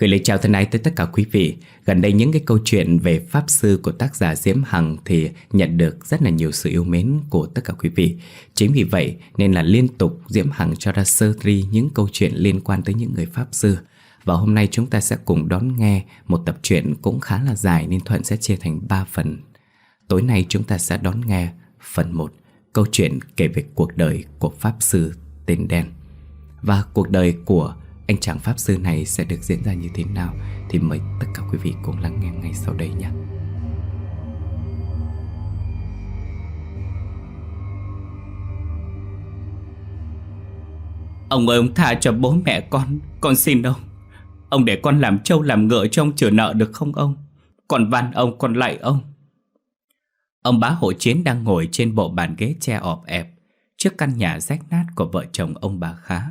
Gửi lời chào thân ái tới tất cả quý vị. Gần đây những cái câu chuyện về Pháp Sư của tác giả Diễm Hằng Thì nhận được rất là nhiều sự yêu mến của tất cả quý vị. Chính vì vậy nên là liên tục Diễm Hằng cho ra sơ ri những câu chuyện liên quan tới những người Pháp Sư. Và hôm nay chúng ta sẽ cùng đón nghe một tập truyện cũng khá là dài Nên Thuận sẽ chia thành 3 phần. Tối nay chúng ta sẽ đón nghe phần 1 Câu chuyện kể về cuộc đời của Pháp Sư tên Đen. Và cuộc đời của anh chàng Pháp Sư này sẽ được diễn ra như thế nào Thì mời tất cả quý vị cùng lắng nghe ngay sau đây nhé. Ông ơi, ông tha cho bố mẹ con. Con xin ông. Ông để con làm trâu làm ngựa cho ông nợ được không ông? Còn van ông còn lạy ông. Ông bá hộ chiến đang ngồi trên bộ bàn ghế tre ọp ẹp Trước căn nhà rách nát của vợ chồng ông bà khá.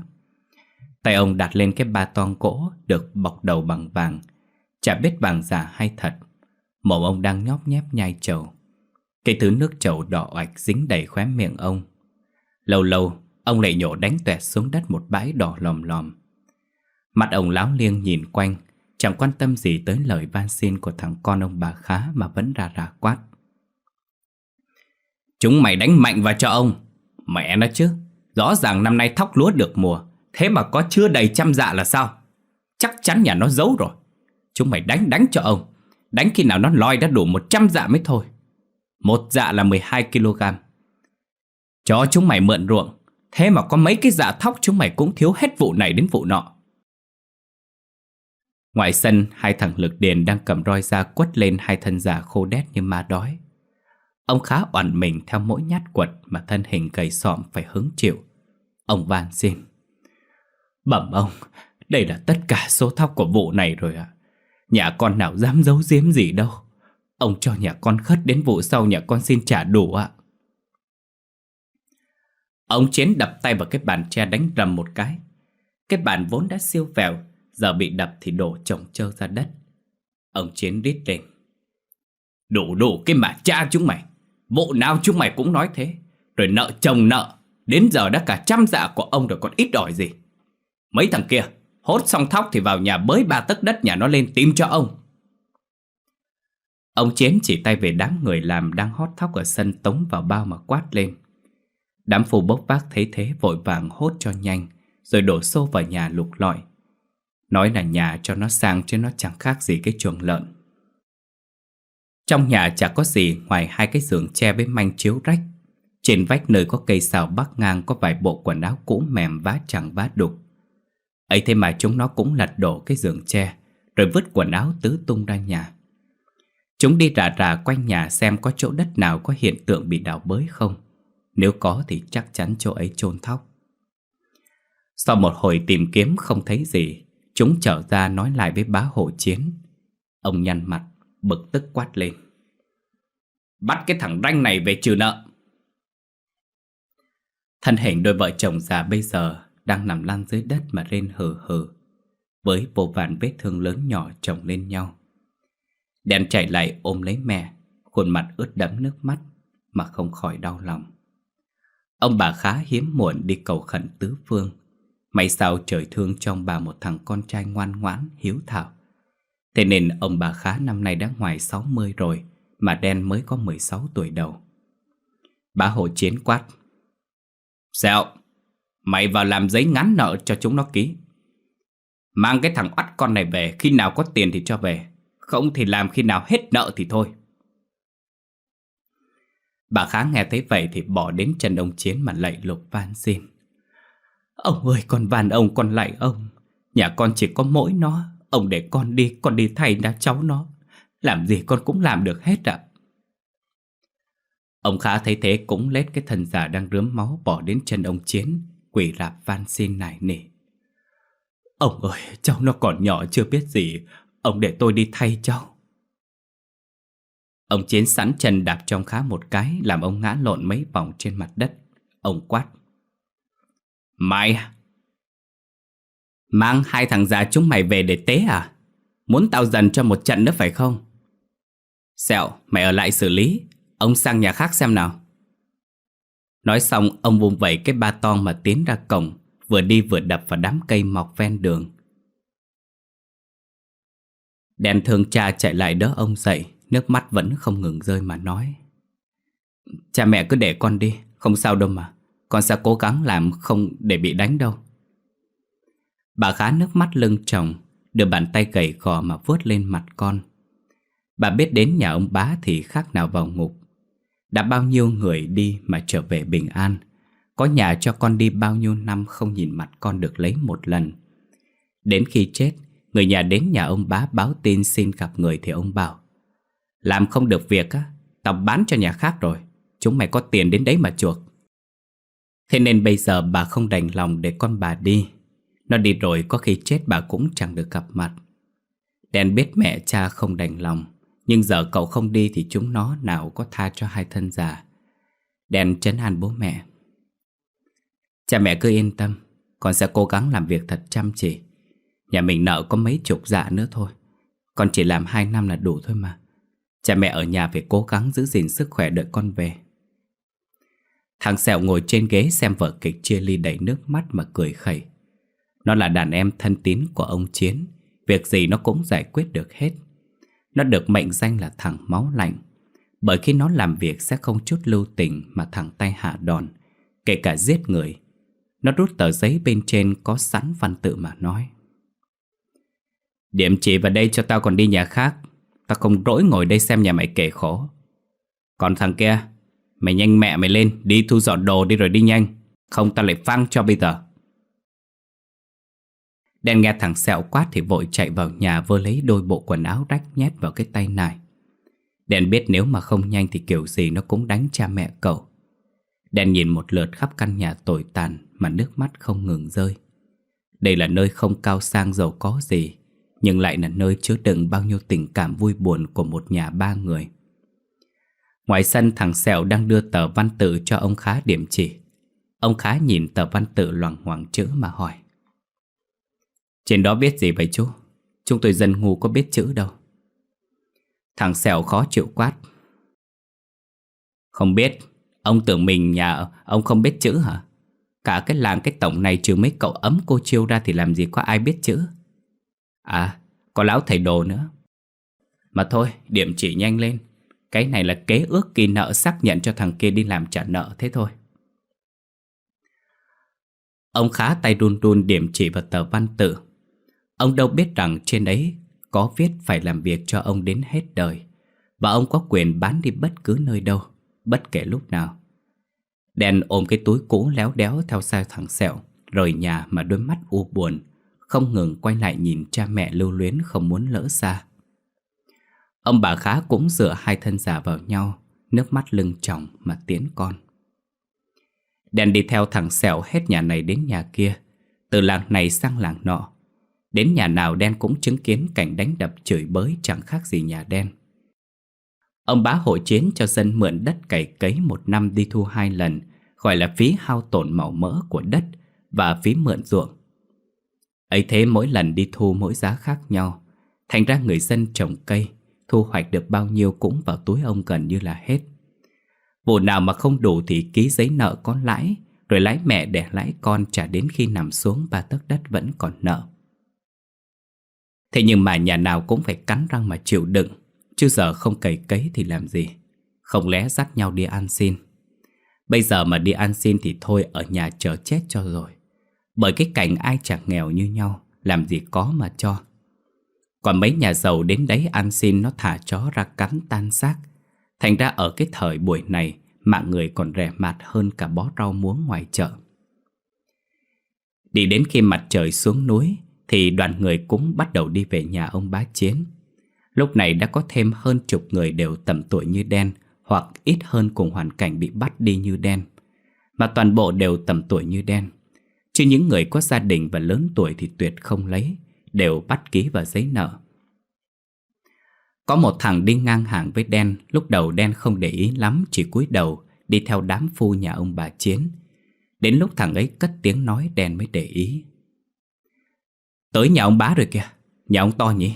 Tay ông đặt lên cái ba toan gỗ Được bọc đầu bằng vàng. Chả biết vàng giả hay thật. Mồm ông đang nhóp nhép nhai trầu Cái thứ nước trầu đỏ oạch dính đầy khóe miệng ông. Lâu lâu, Ông lại nhổ đánh tuẹt xuống đất một bãi đỏ lòm lòm. Mặt ông láo liêng nhìn quanh, Chẳng quan tâm gì tới lời van xin của thằng con ông bà khá Mà vẫn ra ra quát. Chúng mày đánh mạnh vào cho ông. Mẹ nó chứ, Rõ ràng năm nay thóc lúa được mùa. Thế mà có chưa đầy trăm dạ là sao? Chắc chắn nhà nó giấu rồi. Chúng mày đánh đánh cho ông. Đánh khi nào nó loi đã đủ 100 dạ mới thôi. Một dạ là 12 kg Cho chúng mày mượn ruộng. Thế mà có mấy cái dạ thóc chúng mày cũng thiếu hết vụ này đến vụ nọ. Ngoài sân, Hai thằng lực điền đang cầm roi ra quất lên hai thân giả khô đét như ma đói. Ông khá oằn mình theo mỗi nhát quật Mà thân hình gầy sọm phải hứng chịu. Ông van xin. Bẩm ông, đây là tất cả số thóc của vụ này rồi ạ. Nhà con nào dám giấu giếm gì đâu. Ông cho nhà con khất đến vụ sau nhà con xin trả đủ ạ. Ông Chiến đập tay vào cái bàn tre đánh rầm một cái. Cái bàn vốn đã siêu vẹo, giờ bị đập thì đổ chồng trơ ra đất. Ông Chiến rít lên. Đủ đủ cái mà cha chúng mày. Vụ nào chúng mày cũng nói thế. Rồi nợ chồng nợ. Đến giờ đã cả trăm dạ của ông rồi còn ít đòi gì. Mấy thằng kia, Hốt xong thóc thì vào nhà bới ba tấc đất nhà nó lên tìm cho ông. Ông Chiến chỉ tay về đám người làm đang hót thóc ở sân tống vào bao mà quát lên. Đám phù bốc vác thấy thế vội vàng hốt cho nhanh, Rồi đổ xô vào nhà lục lọi. Nói là nhà cho nó sang chứ nó chẳng khác gì cái chuồng lợn. Trong nhà chả có gì ngoài hai cái giường tre với manh chiếu rách. Trên vách nơi có cây xào bắc ngang có vài bộ quần áo cũ mềm vá chẳng vá đục ấy thế mà chúng nó cũng lật đổ cái giường tre Rồi vứt quần áo tứ tung ra nhà. Chúng đi rà rà quanh nhà xem có chỗ đất nào có hiện tượng bị đào bới không. Nếu có thì chắc chắn chỗ ấy chôn thóc. Sau một hồi tìm kiếm không thấy gì Chúng trở ra nói lại với bá hộ chiến. Ông nhăn mặt, bực tức quát lên. Bắt cái thằng ranh này về trừ nợ. Thân hình đôi vợ chồng già bây giờ đang nằm lăn dưới đất mà rên hờ hờ với vô vàn vết thương lớn nhỏ chồng lên nhau. Đen chạy lại ôm lấy mẹ, khuôn mặt ướt đẫm nước mắt mà không khỏi đau lòng. Ông bà khá hiếm muộn đi cầu khẩn tứ phương, may sao trời thương trong bà một thằng con trai ngoan ngoãn, hiếu thảo. Thế nên ông bà khá năm nay đã ngoài 60 rồi, mà đen mới có 16 tuổi đầu. Bà hộ chiến quát. "Sao?" Mày vào làm giấy ngắn nợ cho chúng nó ký. Mang cái thằng bắt con này về, Khi nào có tiền thì cho về. Không thì làm khi nào hết nợ thì thôi. Bà khá nghe thấy vậy thì bỏ đến chân ông Chiến mà lạy lục van xin. Ông ơi, con van ông, con lạy ông. Nhà con chỉ có mỗi nó. Ông để con đi Con đi thay đã cháu nó. Làm gì con cũng làm được hết ạ. Ông Khá thấy thế cũng lết cái thần già đang rướm máu bỏ đến chân ông Chiến quỳ rạp van xin nài nỉ. Ông ơi, cháu nó còn nhỏ chưa biết gì, ông để tôi đi thay cháu. Ông Chiến sẵn chân đạp trong khá một cái làm ông ngã lộn mấy vòng trên mặt đất. Ông quát. Mày à? Mang hai thằng già chúng mày về để tế à? Muốn tao dần cho một trận nữa phải không? Sẹo, mày ở lại xử lý. Ông sang nhà khác xem nào. Nói xong, ông vùng vẩy cái ba ton mà tiến ra cổng, Vừa đi vừa đập vào đám cây mọc ven đường. Đèn thương cha chạy lại đỡ ông dậy, Nước mắt vẫn không ngừng rơi mà nói. Cha mẹ cứ để con đi, Không sao đâu mà, Con sẽ cố gắng làm không để bị đánh đâu. Bà khá nước mắt lưng chồng, Đưa bàn tay gầy gò mà vuốt lên mặt con. Bà biết đến nhà ông bá thì khác nào vào ngục. Đã bao nhiêu người đi mà trở về bình an? Có nhà cho con đi bao nhiêu năm không nhìn mặt con được lấy một lần? Đến khi chết, Người nhà đến nhà ông bá báo tin xin gặp người thì ông bảo, Làm không được việc á, Tao bán cho nhà khác rồi, Chúng mày có tiền đến đấy mà chuộc. Thế nên bây giờ bà không đành lòng để con bà đi. Nó đi rồi có khi chết bà cũng chẳng được gặp mặt. Đen biết mẹ cha không đành lòng. Nhưng giờ cậu không đi thì chúng nó nào có tha cho hai thân già. Đèn trấn an bố mẹ. Cha mẹ cứ yên tâm, Con sẽ cố gắng làm việc thật chăm chỉ. Nhà mình nợ có mấy chục dạ nữa thôi, Con chỉ làm hai năm là đủ thôi mà. Cha mẹ ở nhà phải cố gắng giữ gìn sức khỏe đợi con về. Thằng Sẹo ngồi trên ghế xem vở kịch chia ly đầy nước mắt mà cười khẩy. Nó là đàn em thân tín của ông Chiến, Việc gì nó cũng giải quyết được hết. Nó được mệnh danh là thằng máu lạnh. Bởi khi nó làm việc sẽ không chút lưu tình mà thẳng tay hạ đòn, Kể cả giết người. Nó rút tờ giấy bên trên có sẵn văn tự mà nói. Điểm chỉ vào đây cho tao còn đi nhà khác. Tao không rỗi ngồi đây xem nhà mày kể khổ. Còn thằng kia, Mày nhanh mẹ mày lên, Đi thu dọn đồ đi rồi đi nhanh. Không tao lại phăng cho bây giờ. Đen nghe thằng sẹo quát thì vội chạy vào nhà vơ lấy đôi bộ quần áo rách nhét vào cái tay này. Đen biết nếu mà không nhanh thì kiểu gì nó cũng đánh cha mẹ cậu. Đen nhìn một lượt khắp căn nhà tồi tàn mà nước mắt không ngừng rơi. Đây là nơi không cao sang giàu có gì, nhưng lại là nơi chứa đựng bao nhiêu tình cảm vui buồn của một nhà ba người. Ngoài sân thằng Sẹo đang đưa tờ văn tự cho ông Khá điểm chỉ. Ông Khá nhìn tờ văn tự loằng hoàng chữ mà hỏi. Trên đó biết gì vậy chú? Chúng tôi dân ngu có biết chữ đâu. Thằng Sẹo khó chịu quát. Không biết, ông tưởng mình nhà ông không biết chữ hả? Cả cái làng cái tổng này trừ mấy cậu ấm cô chiêu ra thì làm gì có ai biết chữ. À, có lão thầy đồ nữa. Mà thôi, điểm chỉ nhanh lên. Cái này là kế ước kỳ nợ xác nhận cho thằng kia đi làm trả nợ thế thôi. Ông khá tay run run điểm chỉ vào tờ văn tự. Ông đâu biết rằng trên đấy có viết phải làm việc cho ông đến hết đời. Và ông có quyền bán đi bất cứ nơi đâu, bất kể lúc nào. Đen ôm cái túi cũ léo đéo theo sau thằng sẹo, rời nhà mà đôi mắt u buồn, không ngừng quay lại nhìn cha mẹ lưu luyến không muốn lỡ xa. Ông bà khá cũng dựa hai thân già vào nhau, nước mắt lưng chồng mà tiến con. Đèn đi theo thằng sẹo hết nhà này đến nhà kia, từ làng này sang làng nọ. Đến nhà nào đen cũng chứng kiến cảnh đánh đập chửi bới chẳng khác gì nhà đen. Ông bá hội chiến cho dân mượn đất cày cấy một năm đi thu hai lần, gọi là phí hao tổn màu mỡ của đất và phí mượn ruộng. ấy thế mỗi lần đi thu mỗi giá khác nhau, thành ra người dân trồng cây, thu hoạch được bao nhiêu cũng vào túi ông gần như là hết. Vụ nào mà không đủ thì ký giấy nợ con lãi, rồi lãi mẹ để lãi con trả đến khi nằm xuống ba tấc đất vẫn còn nợ. Thế nhưng mà nhà nào cũng phải cắn răng mà chịu đựng, chứ giờ không cày cấy thì làm gì. Không lẽ dắt nhau đi ăn xin. Bây giờ mà đi ăn xin thì thôi ở nhà chờ chết cho rồi. Bởi cái cảnh ai chẳng nghèo như nhau, làm gì có mà cho. Còn mấy nhà giàu đến đấy ăn xin nó thả chó ra cắn tan xác. Thành ra ở cái thời buổi này, mạng người còn rẻ mạt hơn cả bó rau muống ngoài chợ. Đi đến khi mặt trời xuống núi, thì đoàn người cũng bắt đầu đi về nhà ông bá chiến. Lúc này đã có thêm hơn chục người đều tầm tuổi như đen hoặc ít hơn cùng hoàn cảnh bị bắt đi như đen. Mà toàn bộ đều tầm tuổi như đen. Chứ những người có gia đình và lớn tuổi thì tuyệt không lấy, đều bắt ký vào giấy nợ. Có một thằng đi ngang hàng với đen, lúc đầu đen không để ý lắm, chỉ cúi đầu, đi theo đám phu nhà ông bà Chiến. Đến lúc thằng ấy cất tiếng nói đen mới để ý. Tới nhà ông bá rồi kìa Nhà ông to nhỉ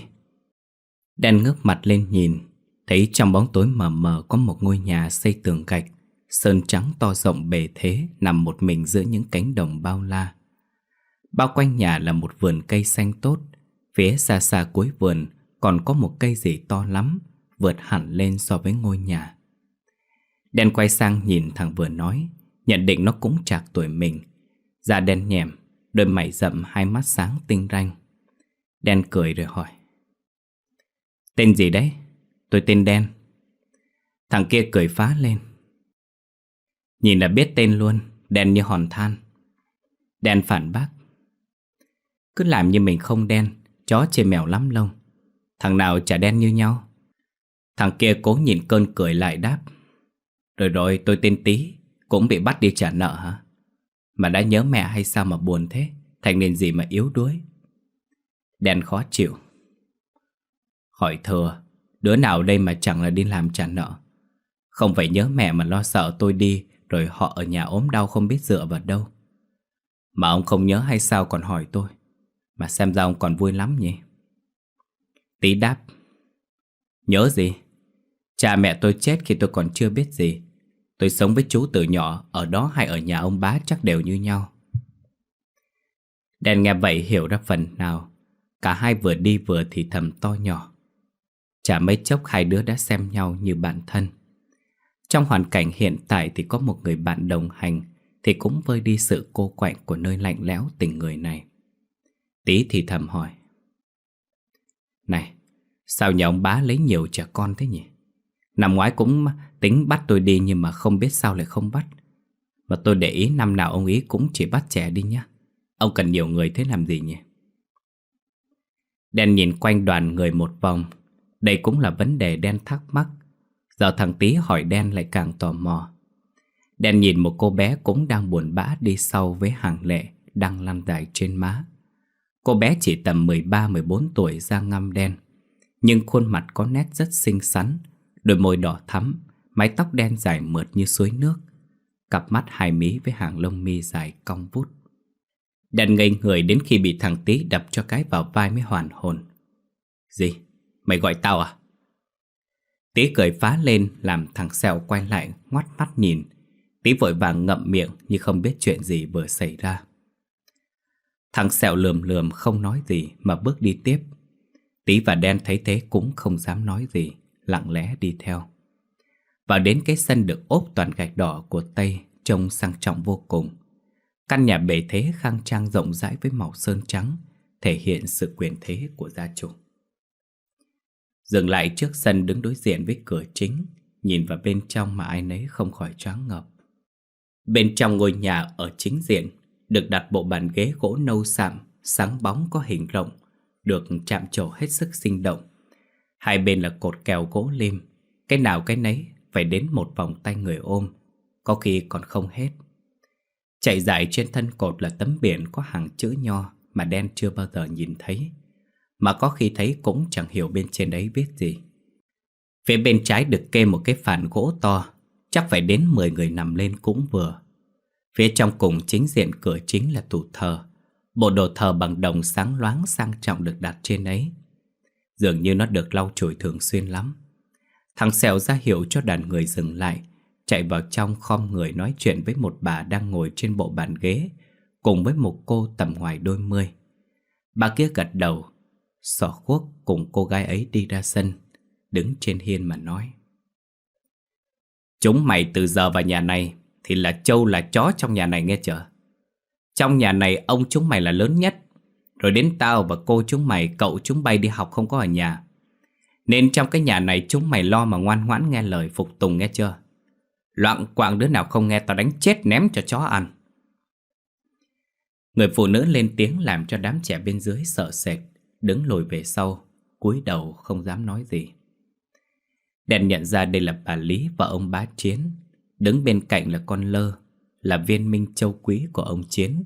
Đen ngước mặt lên nhìn Thấy trong bóng tối mờ mờ có một ngôi nhà xây tường gạch Sơn trắng to rộng bề thế Nằm một mình giữa những cánh đồng bao la Bao quanh nhà là một vườn cây xanh tốt Phía xa xa cuối vườn còn có một cây gì to lắm, vượt hẳn lên so với ngôi nhà. Đen quay sang nhìn thằng vừa nói, nhận định nó cũng chạc tuổi mình. Da đen nhèm, đôi mày rậm hai mắt sáng tinh ranh. Đen cười rồi hỏi. Tên gì đấy? Tôi tên Đen. Thằng kia cười phá lên. Nhìn là biết tên luôn, đen như hòn than. Đen phản bác. Cứ làm như mình không đen, chó chê mèo lắm lông. Thằng nào chả đen như nhau. Thằng kia cố nhìn cơn cười lại đáp. Rồi rồi tôi tên Tý, cũng bị bắt đi trả nợ hả? Mà đã nhớ mẹ hay sao mà buồn thế? Thành nên gì mà yếu đuối? Đen khó chịu. Hỏi thừa, đứa nào đây mà chẳng là đi làm trả nợ? Không phải nhớ mẹ mà lo sợ tôi đi rồi họ ở nhà ốm đau không biết dựa vào đâu. Mà ông không nhớ hay sao còn hỏi tôi? Mà xem ra ông còn vui lắm nhỉ? Tí đáp. Nhớ gì? Cha mẹ tôi chết khi tôi còn chưa biết gì. Tôi sống với chú từ nhỏ, ở đó hay ở nhà ông bá chắc đều như nhau. Đèn nghe vậy hiểu ra phần nào. Cả hai vừa đi vừa thì thầm to nhỏ. Chả mấy chốc hai đứa đã xem nhau như bạn thân. Trong hoàn cảnh hiện tại thì có một người bạn đồng hành thì cũng vơi đi sự cô quạnh của nơi lạnh lẽo tình người này. Tí thì thầm hỏi. Này, sao nhà ông bá lấy nhiều trẻ con thế nhỉ? Năm ngoái cũng tính bắt tôi đi nhưng mà không biết sao lại không bắt. Và tôi để ý năm nào ông ý cũng chỉ bắt trẻ đi nhá. Ông cần nhiều người thế làm gì nhỉ? Đen nhìn quanh đoàn người một vòng. Đây cũng là vấn đề đen thắc mắc. Giờ thằng tí hỏi đen lại càng tò mò. Đen nhìn một cô bé cũng đang buồn bã đi sau với hàng lệ đang lăn dài trên má. Cô bé chỉ tầm 13-14 tuổi da ngăm đen, nhưng khuôn mặt có nét rất xinh xắn, đôi môi đỏ thắm, mái tóc đen dài mượt như suối nước, cặp mắt hai mí với hàng lông mi dài cong vút. Đen ngây người đến khi bị thằng Tý đập cho cái vào vai mới hoàn hồn. Gì? Mày gọi tao à? Tý cười phá lên làm thằng Sẹo quay lại ngoắt mắt nhìn. Tý vội vàng ngậm miệng như không biết chuyện gì vừa xảy ra. Thằng Sẹo lườm lườm không nói gì mà bước đi tiếp. Tý và Đen thấy thế cũng không dám nói gì, lặng lẽ đi theo. Vào đến cái sân được ốp toàn gạch đỏ của Tây trông sang trọng vô cùng. Căn nhà bề thế khang trang rộng rãi với màu sơn trắng, thể hiện sự quyền thế của gia chủ. Dừng lại trước sân đứng đối diện với cửa chính Nhìn vào bên trong mà ai nấy không khỏi choáng ngợp Bên trong ngôi nhà ở chính diện Được đặt bộ bàn ghế gỗ nâu sạm Sáng bóng có hình rộng Được chạm trổ hết sức sinh động Hai bên là cột kèo gỗ lim Cái nào cái nấy Phải đến một vòng tay người ôm Có khi còn không hết Chạy dài trên thân cột là tấm biển Có hàng chữ nho Mà đen chưa bao giờ nhìn thấy mà có khi thấy cũng chẳng hiểu bên trên đấy viết gì. Phía bên trái được kê một cái phản gỗ to, chắc phải đến 10 người nằm lên cũng vừa. Phía trong cùng chính diện cửa chính là tủ thờ. Bộ đồ thờ bằng đồng sáng loáng sang trọng được đặt trên ấy. Dường như nó được lau chùi thường xuyên lắm. Thằng Sẹo ra hiệu cho đàn người dừng lại, chạy vào trong khom người nói chuyện với một bà đang ngồi trên bộ bàn ghế, cùng với một cô tầm ngoài đôi mươi. Bà kia gật đầu, Sỏ khuốc cùng cô gái ấy đi ra sân Đứng trên hiên mà nói Chúng mày từ giờ vào nhà này Thì là trâu là chó trong nhà này nghe chưa Trong nhà này ông chúng mày là lớn nhất rồi đến tao và cô chúng mày Cậu chúng bay đi học không có ở nhà. Nên trong cái nhà này chúng mày lo mà ngoan ngoãn nghe lời phục tùng nghe chưa? Loạn quạng đứa nào không nghe tao đánh chết ném cho chó ăn. Người phụ nữ lên tiếng làm cho đám trẻ bên dưới sợ sệt đứng lùi về sau, cúi đầu không dám nói gì. Đèn nhận ra đây là bà Lý và ông bá Chiến, đứng bên cạnh là con Lơ, là viên minh châu quý của ông Chiến,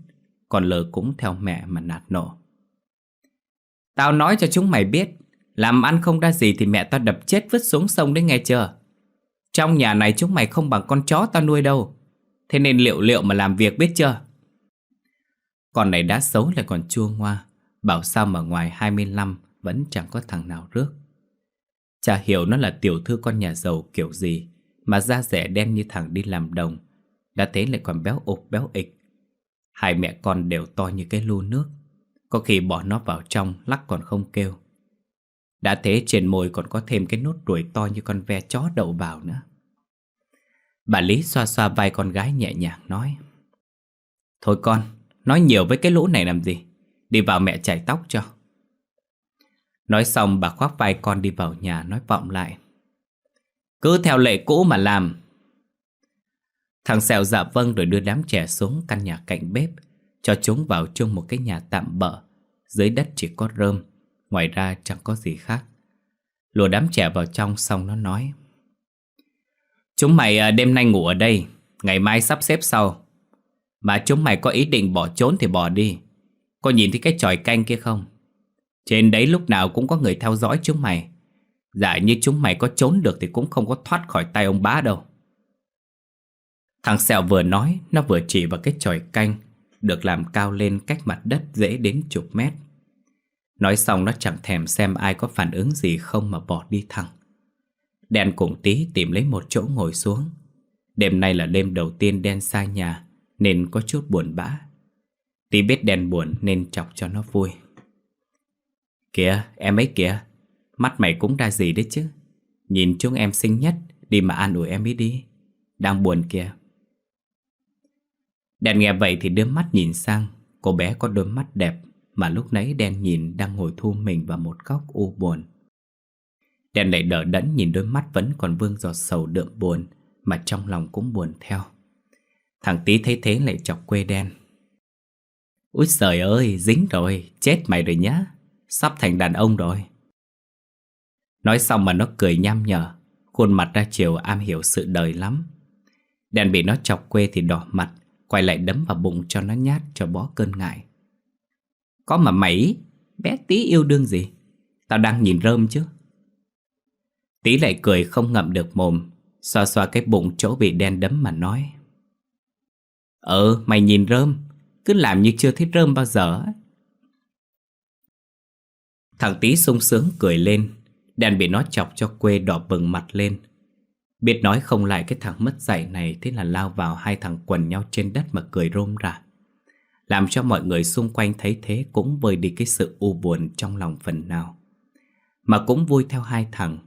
còn Lơ cũng theo mẹ mà nạt nộ. Tao nói cho chúng mày biết, làm ăn không ra gì thì mẹ tao đập chết vứt xuống sông đấy nghe chưa? Trong nhà này chúng mày không bằng con chó tao nuôi đâu, thế nên liệu liệu mà làm việc biết chưa? Con này đã xấu lại còn chua ngoa Bảo sao mà ngoài 25 Vẫn chẳng có thằng nào rước Chả hiểu nó là tiểu thư con nhà giàu kiểu gì Mà da rẻ đen như thằng đi làm đồng Đã thế lại còn béo ục béo ịch Hai mẹ con đều to như cái lu nước có khi bỏ nó vào trong lắc còn không kêu. Đã thế trên môi còn có thêm cái nốt ruồi to như con ve chó đậu vào nữa. Bà Lý xoa xoa vai con gái nhẹ nhàng nói Thôi con, nói nhiều với cái lũ này làm gì? Đi vào mẹ chải tóc cho. Nói xong bà khoác vai con đi vào nhà nói vọng lại Cứ theo lệ cũ mà làm. Thằng Sẹo dạ vâng rồi đưa đám trẻ xuống căn nhà cạnh bếp. Cho chúng vào chung một cái nhà tạm bỡ Dưới đất chỉ có rơm, Ngoài ra chẳng có gì khác. Lùa đám trẻ vào trong xong nó nói, Chúng mày à, đêm nay ngủ ở đây, Ngày mai sắp xếp sau. Mà chúng mày có ý định bỏ trốn thì bỏ đi. Có nhìn thấy cái tròi canh kia không? Trên đấy lúc nào cũng có người theo dõi chúng mày. Giả như chúng mày có trốn được Thì cũng không có thoát khỏi tay ông bá đâu. Thằng Sẹo vừa nói, Nó vừa chỉ vào cái tròi canh. Được làm cao lên cách mặt đất dễ đến chục mét. Nói xong nó chẳng thèm xem ai có phản ứng gì không mà bỏ đi thẳng. Đen cùng tí tìm lấy một chỗ ngồi xuống. Đêm nay là đêm đầu tiên đen xa nhà, Nên có chút buồn bã. Tí biết đen buồn nên chọc cho nó vui. Kìa, em ấy kìa, Mắt mày cũng ra gì đấy chứ? Nhìn chúng em xinh nhất, Đi mà an ủi em ấy đi. Đang buồn kìa đàn nghe vậy thì đưa mắt nhìn sang. Cô bé có đôi mắt đẹp Mà lúc nãy đen nhìn đang ngồi thu mình vào một góc u buồn. Đen lại đỡ đẫn nhìn đôi mắt vẫn còn vương giọt sầu đượm buồn Mà trong lòng cũng buồn theo. Thằng tí thấy thế lại chọc quê đen. Úi trời ơi, dính rồi, chết mày rồi nhá. Sắp thành đàn ông rồi. Nói xong mà nó cười nham nhở Khuôn mặt ra chiều am hiểu sự đời lắm. Đen bị nó chọc quê thì đỏ mặt Quay lại đấm vào bụng cho nó nhát cho bó cơn ngại. Có mà mày Bé tí yêu đương gì? Tao đang nhìn rơm chứ. Tí lại cười không ngậm được mồm, Xoa xoa cái bụng chỗ bị đen đấm mà nói. Ừ mày nhìn rơm, Cứ làm như chưa thấy rơm bao giờ Thằng tí sung sướng cười lên Đen bị nó chọc cho quê đỏ bừng mặt lên. Biết nói không lại cái thằng mất dạy này, Thế là lao vào hai thằng quần nhau trên đất mà cười rôm ra Làm cho mọi người xung quanh thấy thế Cũng vơi đi cái sự u buồn trong lòng phần nào. Mà cũng vui theo hai thằng.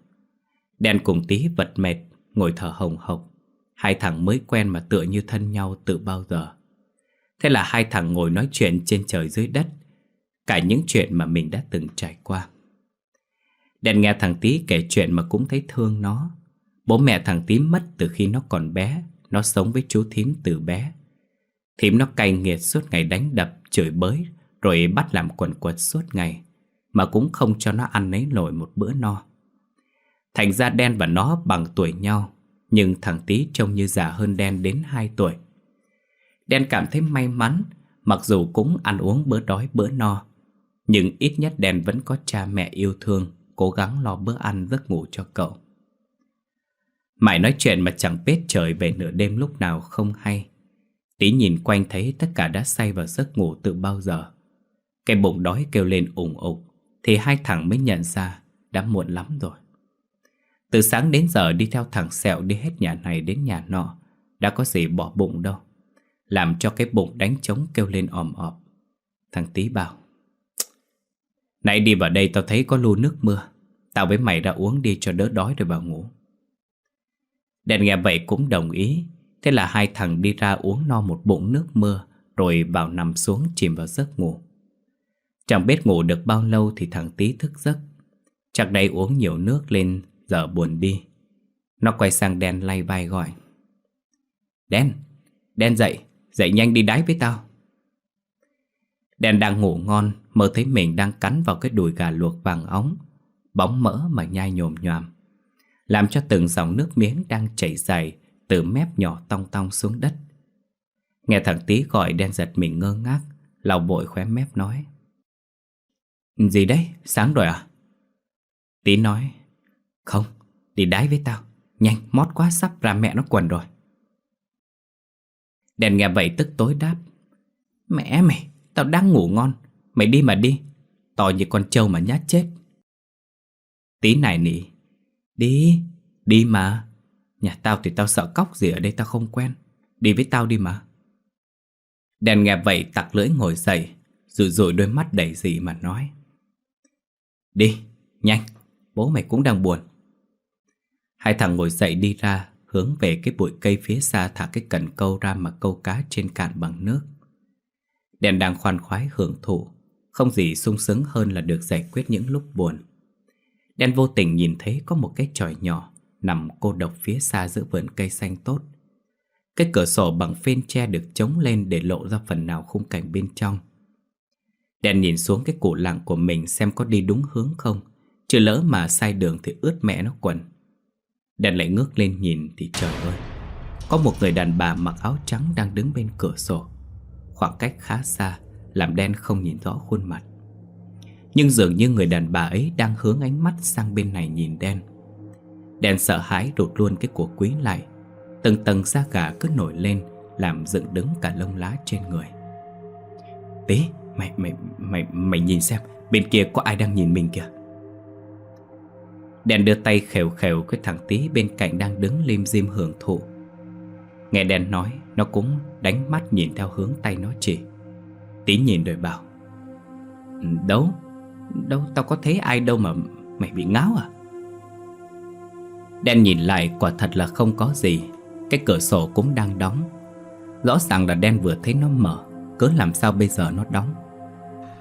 Đèn cùng tí vật mệt, Ngồi thở hồng hộc. Hai thằng mới quen mà tựa như thân nhau từ bao giờ. Thế là hai thằng ngồi nói chuyện trên trời dưới đất, Cả những chuyện mà mình đã từng trải qua. Đèn nghe thằng tí kể chuyện mà cũng thấy thương nó. Bố mẹ thằng tím mất từ khi nó còn bé. Nó sống với chú thím từ bé. Thím nó cay nghiệt suốt ngày đánh đập, chửi bới Rồi bắt làm quần quật suốt ngày Mà cũng không cho nó ăn lấy nổi một bữa no. Thành ra đen và nó bằng tuổi nhau Nhưng thằng tí trông như già hơn đen đến 2 tuổi. Đen cảm thấy may mắn Mặc dù cũng ăn uống bữa đói bữa no Nhưng ít nhất đen vẫn có cha mẹ yêu thương Cố gắng lo bữa ăn giấc ngủ cho cậu. Mãi nói chuyện mà chẳng biết trời về nửa đêm lúc nào không hay. Tí nhìn quanh thấy tất cả đã say vào giấc ngủ từ bao giờ. Cái bụng đói kêu lên ủng ục, Thì hai thằng mới nhận ra đã muộn lắm rồi. Từ sáng đến giờ đi theo thằng Sẹo đi hết nhà này đến nhà nọ, Đã có gì bỏ bụng đâu. Làm cho cái bụng đánh trống kêu lên òm ọp. Thằng Tí bảo, Nãy đi vào đây tao thấy có lu nước mưa. Tao với mày ra uống đi cho đỡ đói rồi vào ngủ. Đèn nghe vậy cũng đồng ý. Thế là hai thằng đi ra uống no một bụng nước mưa Rồi vào nằm xuống chìm vào giấc ngủ. Chẳng biết ngủ được bao lâu thì thằng tí thức giấc. Chắc đây uống nhiều nước lên Giờ buồn đi. Nó quay sang đen lay vai gọi. Đen, đen dậy Dậy nhanh đi đáy với tao. Đen đang ngủ ngon Mơ thấy mình đang cắn vào cái đùi gà luộc vàng óng Bóng mỡ mà nhai nhồm nhòm làm cho từng dòng nước miếng đang chảy dài từ mép nhỏ tong tong xuống đất. Nghe thằng tí gọi đen giật mình ngơ ngác, lau bội khóe mép nói. Gì đấy, sáng rồi à? Tí nói, không, đi đái với tao, nhanh, mót quá sắp ra mẹ nó quần rồi. Đèn nghe vậy tức tối đáp, mẹ mày, tao đang ngủ ngon, mày đi mà đi, to như con trâu mà nhát chết. Tí này nỉ, Đi, đi mà. Nhà tao thì tao sợ cóc gì ở đây tao không quen. Đi với tao đi mà. Đèn nghe vậy tặc lưỡi ngồi dậy Rồi rồi đôi mắt đầy dị mà nói. Đi, nhanh, Bố mày cũng đang buồn. Hai thằng ngồi dậy đi ra Hướng về cái bụi cây phía xa Thả cái cần câu ra mà câu cá trên cạn bằng nước. Đèn đang khoan khoái hưởng thụ Không gì sung sướng hơn là được giải quyết những lúc buồn. Đen vô tình nhìn thấy có một cái tròi nhỏ Nằm cô độc phía xa giữa vườn cây xanh tốt. Cái cửa sổ bằng phên tre được chống lên Để lộ ra phần nào khung cảnh bên trong. Đen nhìn xuống cái củ lặng của mình Xem có đi đúng hướng không. Chứ lỡ mà sai đường thì ướt mẹ nó quần. Đen lại ngước lên nhìn thì trời ơi, Có một người đàn bà mặc áo trắng đang đứng bên cửa sổ. Khoảng cách khá xa, Làm đen không nhìn rõ khuôn mặt. Nhưng dường như người đàn bà ấy Đang hướng ánh mắt sang bên này nhìn đen. Đen sợ hãi rụt luôn cái của quý lại. Từng tầng da gà cứ nổi lên Làm dựng đứng cả lông lá trên người. Tí Mày, mày, mày, mày nhìn xem Bên kia có ai đang nhìn mình kìa? Đen đưa tay khều khều cái thằng tí bên cạnh đang đứng lim dim hưởng thụ. Nghe đen nói Nó cũng đánh mắt nhìn theo hướng tay nó chỉ. Tí nhìn rồi bảo ừ, đấu Đâu, tao có thấy ai đâu mà Mày bị ngáo à? Đen nhìn lại, quả thật là không có gì. Cái cửa sổ cũng đang đóng. Rõ ràng là đen vừa thấy nó mở, Cớ làm sao bây giờ nó đóng?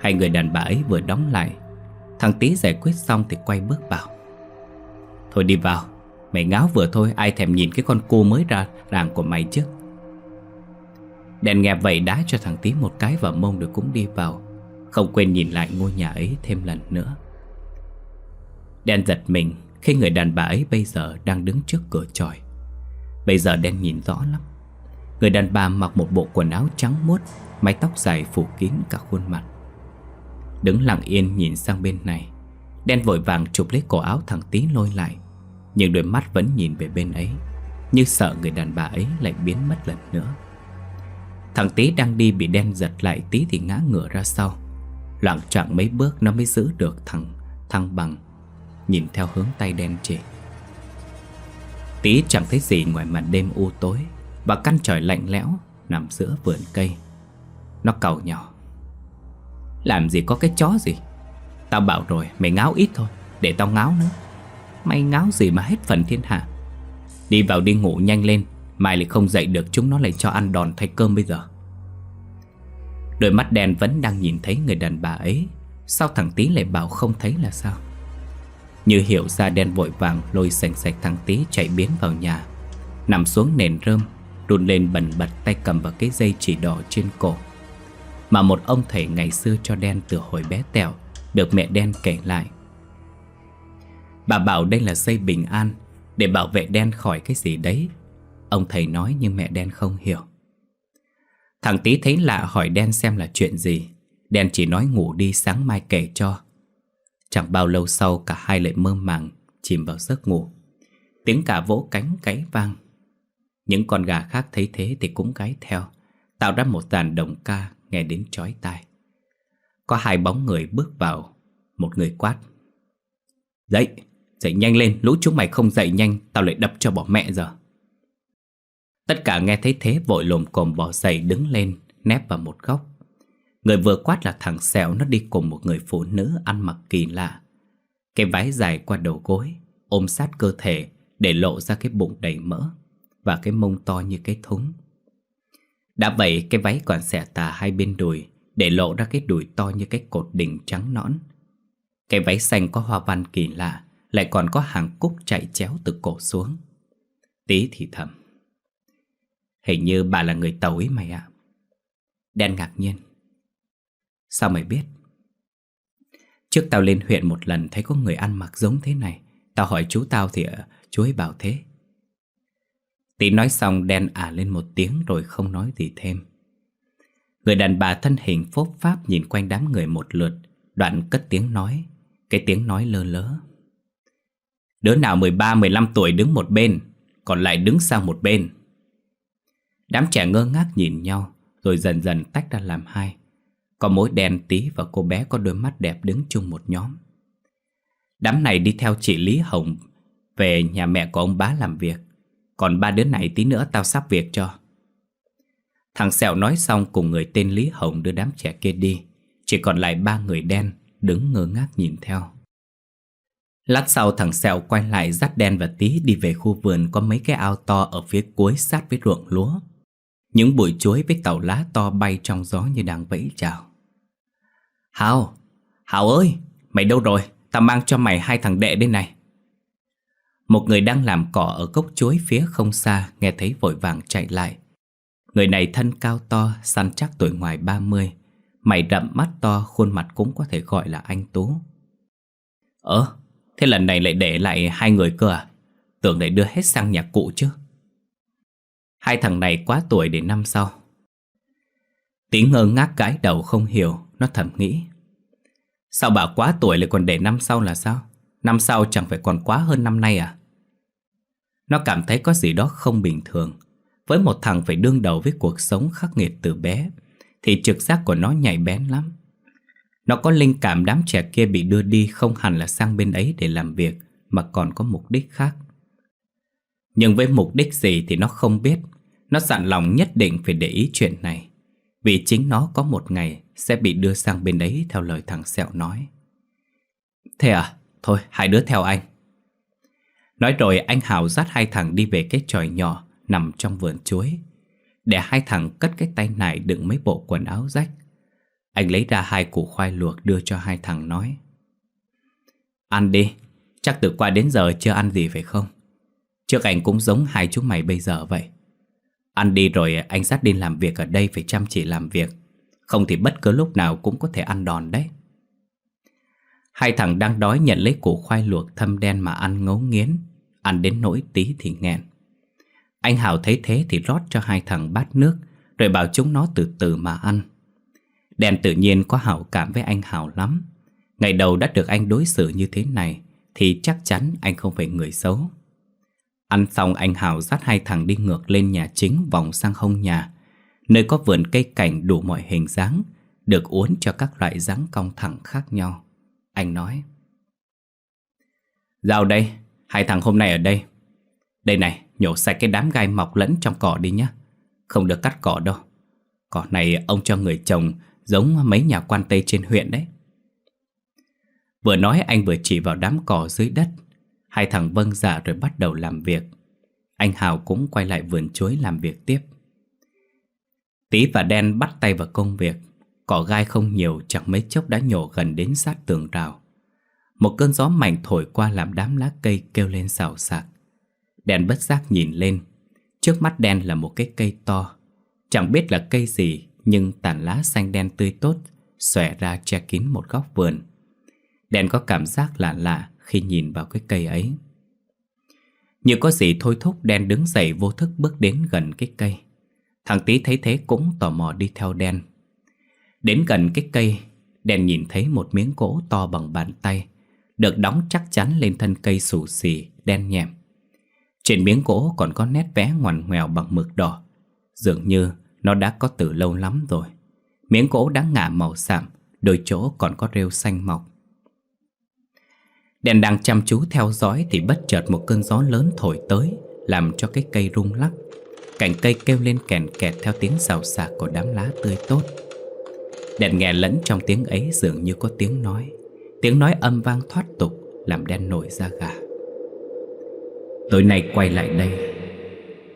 Hai người đàn bà ấy vừa đóng lại. Thằng tí giải quyết xong thì quay bước vào. Thôi đi vào, Mày ngáo vừa thôi, ai thèm nhìn cái con cu mới ra ràng của mày chứ? Đèn nghe vậy đá cho thằng tí một cái vào mông rồi cũng đi vào. Không quên nhìn lại ngôi nhà ấy thêm lần nữa. Đen giật mình khi người đàn bà ấy bây giờ đang đứng trước cửa tròi. Bây giờ đen nhìn rõ lắm. Người đàn bà mặc một bộ quần áo trắng muốt, Mái tóc dài phủ kín cả khuôn mặt. Đứng lặng yên nhìn sang bên này, Đen vội vàng chụp lấy cổ áo thằng tí lôi lại, Nhưng đôi mắt vẫn nhìn về bên ấy, Như sợ người đàn bà ấy lại biến mất lần nữa. Thằng tí đang đi bị đen giật lại tí thì ngã ngửa ra sau. Loạn trọng mấy bước nó mới giữ được thằng thăng bằng. Nhìn theo hướng tay đen chỉ Tí chẳng thấy gì ngoài màn đêm u tối Và căn trời lạnh lẽo Nằm giữa vườn cây. Nó cầu nhỏ. Làm gì có cái chó gì? Tao bảo rồi, mày ngáo ít thôi, Để tao ngáo nữa. Mày ngáo gì mà hết phần thiên hạ. Đi vào đi ngủ nhanh lên, Mai lại không dậy được chúng nó lại cho ăn đòn thay cơm bây giờ. Đôi mắt đen vẫn đang nhìn thấy người đàn bà ấy. Sao thằng Tý lại bảo không thấy là sao? Như hiểu ra đen vội vàng lôi sành sạch thằng Tý chạy biến vào nhà. Nằm xuống nền rơm Đun lên bần bật tay cầm vào cái dây chỉ đỏ trên cổ. Mà một ông thầy ngày xưa cho đen từ hồi bé tẹo, được mẹ đen kể lại. Bà bảo đây là dây bình an, Để bảo vệ đen khỏi cái gì đấy. Ông thầy nói nhưng mẹ đen không hiểu. Thằng tí thấy lạ hỏi đen xem là chuyện gì. Đen chỉ nói ngủ đi sáng mai kể cho. Chẳng bao lâu sau cả hai lại mơ màng Chìm vào giấc ngủ. Tiếng cả vỗ cánh cấy vang. Những con gà khác thấy thế thì cũng gáy theo Tạo ra một dàn đồng ca nghe đến chói tai. Có hai bóng người bước vào Một người quát. Dậy, dậy nhanh lên Lũ chúng mày không dậy nhanh Tao lại đập cho bỏ mẹ giờ. Tất cả nghe thấy thế vội lồm cồm bỏ dậy đứng lên Nép vào một góc Người vừa quát là thằng Sẹo Nó đi cùng một người phụ nữ ăn mặc kỳ lạ Cái váy dài qua đầu gối Ôm sát cơ thể Để lộ ra cái bụng đầy mỡ Và cái mông to như cái thúng Đã vậy cái váy còn xẻ tà hai bên đùi để lộ ra cái đùi to như cái cột đỉnh trắng nõn. Cái váy xanh có hoa văn kỳ lạ, lại còn có hàng cúc chạy chéo từ cổ xuống. Tí thì thầm. Hình như bà là người tàu ấy mày ạ. Đen ngạc nhiên. Sao mày biết? Trước tao lên huyện một lần thấy có người ăn mặc giống thế này. Tao hỏi chú tao thì ờ, chú ấy bảo thế. Tí nói xong đen ả lên một tiếng rồi không nói gì thêm. Người đàn bà thân hình phốp pháp nhìn quanh đám người một lượt, Đoạn cất tiếng nói, Cái tiếng nói lơ lớ Đứa nào 13-15 tuổi đứng một bên, Còn lại đứng sang một bên Đám trẻ ngơ ngác nhìn nhau, Rồi dần dần tách ra làm hai. Có mối đen tí và cô bé có đôi mắt đẹp đứng chung một nhóm. Đám này đi theo chị Lý Hồng Về nhà mẹ của ông bá làm việc. Còn ba đứa này tí nữa tao sắp việc cho. Thằng Sẹo nói xong cùng người tên Lý Hồng đưa đám trẻ kia đi. Chỉ còn lại ba người đen đứng ngơ ngác nhìn theo. Lát sau thằng Sẹo quay lại dắt đen và tí đi về khu vườn có mấy cái ao to ở phía cuối sát với ruộng lúa. Những bụi chuối với tàu lá to bay trong gió như đang vẫy chào. Hào, Hào ơi, mày đâu rồi? Tao mang cho mày hai thằng đệ đây này. Một người đang làm cỏ ở gốc chuối phía không xa nghe thấy vội vàng chạy lại. Người này thân cao to, săn chắc tuổi ngoài 30, mày đậm mắt to, khuôn mặt cũng có thể gọi là anh Tú. Ờ, thế lần này lại để lại hai người cơ à? Tưởng để đưa hết sang nhà cụ chứ. Hai thằng này quá tuổi để năm sau. Tính ngơ ngác gãi đầu không hiểu, nó thầm nghĩ. Sao bà quá tuổi lại còn để năm sau là sao? Năm sau chẳng phải còn quá hơn năm nay à? Nó cảm thấy có gì đó không bình thường. Với một thằng phải đương đầu với cuộc sống khắc nghiệt từ bé, thì trực giác của nó nhạy bén lắm. Nó có linh cảm đám trẻ kia bị đưa đi không hẳn là sang bên ấy để làm việc, mà còn có mục đích khác. Nhưng với mục đích gì thì nó không biết. Nó dặn lòng nhất định phải để ý chuyện này. Vì chính nó có một ngày sẽ bị đưa sang bên đấy theo lời thằng Sẹo nói. Thế à? Thôi, hai đứa theo anh. Nói rồi anh Hào dắt hai thằng đi về cái tròi nhỏ nằm trong vườn chuối. Để hai thằng cất cái tay nải đựng mấy bộ quần áo rách. Anh lấy ra hai củ khoai luộc đưa cho hai thằng nói. Ăn đi, chắc từ qua đến giờ chưa ăn gì phải không? Trước anh cũng giống hai chúng mày bây giờ vậy. Ăn đi rồi anh sát đi làm việc ở đây phải chăm chỉ làm việc. Không thì bất cứ lúc nào cũng có thể ăn đòn đấy. Hai thằng đang đói nhận lấy củ khoai luộc thâm đen mà ăn ngấu nghiến Ăn đến nỗi tí thì nghẹn Anh Hào thấy thế thì rót cho hai thằng bát nước, Rồi bảo chúng nó từ từ mà ăn Đen tự nhiên có hảo cảm với anh Hào lắm Ngày đầu đã được anh đối xử như thế này, Thì chắc chắn anh không phải người xấu Ăn xong anh Hào dắt hai thằng đi ngược lên nhà chính vòng sang hông nhà. Nơi có vườn cây cảnh đủ mọi hình dáng Được uốn cho các loại dáng cong thẳng khác nhau. Anh nói Giao đây, hai thằng hôm nay ở đây. Đây này, nhổ sạch cái đám gai mọc lẫn trong cỏ đi nhé Không được cắt cỏ đâu. Cỏ này ông cho người trồng Giống mấy nhà quan tây trên huyện đấy. Vừa nói anh vừa chỉ vào đám cỏ dưới đất. Hai thằng vâng dạ rồi bắt đầu làm việc. Anh Hào cũng quay lại vườn chuối làm việc tiếp. Tí và Đen bắt tay vào công việc. Cỏ gai không nhiều, chẳng mấy chốc đã nhổ gần đến sát tường rào. Một cơn gió mạnh thổi qua làm đám lá cây kêu lên xào xạc. Đen bất giác nhìn lên. Trước mắt đen là một cái cây to. Chẳng biết là cây gì, Nhưng tàn lá xanh đen tươi tốt, Xòe ra che kín một góc vườn. Đen có cảm giác lạ lạ. Khi nhìn vào cái cây ấy. Như có gì thôi thúc đen đứng dậy vô thức bước đến gần cái cây. Thằng tí thấy thế cũng tò mò đi theo đen. Đến gần cái cây, Đen nhìn thấy một miếng gỗ to bằng bàn tay, Được đóng chắc chắn lên thân cây xù xì, Đen nhẹm. Trên miếng gỗ còn có nét vẽ ngoằn ngoèo bằng mực đỏ, Dường như nó đã có từ lâu lắm rồi. Miếng gỗ đã ngả màu sạm, Đôi chỗ còn có rêu xanh mọc. Đèn đang chăm chú theo dõi Thì bất chợt một cơn gió lớn thổi tới, Làm cho cái cây rung lắc. Cành cây kêu lên kèn kẹt theo tiếng xào xạc của đám lá tươi tốt. Đèn nghe lẫn trong tiếng ấy dường như có tiếng nói. Tiếng nói âm vang thoát tục, Làm đen nổi da gà. Tối nay quay lại đây.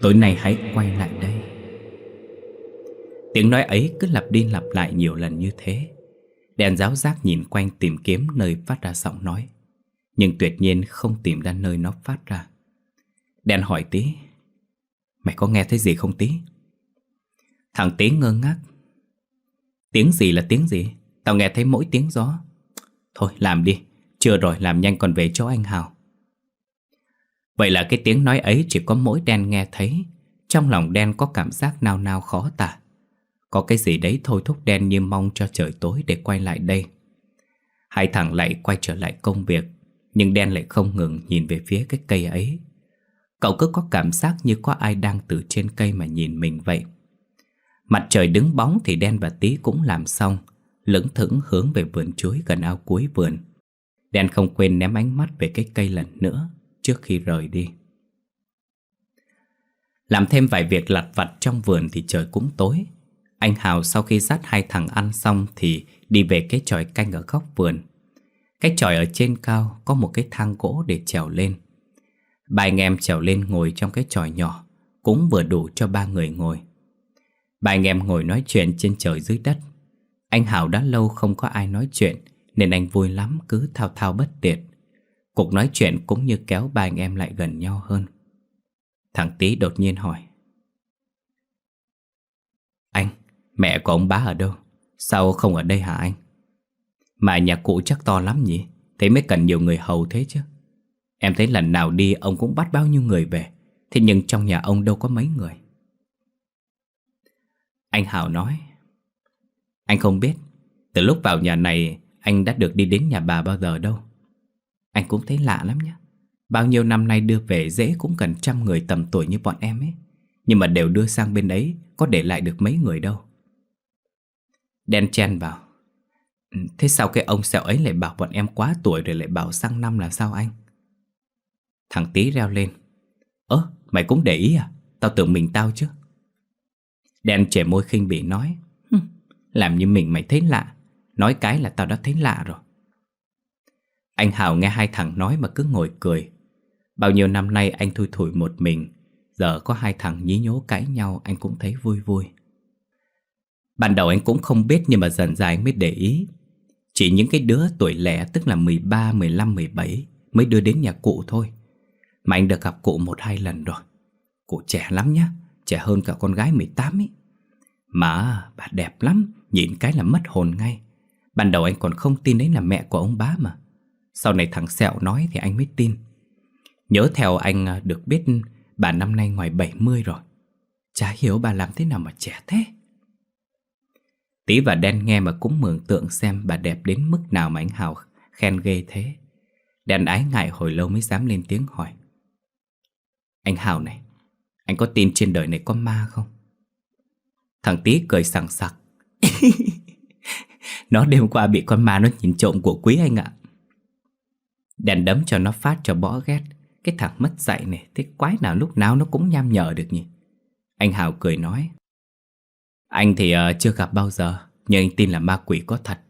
Tối nay hãy quay lại đây. Tiếng nói ấy cứ lặp đi lặp lại nhiều lần như thế. Đèn giáo giác nhìn quanh tìm kiếm nơi phát ra giọng nói. Nhưng tuyệt nhiên không tìm ra nơi nó phát ra. Đen hỏi tí Mày có nghe thấy gì không tí? Thằng tí ngơ ngác, Tiếng gì là tiếng gì? Tao nghe thấy mỗi tiếng gió. Thôi, làm đi, Chưa rồi, làm nhanh còn về chỗ anh Hào. Vậy là cái tiếng nói ấy chỉ có mỗi đen nghe thấy, Trong lòng đen có cảm giác nào nào khó tả. Có cái gì đấy thôi thúc đen như mong cho trời tối để quay lại đây. Hai thằng lại quay trở lại công việc. Nhưng đen lại không ngừng nhìn về phía cái cây ấy. Cậu cứ có cảm giác như có ai đang từ trên cây mà nhìn mình vậy. Mặt trời đứng bóng thì đen và tí cũng làm xong, Lững thững hướng về vườn chuối gần ao cuối vườn. Đen không quên ném ánh mắt về cái cây lần nữa Trước khi rời đi. Làm thêm vài việc lặt vặt trong vườn thì trời cũng tối. Anh Hào sau khi dắt hai thằng ăn xong Thì đi về cái tròi canh ở góc vườn. Cái tròi ở trên cao có một cái thang gỗ để trèo lên. Ba anh em trèo lên ngồi trong cái tròi nhỏ Cũng vừa đủ cho ba người ngồi. Ba anh em ngồi nói chuyện trên trời dưới đất. Anh Hảo đã lâu không có ai nói chuyện Nên anh vui lắm cứ thao thao bất tiệt Cuộc nói chuyện cũng như kéo ba anh em lại gần nhau hơn. Thằng Tý đột nhiên hỏi. Anh, mẹ của ông bá ở đâu? Sao không ở đây hả anh? Mà nhà cụ chắc to lắm nhỉ? Thế mới cần nhiều người hầu thế chứ. Em thấy lần nào đi, ông cũng bắt bao nhiêu người về. Thế nhưng trong nhà ông đâu có mấy người. Anh Hảo nói, Anh không biết, Từ lúc vào nhà này, Anh đã được đi đến nhà bà bao giờ đâu. Anh cũng thấy lạ lắm nhé Bao nhiêu năm nay đưa về dễ cũng cần trăm người tầm tuổi như bọn em ấy. Nhưng mà đều đưa sang bên ấy, Có để lại được mấy người đâu. Đen chen vào Thế sao cái ông sẹo ấy lại bảo bọn em quá tuổi Rồi lại bảo sang năm là sao anh? Thằng tí reo lên. Ơ, mày cũng để ý à? Tao tưởng mình tao chứ. Đen trẻ môi khinh bỉ nói. Làm như mình mày thấy lạ. Nói cái là tao đã thấy lạ rồi. Anh Hào nghe hai thằng nói mà cứ ngồi cười. Bao nhiêu năm nay anh thui thủi một mình, Giờ có hai thằng nhí nhố cãi nhau, Anh cũng thấy vui vui. Ban đầu anh cũng không biết Nhưng mà dần dài anh mới để ý. Chỉ những cái đứa tuổi lẻ Tức là 13, 15, 17 Mới đưa đến nhà cụ thôi. Mà anh được gặp cụ một hai lần rồi. Cụ trẻ lắm nhá Trẻ hơn cả con gái 18 ấy Mà bà đẹp lắm Nhìn cái là mất hồn ngay. Ban đầu anh còn không tin đấy là mẹ của ông bá mà. Sau này thằng Sẹo nói thì anh mới tin. Nhớ theo anh à, được biết bà năm nay ngoài 70 rồi. Chả hiểu bà làm thế nào mà trẻ thế. Tí và Đen nghe mà cũng mường tượng xem bà đẹp đến mức nào mà anh Hào khen ghê thế. Đen ái ngại hồi lâu mới dám lên tiếng hỏi. Anh Hào này, anh có tin trên đời này có ma không? Thằng Tí cười sảng sặc. Nó đêm qua bị con ma nó nhìn trộm của quý anh ạ. Đèn đấm cho nó phát cho bỏ ghét. Cái thằng mất dạy này Thế quái nào lúc nào nó cũng nham nhở được nhỉ? Anh Hào cười nói. Anh thì uh, chưa gặp bao giờ Nhưng anh tin là ma quỷ có thật.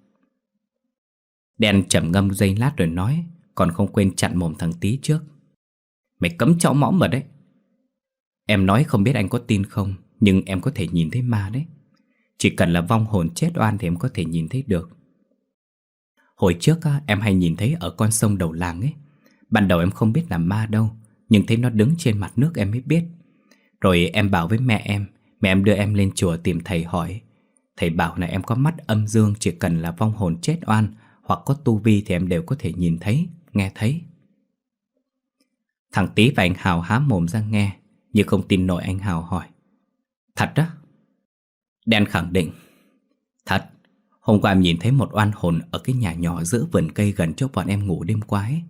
Đen trầm ngâm giây lát rồi nói Còn không quên chặn mồm thằng tí trước. Mày cấm cháu mõm mà đấy. Em nói không biết anh có tin không Nhưng em có thể nhìn thấy ma đấy. Chỉ cần là vong hồn chết oan Thì em có thể nhìn thấy được. Hồi trước em hay nhìn thấy Ở con sông đầu làng ấy. Ban đầu em không biết là ma đâu Nhưng thấy nó đứng trên mặt nước em mới biết. Rồi em bảo với mẹ em Mẹ em đưa em lên chùa tìm thầy hỏi. Thầy bảo là em có mắt âm dương, Chỉ cần là vong hồn chết oan Hoặc có tu vi thì em đều có thể nhìn thấy, Nghe thấy. Thằng Tý và anh Hào há mồm ra nghe, Nhưng không tin nổi anh Hào hỏi. Thật đó Đen khẳng định. Thật, Hôm qua em nhìn thấy một oan hồn Ở cái nhà nhỏ giữa vườn cây gần chỗ bọn em ngủ đêm qua ấy.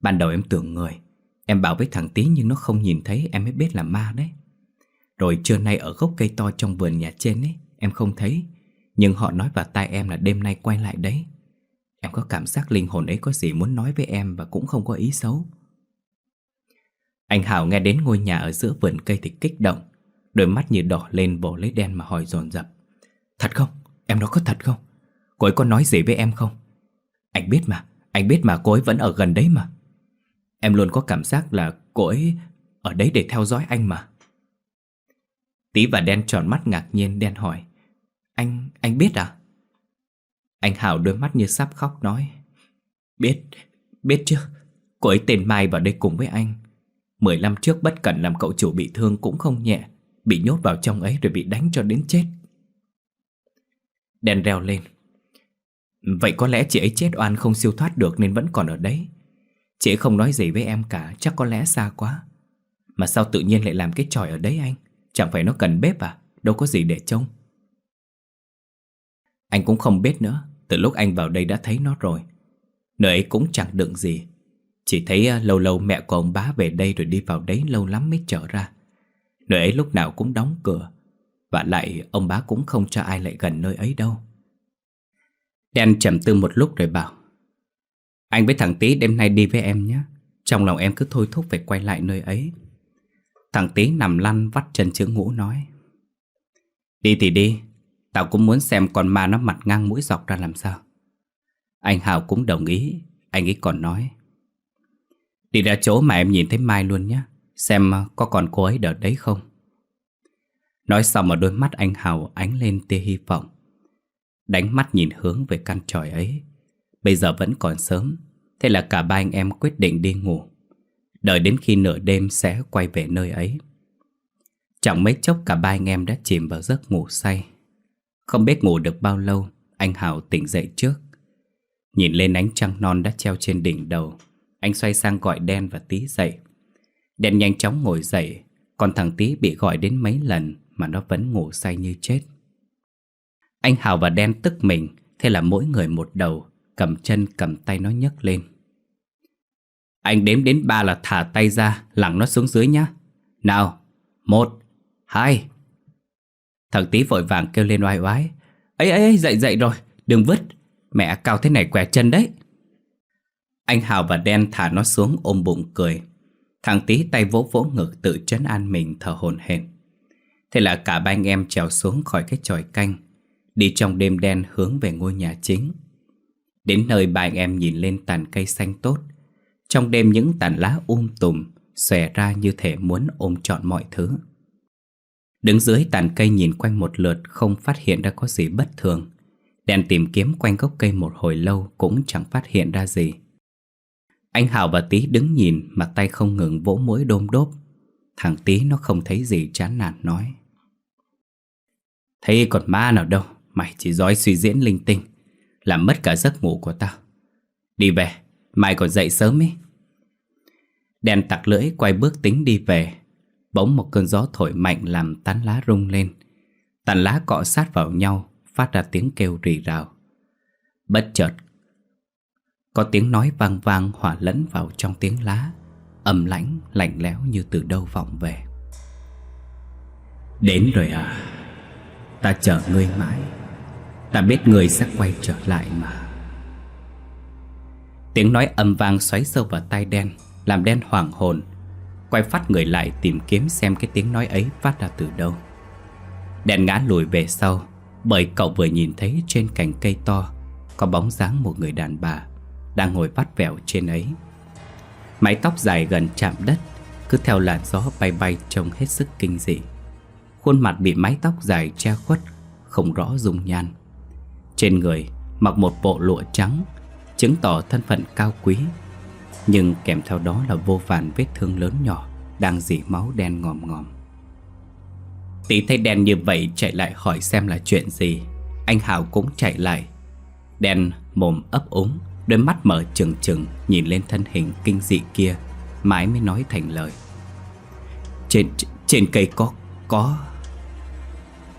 Ban đầu em tưởng người, Em bảo với thằng Tý nhưng nó không nhìn thấy, Em mới biết là ma đấy. Rồi trưa nay ở gốc cây to trong vườn nhà trên ấy Em không thấy. Nhưng họ nói vào tai em là đêm nay quay lại đấy. Em có cảm giác linh hồn ấy có gì muốn nói với em Và cũng không có ý xấu. Anh Hảo nghe đến ngôi nhà ở giữa vườn cây thì kích động. Đôi mắt như đỏ lên bổ lấy đen mà hỏi dồn dập. Thật không? Em nói có thật không? Cô ấy có nói gì với em không? Anh biết mà, anh biết mà cô ấy vẫn ở gần đấy mà. Em luôn có cảm giác là cô ấy ở đấy để theo dõi anh mà. Tí và đen tròn mắt ngạc nhiên đen hỏi Anh, anh biết à? Anh Hảo đôi mắt như sắp khóc nói Biết, biết chứ. Cô ấy tên Mai vào đây cùng với anh. Mười năm trước bất cẩn làm cậu chủ bị thương cũng không nhẹ Bị nhốt vào trong ấy rồi bị đánh cho đến chết. Đen reo lên Vậy có lẽ chị ấy chết oan không siêu thoát được nên vẫn còn ở đấy. Chị ấy không nói gì với em cả Chắc có lẽ xa quá. Mà sao tự nhiên lại làm cái tròi ở đấy anh? Chẳng phải nó cần bếp à? Đâu có gì để trông. Anh cũng không biết nữa. Từ lúc anh vào đây đã thấy nó rồi. Nơi ấy cũng chẳng đựng gì. Chỉ thấy à, lâu lâu mẹ của ông bá về đây Rồi đi vào đấy lâu lắm mới trở ra. Nơi ấy lúc nào cũng đóng cửa. Và lại, ông bá cũng không cho ai lại gần nơi ấy đâu. Đen trầm tư một lúc rồi bảo, Anh với thằng Tý đêm nay đi với em nhé. Trong lòng em cứ thôi thúc phải quay lại nơi ấy. Thằng Tý nằm lăn vắt chân chữ ngũ nói. Đi thì đi, Tao cũng muốn xem con ma nó mặt ngang mũi dọc ra làm sao. Anh Hào cũng đồng ý, Anh ấy còn nói. Đi ra chỗ mà em nhìn thấy Mai luôn nhé, Xem có còn cô ấy ở đấy không. Nói xong mà đôi mắt anh Hào ánh lên tia hy vọng. Đánh mắt nhìn hướng về căn tròi ấy, Bây giờ vẫn còn sớm, Thế là cả ba anh em quyết định đi ngủ. Đợi đến khi nửa đêm sẽ quay về nơi ấy. Chẳng mấy chốc cả ba anh em đã chìm vào giấc ngủ say. Không biết ngủ được bao lâu, Anh Hào tỉnh dậy trước. Nhìn lên ánh trăng non đã treo trên đỉnh đầu, Anh xoay sang gọi Đen và Tí dậy. Đen nhanh chóng ngồi dậy, Còn thằng Tí bị gọi đến mấy lần Mà nó vẫn ngủ say như chết. Anh Hào và Đen tức mình, Thế là mỗi người một đầu, Cầm chân cầm tay nó nhấc lên. Anh đếm đến ba là thả tay ra, Lẳng nó xuống dưới nhá. Nào, Một, Hai. Thằng Tí vội vàng kêu lên oai oái. Ấy ấy dậy dậy rồi, Đừng vứt. Mẹ cao thế này què chân đấy. Anh Hào và Đen thả nó xuống ôm bụng cười. Thằng Tí tay vỗ vỗ ngực tự trấn an mình thở hồn hển. Thế là cả ba anh em trèo xuống khỏi cái tròi canh, Đi trong đêm đen hướng về ngôi nhà chính. Đến nơi ba anh em nhìn lên tàn cây xanh tốt trong đêm những tàn lá um tùm Xòe ra như thể muốn ôm trọn mọi thứ. Đứng dưới tàn cây nhìn quanh một lượt Không phát hiện ra có gì bất thường. Đèn tìm kiếm quanh gốc cây một hồi lâu Cũng chẳng phát hiện ra gì. Anh Hào và Tý đứng nhìn mà tay không ngừng vỗ mũi đôm đốp. Thằng Tý nó không thấy gì chán nản nói. Thấy còn ma nào đâu, Mày chỉ dối suy diễn linh tinh, Làm mất cả giấc ngủ của tao. Đi về. Mai còn dậy sớm ấy. Đèn tặc lưỡi quay bước tính đi về. Bỗng một cơn gió thổi mạnh làm tán lá rung lên. Tàn lá cọ sát vào nhau Phát ra tiếng kêu rì rào. Bất chợt Có tiếng nói vang vang hòa lẫn vào trong tiếng lá Âm lãnh, lạnh lẽo như từ đâu vọng về. Đến rồi à Ta chờ ngươi mãi. Ta biết ngươi sẽ quay trở lại mà. Tiếng nói âm vang xoáy sâu vào tai đen, Làm đen hoảng hồn. Quay phát người lại tìm kiếm xem cái tiếng nói ấy phát ra từ đâu. Đen ngã lùi về sau, Bởi cậu vừa nhìn thấy trên cành cây to, Có bóng dáng một người đàn bà Đang ngồi vắt vẻo trên ấy. Mái tóc dài gần chạm đất, Cứ theo làn gió bay bay trông hết sức kinh dị. Khuôn mặt bị mái tóc dài che khuất, Không rõ dung nhan. Trên người mặc một bộ lụa trắng Chứng tỏ thân phận cao quý. Nhưng kèm theo đó là vô vàn vết thương lớn nhỏ Đang dỉ máu đen ngòm ngòm. Tí thấy đen như vậy chạy lại hỏi xem là chuyện gì. Anh Hào cũng chạy lại. Đen mồm ấp úng, Đôi mắt mở trừng trừng, Nhìn lên thân hình kinh dị kia, Mãi mới nói thành lời. Trên trên cây có Có.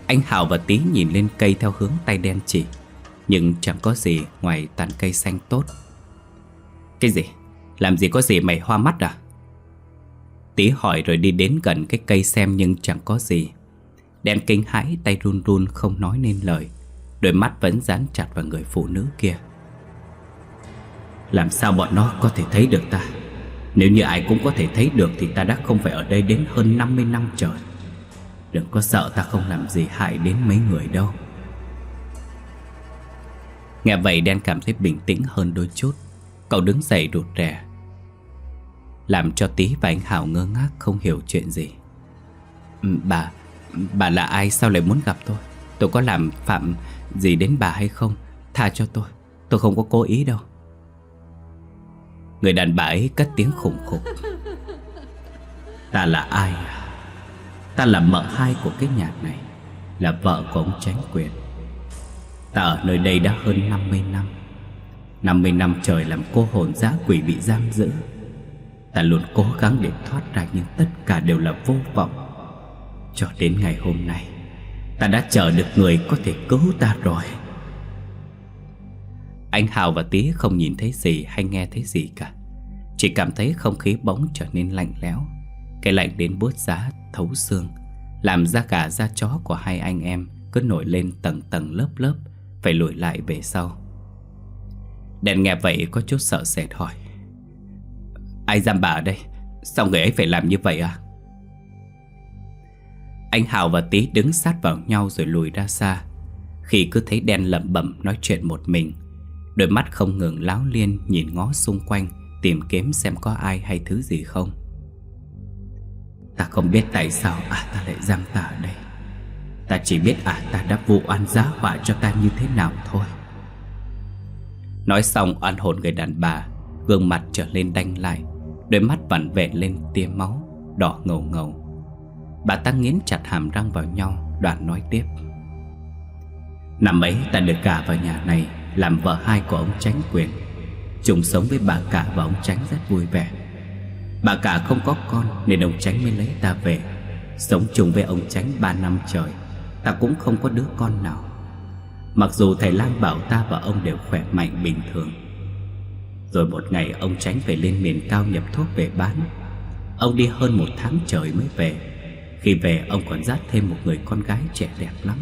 Anh Hào và Tí nhìn lên cây theo hướng tay đen chỉ. Nhưng chẳng có gì ngoài tàn cây xanh tốt. Cái gì? Làm gì có gì mày hoa mắt à? Tí hỏi rồi đi đến gần cái cây xem nhưng chẳng có gì. Đen kinh hãi, tay run run, không nói nên lời. Đôi mắt vẫn dán chặt vào người phụ nữ kia. Làm sao bọn nó có thể thấy được ta? Nếu như ai cũng có thể thấy được Thì ta đã không phải ở đây đến hơn 50 năm trời. Đừng có sợ ta không làm gì hại đến mấy người đâu. Nghe vậy đen cảm thấy bình tĩnh hơn đôi chút. Cậu đứng dậy rụt rè Làm cho tí và anh Hảo ngơ ngác không hiểu chuyện gì. Ừ, bà, bà là ai? Sao lại muốn gặp tôi? Tôi có làm phạm gì đến bà hay không? Tha cho tôi Tôi không có cố ý đâu. Người đàn bà ấy cất tiếng khủng khục. Ta là ai à? Ta là mợ hai của cái nhà này Là vợ của ông Tránh Quyền. Ta ở nơi đây đã hơn 50 năm. 50 năm trời làm cô hồn dã quỷ bị giam giữ. Ta luôn cố gắng để thoát ra Nhưng tất cả đều là vô vọng. Cho đến ngày hôm nay, Ta đã chờ được người có thể cứu ta rồi. Anh Hào và Tía không nhìn thấy gì hay nghe thấy gì cả. Chỉ cảm thấy không khí bỗng trở nên lạnh lẽo. Cái lạnh đến buốt giá, thấu xương, Làm da gà, da chó của hai anh em Cứ nổi lên tầng tầng lớp lớp. Phải lùi lại về sau. Đèn nghe vậy có chút sợ sệt hỏi, Ai giam bà ở đây? Sao người ấy phải làm như vậy à? Anh Hào và Tý đứng sát vào nhau rồi lùi ra xa. Khi cứ thấy đen lẩm bẩm nói chuyện một mình, Đôi mắt không ngừng láo liên nhìn ngó xung quanh, Tìm kiếm xem có ai hay thứ gì không. Ta không biết tại sao à ta lại giam ta ở đây. Ta chỉ biết à ta đã vụ oan giá họa cho ta như thế nào thôi. Nói xong, oan hồn người đàn bà, Gương mặt trở lên đanh lại Đôi mắt vặn vẹn lên tia máu, Đỏ ngầu ngầu. Bà ta nghiến chặt hàm răng vào nhau, Đoạn nói tiếp. Năm ấy ta được cả vào nhà này, Làm vợ hai của ông tránh quyền. Chúng sống với bà cả và ông tránh rất vui vẻ. Bà cả không có con, Nên ông tránh mới lấy ta về. Sống chung với ông tránh ba năm trời. Ta cũng không có đứa con nào. Mặc dù thầy lang bảo ta và ông đều khỏe mạnh, bình thường. Rồi một ngày ông tránh về lên miền cao nhập thuốc về bán. Ông đi hơn một tháng trời mới về. Khi về, ông còn dắt thêm một người con gái trẻ đẹp lắm.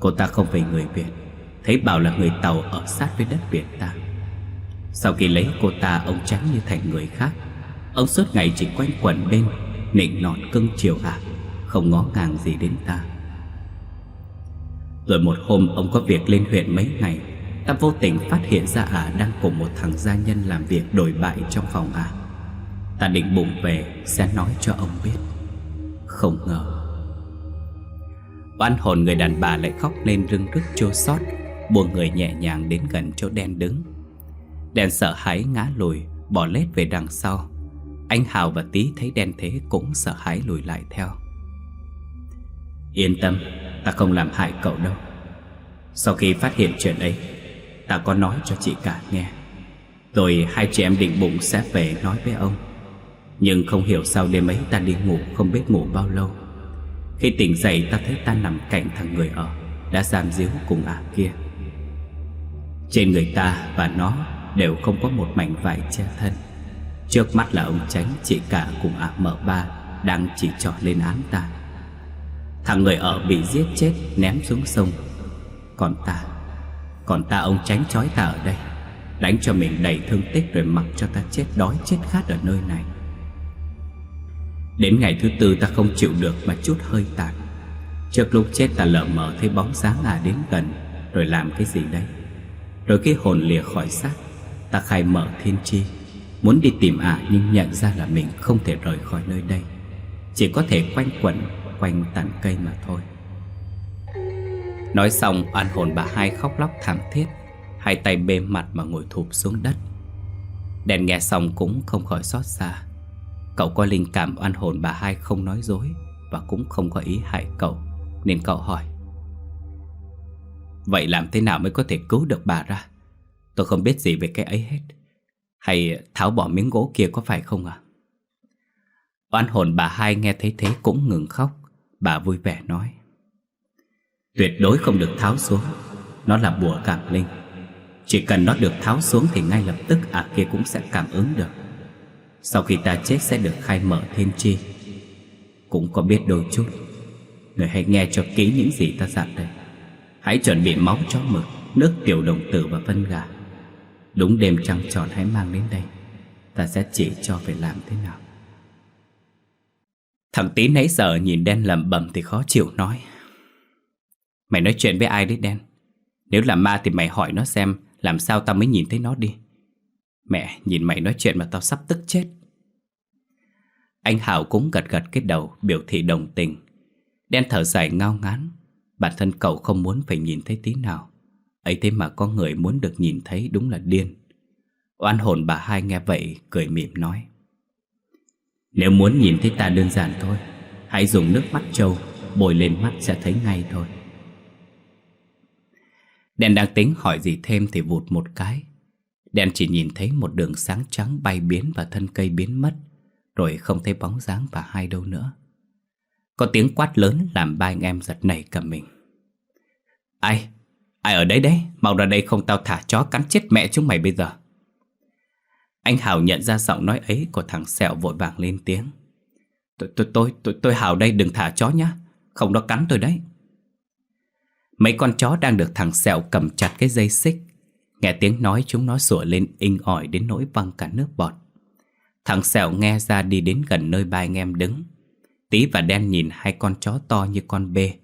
Cô ta không phải người Việt, Thấy bảo là người Tàu ở sát với đất Việt ta. Sau khi lấy cô ta, Ông tránh như thành người khác. Ông suốt ngày chỉ quanh quẩn bên Nịnh nọt cưng chiều ả Không ngó ngàng gì đến ta. Rồi một hôm, ông có việc lên huyện mấy ngày. Ta vô tình phát hiện ra ả đang cùng một thằng gia nhân làm việc đổi bại trong phòng ả. Ta định bụng về, sẽ nói cho ông biết. Không ngờ. Oan hồn người đàn bà lại khóc lên rưng rức chua xót, Buông người nhẹ nhàng đến gần chỗ đen đứng. Đen sợ hãi ngã lùi, Bỏ lết về đằng sau. Anh Hào và Tý thấy đen thế Cũng sợ hãi lùi lại theo. Yên tâm Ta không làm hại cậu đâu. Sau khi phát hiện chuyện ấy, Ta có nói cho chị cả nghe. Rồi hai chị em định bụng sẽ về nói với ông. Nhưng không hiểu sao đêm ấy ta đi ngủ Không biết ngủ bao lâu. Khi tỉnh dậy ta thấy ta nằm cạnh thằng người ở, Đã giam díu cùng ả kia. Trên người ta và nó Đều không có một mảnh vải che thân. Trước mắt là ông tránh chị cả cùng ả mở ba, Đang chỉ trỏ lên án ta. Thằng người ở bị giết chết, Ném xuống sông. Còn ta Còn ta ông tránh trói ta ở đây, Đánh cho mình đầy thương tích Rồi mặc cho ta chết đói, chết khát ở nơi này. Đến ngày thứ tư ta không chịu được mà chút hơi tàn. Trước lúc chết ta lờ mờ thấy bóng dáng à đến gần, Rồi làm cái gì đây Rồi cái hồn lìa khỏi xác, Ta khai mở thiên chi Muốn đi tìm ả nhưng nhận ra là mình không thể rời khỏi nơi đây. Chỉ có thể quanh quẩn quanh tàn cây mà thôi. Nói xong oan hồn bà hai khóc lóc thảm thiết, Hai tay bê mặt mà ngồi thụp xuống đất. Đèn nghe xong cũng không khỏi xót xa. Cậu có linh cảm oan hồn bà hai không nói dối Và cũng không có ý hại cậu, Nên cậu hỏi. Vậy làm thế nào mới có thể cứu được bà ra? Tôi không biết gì về cái ấy hết. Hay tháo bỏ miếng gỗ kia có phải không à Oan hồn bà hai nghe thấy thế cũng ngừng khóc. Bà vui vẻ nói. Tuyệt đối không được tháo xuống. Nó là bùa cảm linh. Chỉ cần nó được tháo xuống thì ngay lập tức à kia cũng sẽ cảm ứng được. Sau khi ta chết sẽ được khai mở thiên chi Cũng có biết đôi chút. Người hãy nghe cho kỹ những gì ta dặn đây. Hãy chuẩn bị máu chó mực, Nước tiểu đồng tử và phân gà. Đúng đêm trăng tròn hãy mang đến đây. Ta sẽ chỉ cho phải làm thế nào. Thằng tí nãy giờ nhìn đen lầm bầm thì khó chịu nói. Mày nói chuyện với ai đấy đen? Nếu là ma thì mày hỏi nó xem, Làm sao tao mới nhìn thấy nó đi? Mẹ, nhìn mày nói chuyện mà tao sắp tức chết. Anh Hảo cũng gật gật cái đầu, Biểu thị đồng tình. Đen thở dài ngao ngán. Bản thân cậu không muốn phải nhìn thấy tí nào. Ấy thế mà có người muốn được nhìn thấy đúng là điên. Oan hồn bà hai nghe vậy, Cười mỉm nói. Nếu muốn nhìn thấy ta đơn giản thôi, Hãy dùng nước mắt trâu Bồi lên mắt sẽ thấy ngay thôi. Đèn đang tính hỏi gì thêm thì vụt một cái. Đèn chỉ nhìn thấy một đường sáng trắng bay biến và thân cây biến mất, Rồi không thấy bóng dáng và hai đâu nữa. Có tiếng quát lớn làm ba anh em giật nảy cả mình. Ai? Ai ở đây đấy? Mau ra đây không tao thả chó cắn chết mẹ chúng mày bây giờ. Anh Hào nhận ra giọng nói ấy của thằng Sẹo vội vàng lên tiếng. Tôi, tôi, tôi, tôi, tôi Hào đây đừng thả chó nhá. Không nó cắn tôi đấy. Mấy con chó đang được thằng Sẹo cầm chặt cái dây xích. Nghe tiếng nói chúng nó sủa lên inh ỏi đến nỗi văng cả nước bọt. Thằng Sẹo nghe ra đi đến gần nơi ba anh em đứng. Tí và đen nhìn hai con chó to như con bê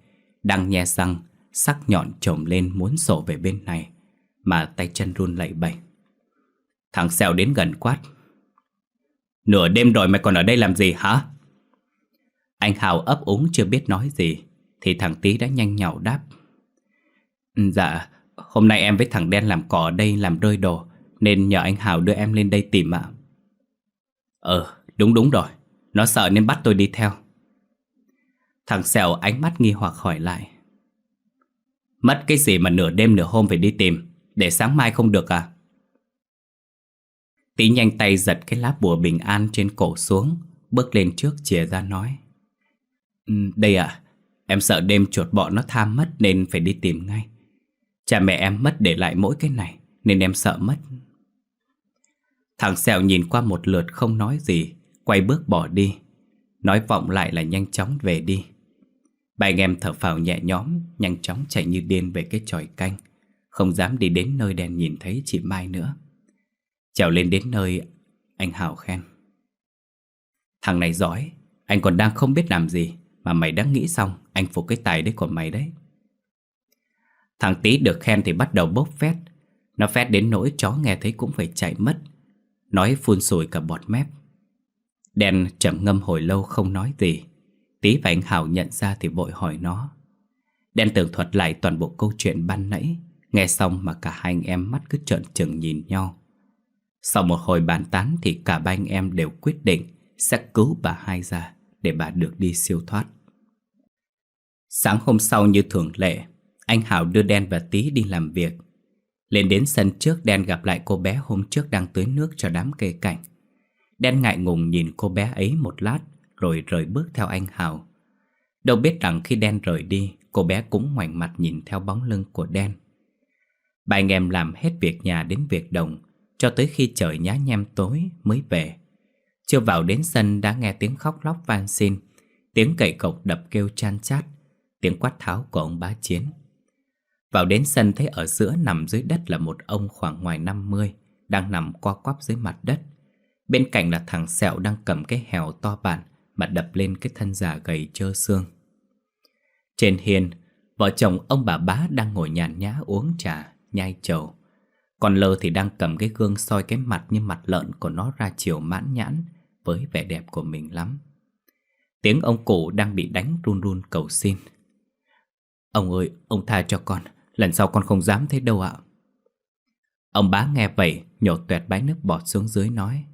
Đang nhe răng Sắc nhọn trồm lên muốn sổ về bên này Mà tay chân run lẩy bẩy. Thằng Sẹo đến gần quát. Nửa đêm rồi mày còn ở đây làm gì hả? Anh Hào ấp úng chưa biết nói gì, Thì thằng Tý đã nhanh nhảu đáp. Dạ Hôm nay em với thằng Đen làm cỏ ở đây làm rơi đồ, Nên nhờ anh Hào đưa em lên đây tìm ạ. Ờ đúng đúng rồi, Nó sợ nên bắt tôi đi theo. Thằng Sẹo ánh mắt nghi hoặc hỏi lại. Mất cái gì mà nửa đêm nửa hôm phải đi tìm, Để sáng mai không được à? Tí nhanh tay giật cái lá bùa bình an trên cổ xuống, Bước lên trước chìa ra nói. Ừ, đây ạ, Em sợ đêm chuột bọ nó tham mất nên phải đi tìm ngay. Cha mẹ em mất để lại mỗi cái này, Nên em sợ mất. Thằng Sẹo nhìn qua một lượt không nói gì, Quay bước bỏ đi. Nói vọng lại là nhanh chóng về đi. Ba anh em thở phào nhẹ nhõm, Nhanh chóng chạy như điên về cái tròi canh. Không dám đi đến nơi đèn nhìn thấy chị Mai nữa. Trèo lên đến nơi Anh Hảo khen. Thằng này giỏi, Anh còn đang không biết làm gì Mà mày đã nghĩ xong Anh phục cái tài đấy của mày đấy. Thằng tí được khen thì bắt đầu bốc phét. Nó phét đến nỗi chó nghe thấy cũng phải chạy mất. Nói phun sùi cả bọt mép. Đen chậm ngâm hồi lâu không nói gì. Tí và anh Hảo nhận ra thì vội hỏi nó. Đen tường thuật lại toàn bộ câu chuyện ban nãy. Nghe xong mà cả hai anh em mắt cứ trợn trừng nhìn nhau. Sau một hồi bàn tán thì cả ba anh em đều quyết định Sẽ cứu bà hai ra để bà được đi siêu thoát. Sáng hôm sau như thường lệ, Anh Hảo đưa Đen và Tí đi làm việc. Lên đến sân trước, Đen gặp lại cô bé hôm trước đang tưới nước cho đám cây cảnh. Đen ngại ngùng nhìn cô bé ấy một lát, Rồi rời bước theo anh Hào Đâu biết rằng khi Đen rời đi, Cô bé cũng ngoảnh mặt nhìn theo bóng lưng của Đen. Ba anh em làm hết việc nhà đến việc đồng cho tới khi trời nhá nhem tối mới về. Chưa vào đến sân đã nghe tiếng khóc lóc van xin, Tiếng cậy cộc đập kêu chan chát, Tiếng quát tháo của ông bá chiến. Vào đến sân thấy ở giữa nằm dưới đất là một ông khoảng ngoài 50 Đang nằm co quắp dưới mặt đất. Bên cạnh là thằng Sẹo đang cầm cái hèo to bản Mà đập lên cái thân già gầy trơ xương. Trên hiên, Vợ chồng ông bà bá đang ngồi nhàn nhã uống trà, Nhai trầu còn lơ thì đang cầm cái gương soi cái mặt như mặt lợn của nó ra chiều mãn nhãn Với vẻ đẹp của mình lắm. Tiếng ông cụ đang bị đánh run run cầu xin. Ông ơi, ông tha cho con Lần sau con không dám thế đâu ạ. Ông bá nghe vậy Nhổ tuẹt bái nước bọt xuống dưới nói.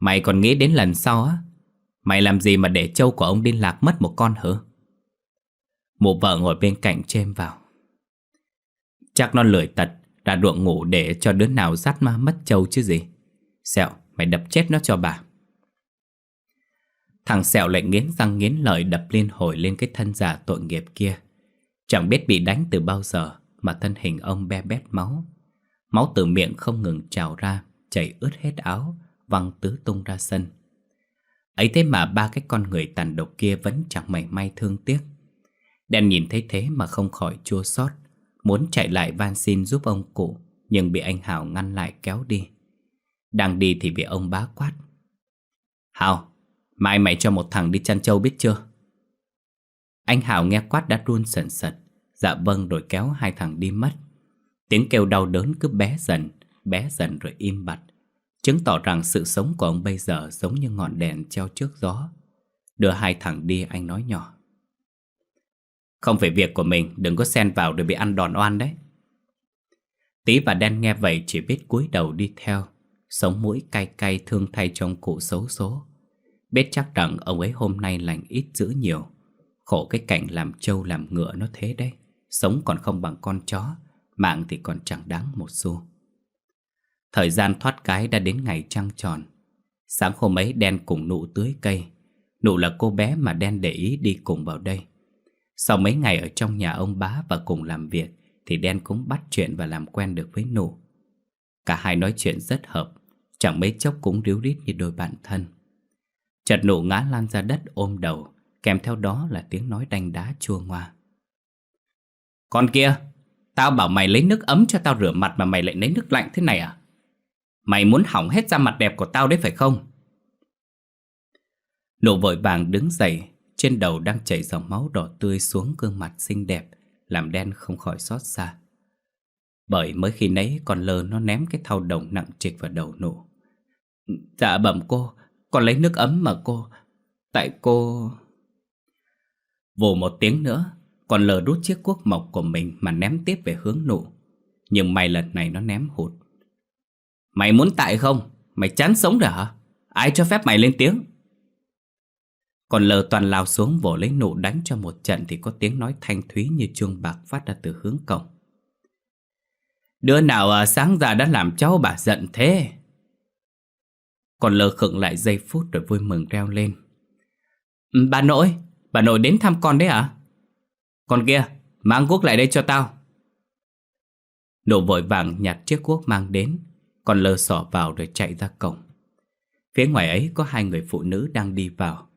Mày còn nghĩ đến lần sau á? Mày làm gì mà để trâu của ông đi lạc mất một con hả? Mụ vợ ngồi bên cạnh chêm vào. Chắc nó lười tật ra ruộng ngủ để cho đứa nào dắt ma mất trâu chứ gì. Sẹo mày đập chết nó cho bà. Thằng Sẹo lại nghiến răng nghiến lợi đập liên hồi lên cái thân giả tội nghiệp kia. Chẳng biết bị đánh từ bao giờ Mà thân hình ông be bét máu. Máu từ miệng không ngừng trào ra Chảy ướt hết áo văng tứ tung ra sân. Ấy thế mà ba cái con người tàn độc kia vẫn chẳng mảy may thương tiếc. Đen nhìn thấy thế mà không khỏi chua xót, muốn chạy lại van xin giúp ông cụ, nhưng bị anh Hào ngăn lại kéo đi. Đang đi thì bị ông bá quát. Hào, mai mày cho một thằng đi chăn trâu biết chưa? Anh Hào nghe quát đã run sần sật, dạ vâng rồi kéo hai thằng đi mất. Tiếng kêu đau đớn cứ bé dần, bé dần rồi im bặt. Chứng tỏ rằng sự sống của ông bây giờ giống như ngọn đèn treo trước gió Đưa hai thằng đi anh nói nhỏ không phải việc của mình, Đừng có xen vào để bị ăn đòn oan đấy. Tí và đen nghe vậy chỉ biết cúi đầu đi theo, Sống mũi cay cay thương thay trong cụ xấu số Biết chắc rằng ông ấy hôm nay lành ít dữ nhiều, Khổ cái cảnh làm trâu làm ngựa nó thế đấy. Sống còn không bằng con chó, Mạng thì còn chẳng đáng một xu. Thời gian thoát cái đã đến ngày trăng tròn. Sáng hôm ấy đen cùng nụ tưới cây. Nụ là cô bé mà đen để ý đi cùng vào đây. Sau mấy ngày ở trong nhà ông bá và cùng làm việc, Thì đen cũng bắt chuyện và làm quen được với nụ. Cả hai nói chuyện rất hợp, Chẳng mấy chốc cũng ríu rít như đôi bạn thân. Chợt nụ ngã lan ra đất ôm đầu, Kèm theo đó là tiếng nói đanh đá chua ngoa. Con kia, Tao bảo mày lấy nước ấm cho tao rửa mặt Mà mày lại lấy nước lạnh thế này à? Mày muốn hỏng hết da mặt đẹp của tao đấy phải không? Nụ vội vàng đứng dậy trên đầu đang chảy dòng máu đỏ tươi xuống gương mặt xinh đẹp, Làm đen không khỏi xót xa Bởi mới khi nấy con lơ nó ném cái thau đồng nặng trịch vào đầu nụ Dạ bẩm cô, Con lấy nước ấm mà cô Tại cô... Vù một tiếng nữa, Con lờ đút chiếc cuốc mộc của mình Mà ném tiếp về hướng nụ Nhưng may lần này nó ném hụt Mày muốn tại không? Mày chán sống rồi hả? Ai cho phép mày lên tiếng? Còn lờ toàn lao xuống vỗ lấy nụ đánh cho một trận Thì có tiếng nói thanh thúy như chuông bạc phát ra từ hướng cổng. Đứa nào à, sáng ra đã làm cháu bà giận thế? Còn lờ khựng lại giây phút rồi vui mừng reo lên. Ừ, bà nội, bà nội đến thăm con đấy à? Con kia, mang quốc lại đây cho tao. Nụ vội vàng nhặt chiếc cuốc mang đến Còn lờ sỏ vào rồi chạy ra cổng. Phía ngoài ấy có hai người phụ nữ đang đi vào.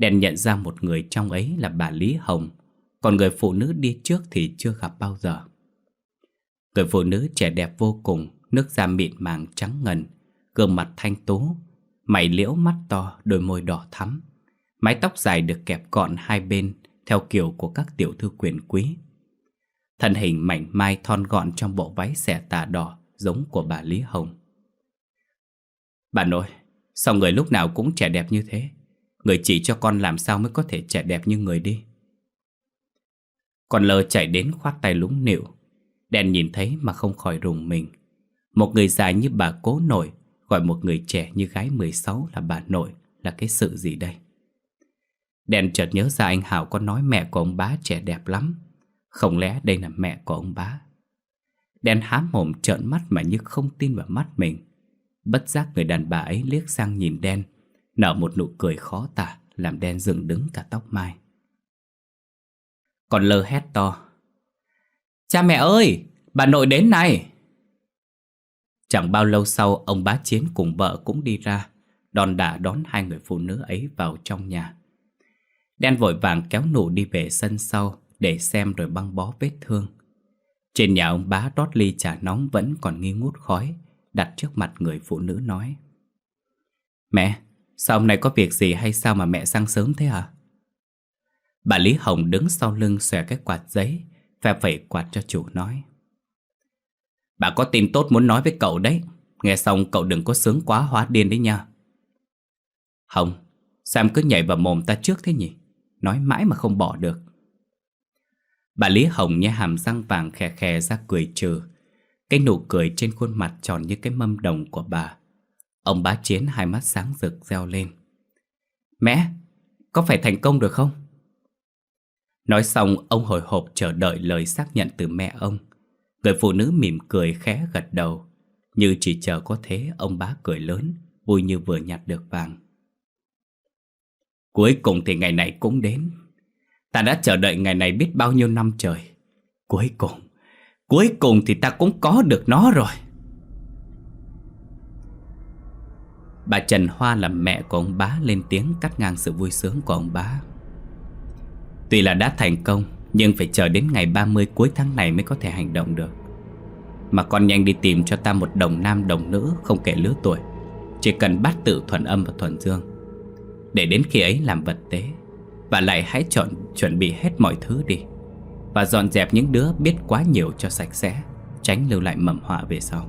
Đèn nhận ra một người trong ấy là bà Lý Hồng. Còn người phụ nữ đi trước thì chưa gặp bao giờ. Người phụ nữ trẻ đẹp vô cùng Nước da mịn màng trắng ngần Gương mặt thanh tú Mày liễu mắt to, đôi môi đỏ thắm. Mái tóc dài được kẹp gọn hai bên Theo kiểu của các tiểu thư quyền quý. Thân hình mảnh mai thon gọn trong bộ váy xẻ tà đỏ Giống của bà Lý Hồng. Bà nội, sao người lúc nào cũng trẻ đẹp như thế? Người chỉ cho con làm sao mới có thể trẻ đẹp như người đi. Con lơ chạy đến khoát tay lúng nịu. Đèn nhìn thấy mà không khỏi rùng mình. Một người già như bà cố nội, Gọi một người trẻ như gái 16 là bà nội, Là cái sự gì đây? Đèn chợt nhớ ra anh Hảo có nói mẹ của ông bá trẻ đẹp lắm. Không lẽ đây là mẹ của ông bá? Đèn há mồm trợn mắt mà như không tin vào mắt mình. Bất giác người đàn bà ấy liếc sang nhìn đen Nở một nụ cười khó tả, Làm đen dựng đứng cả tóc mai. Còn lơ hét to, Cha mẹ ơi, Bà nội đến này. Chẳng bao lâu sau, Ông bá chiến cùng vợ cũng đi ra, Đòn đả đón hai người phụ nữ ấy vào trong nhà. Đen vội vàng kéo nụ đi về sân sau Để xem rồi băng bó vết thương. Trên nhà ông bá rót ly trà nóng Vẫn còn nghi ngút khói, Đặt trước mặt người phụ nữ nói, Mẹ Sao hôm nay có việc gì hay sao mà mẹ sang sớm thế hả? Bà Lý Hồng đứng sau lưng xòe cái quạt giấy Phè phẩy quạt cho chủ nói. Bà có tin tốt muốn nói với cậu đấy. Nghe xong cậu đừng có sướng quá, hóa điên đấy nha. Hồng, Sao em cứ nhảy vào mồm ta trước thế nhỉ? Nói mãi mà không bỏ được. Bà Lý Hồng nhếch hàm răng vàng khè khè ra cười trừ. Cái nụ cười trên khuôn mặt tròn như cái mâm đồng của bà. Ông bá chiến hai mắt sáng rực reo lên. Mẹ, có phải thành công được không? Nói xong ông hồi hộp chờ đợi lời xác nhận từ mẹ ông. Người phụ nữ mỉm cười khẽ gật đầu. Như chỉ chờ có thế ông bá cười lớn Vui như vừa nhặt được vàng. Cuối cùng thì ngày này cũng đến. Ta đã chờ đợi ngày này biết bao nhiêu năm trời. Cuối cùng Cuối cùng thì ta cũng có được nó rồi. Bà Trần Hoa là mẹ của ông bá lên tiếng cắt ngang sự vui sướng của ông bá. Tuy là đã thành công, Nhưng phải chờ đến ngày 30 cuối tháng này mới có thể hành động được. Mà con nhanh đi tìm cho ta một đồng nam đồng nữ không kể lứa tuổi. Chỉ cần bắt tự thuần âm và thuần dương. Để đến khi ấy làm vật tế. Và lại hãy chọn, chuẩn bị hết mọi thứ đi. Và dọn dẹp những đứa biết quá nhiều cho sạch sẽ, Tránh lưu lại mầm họa về sau.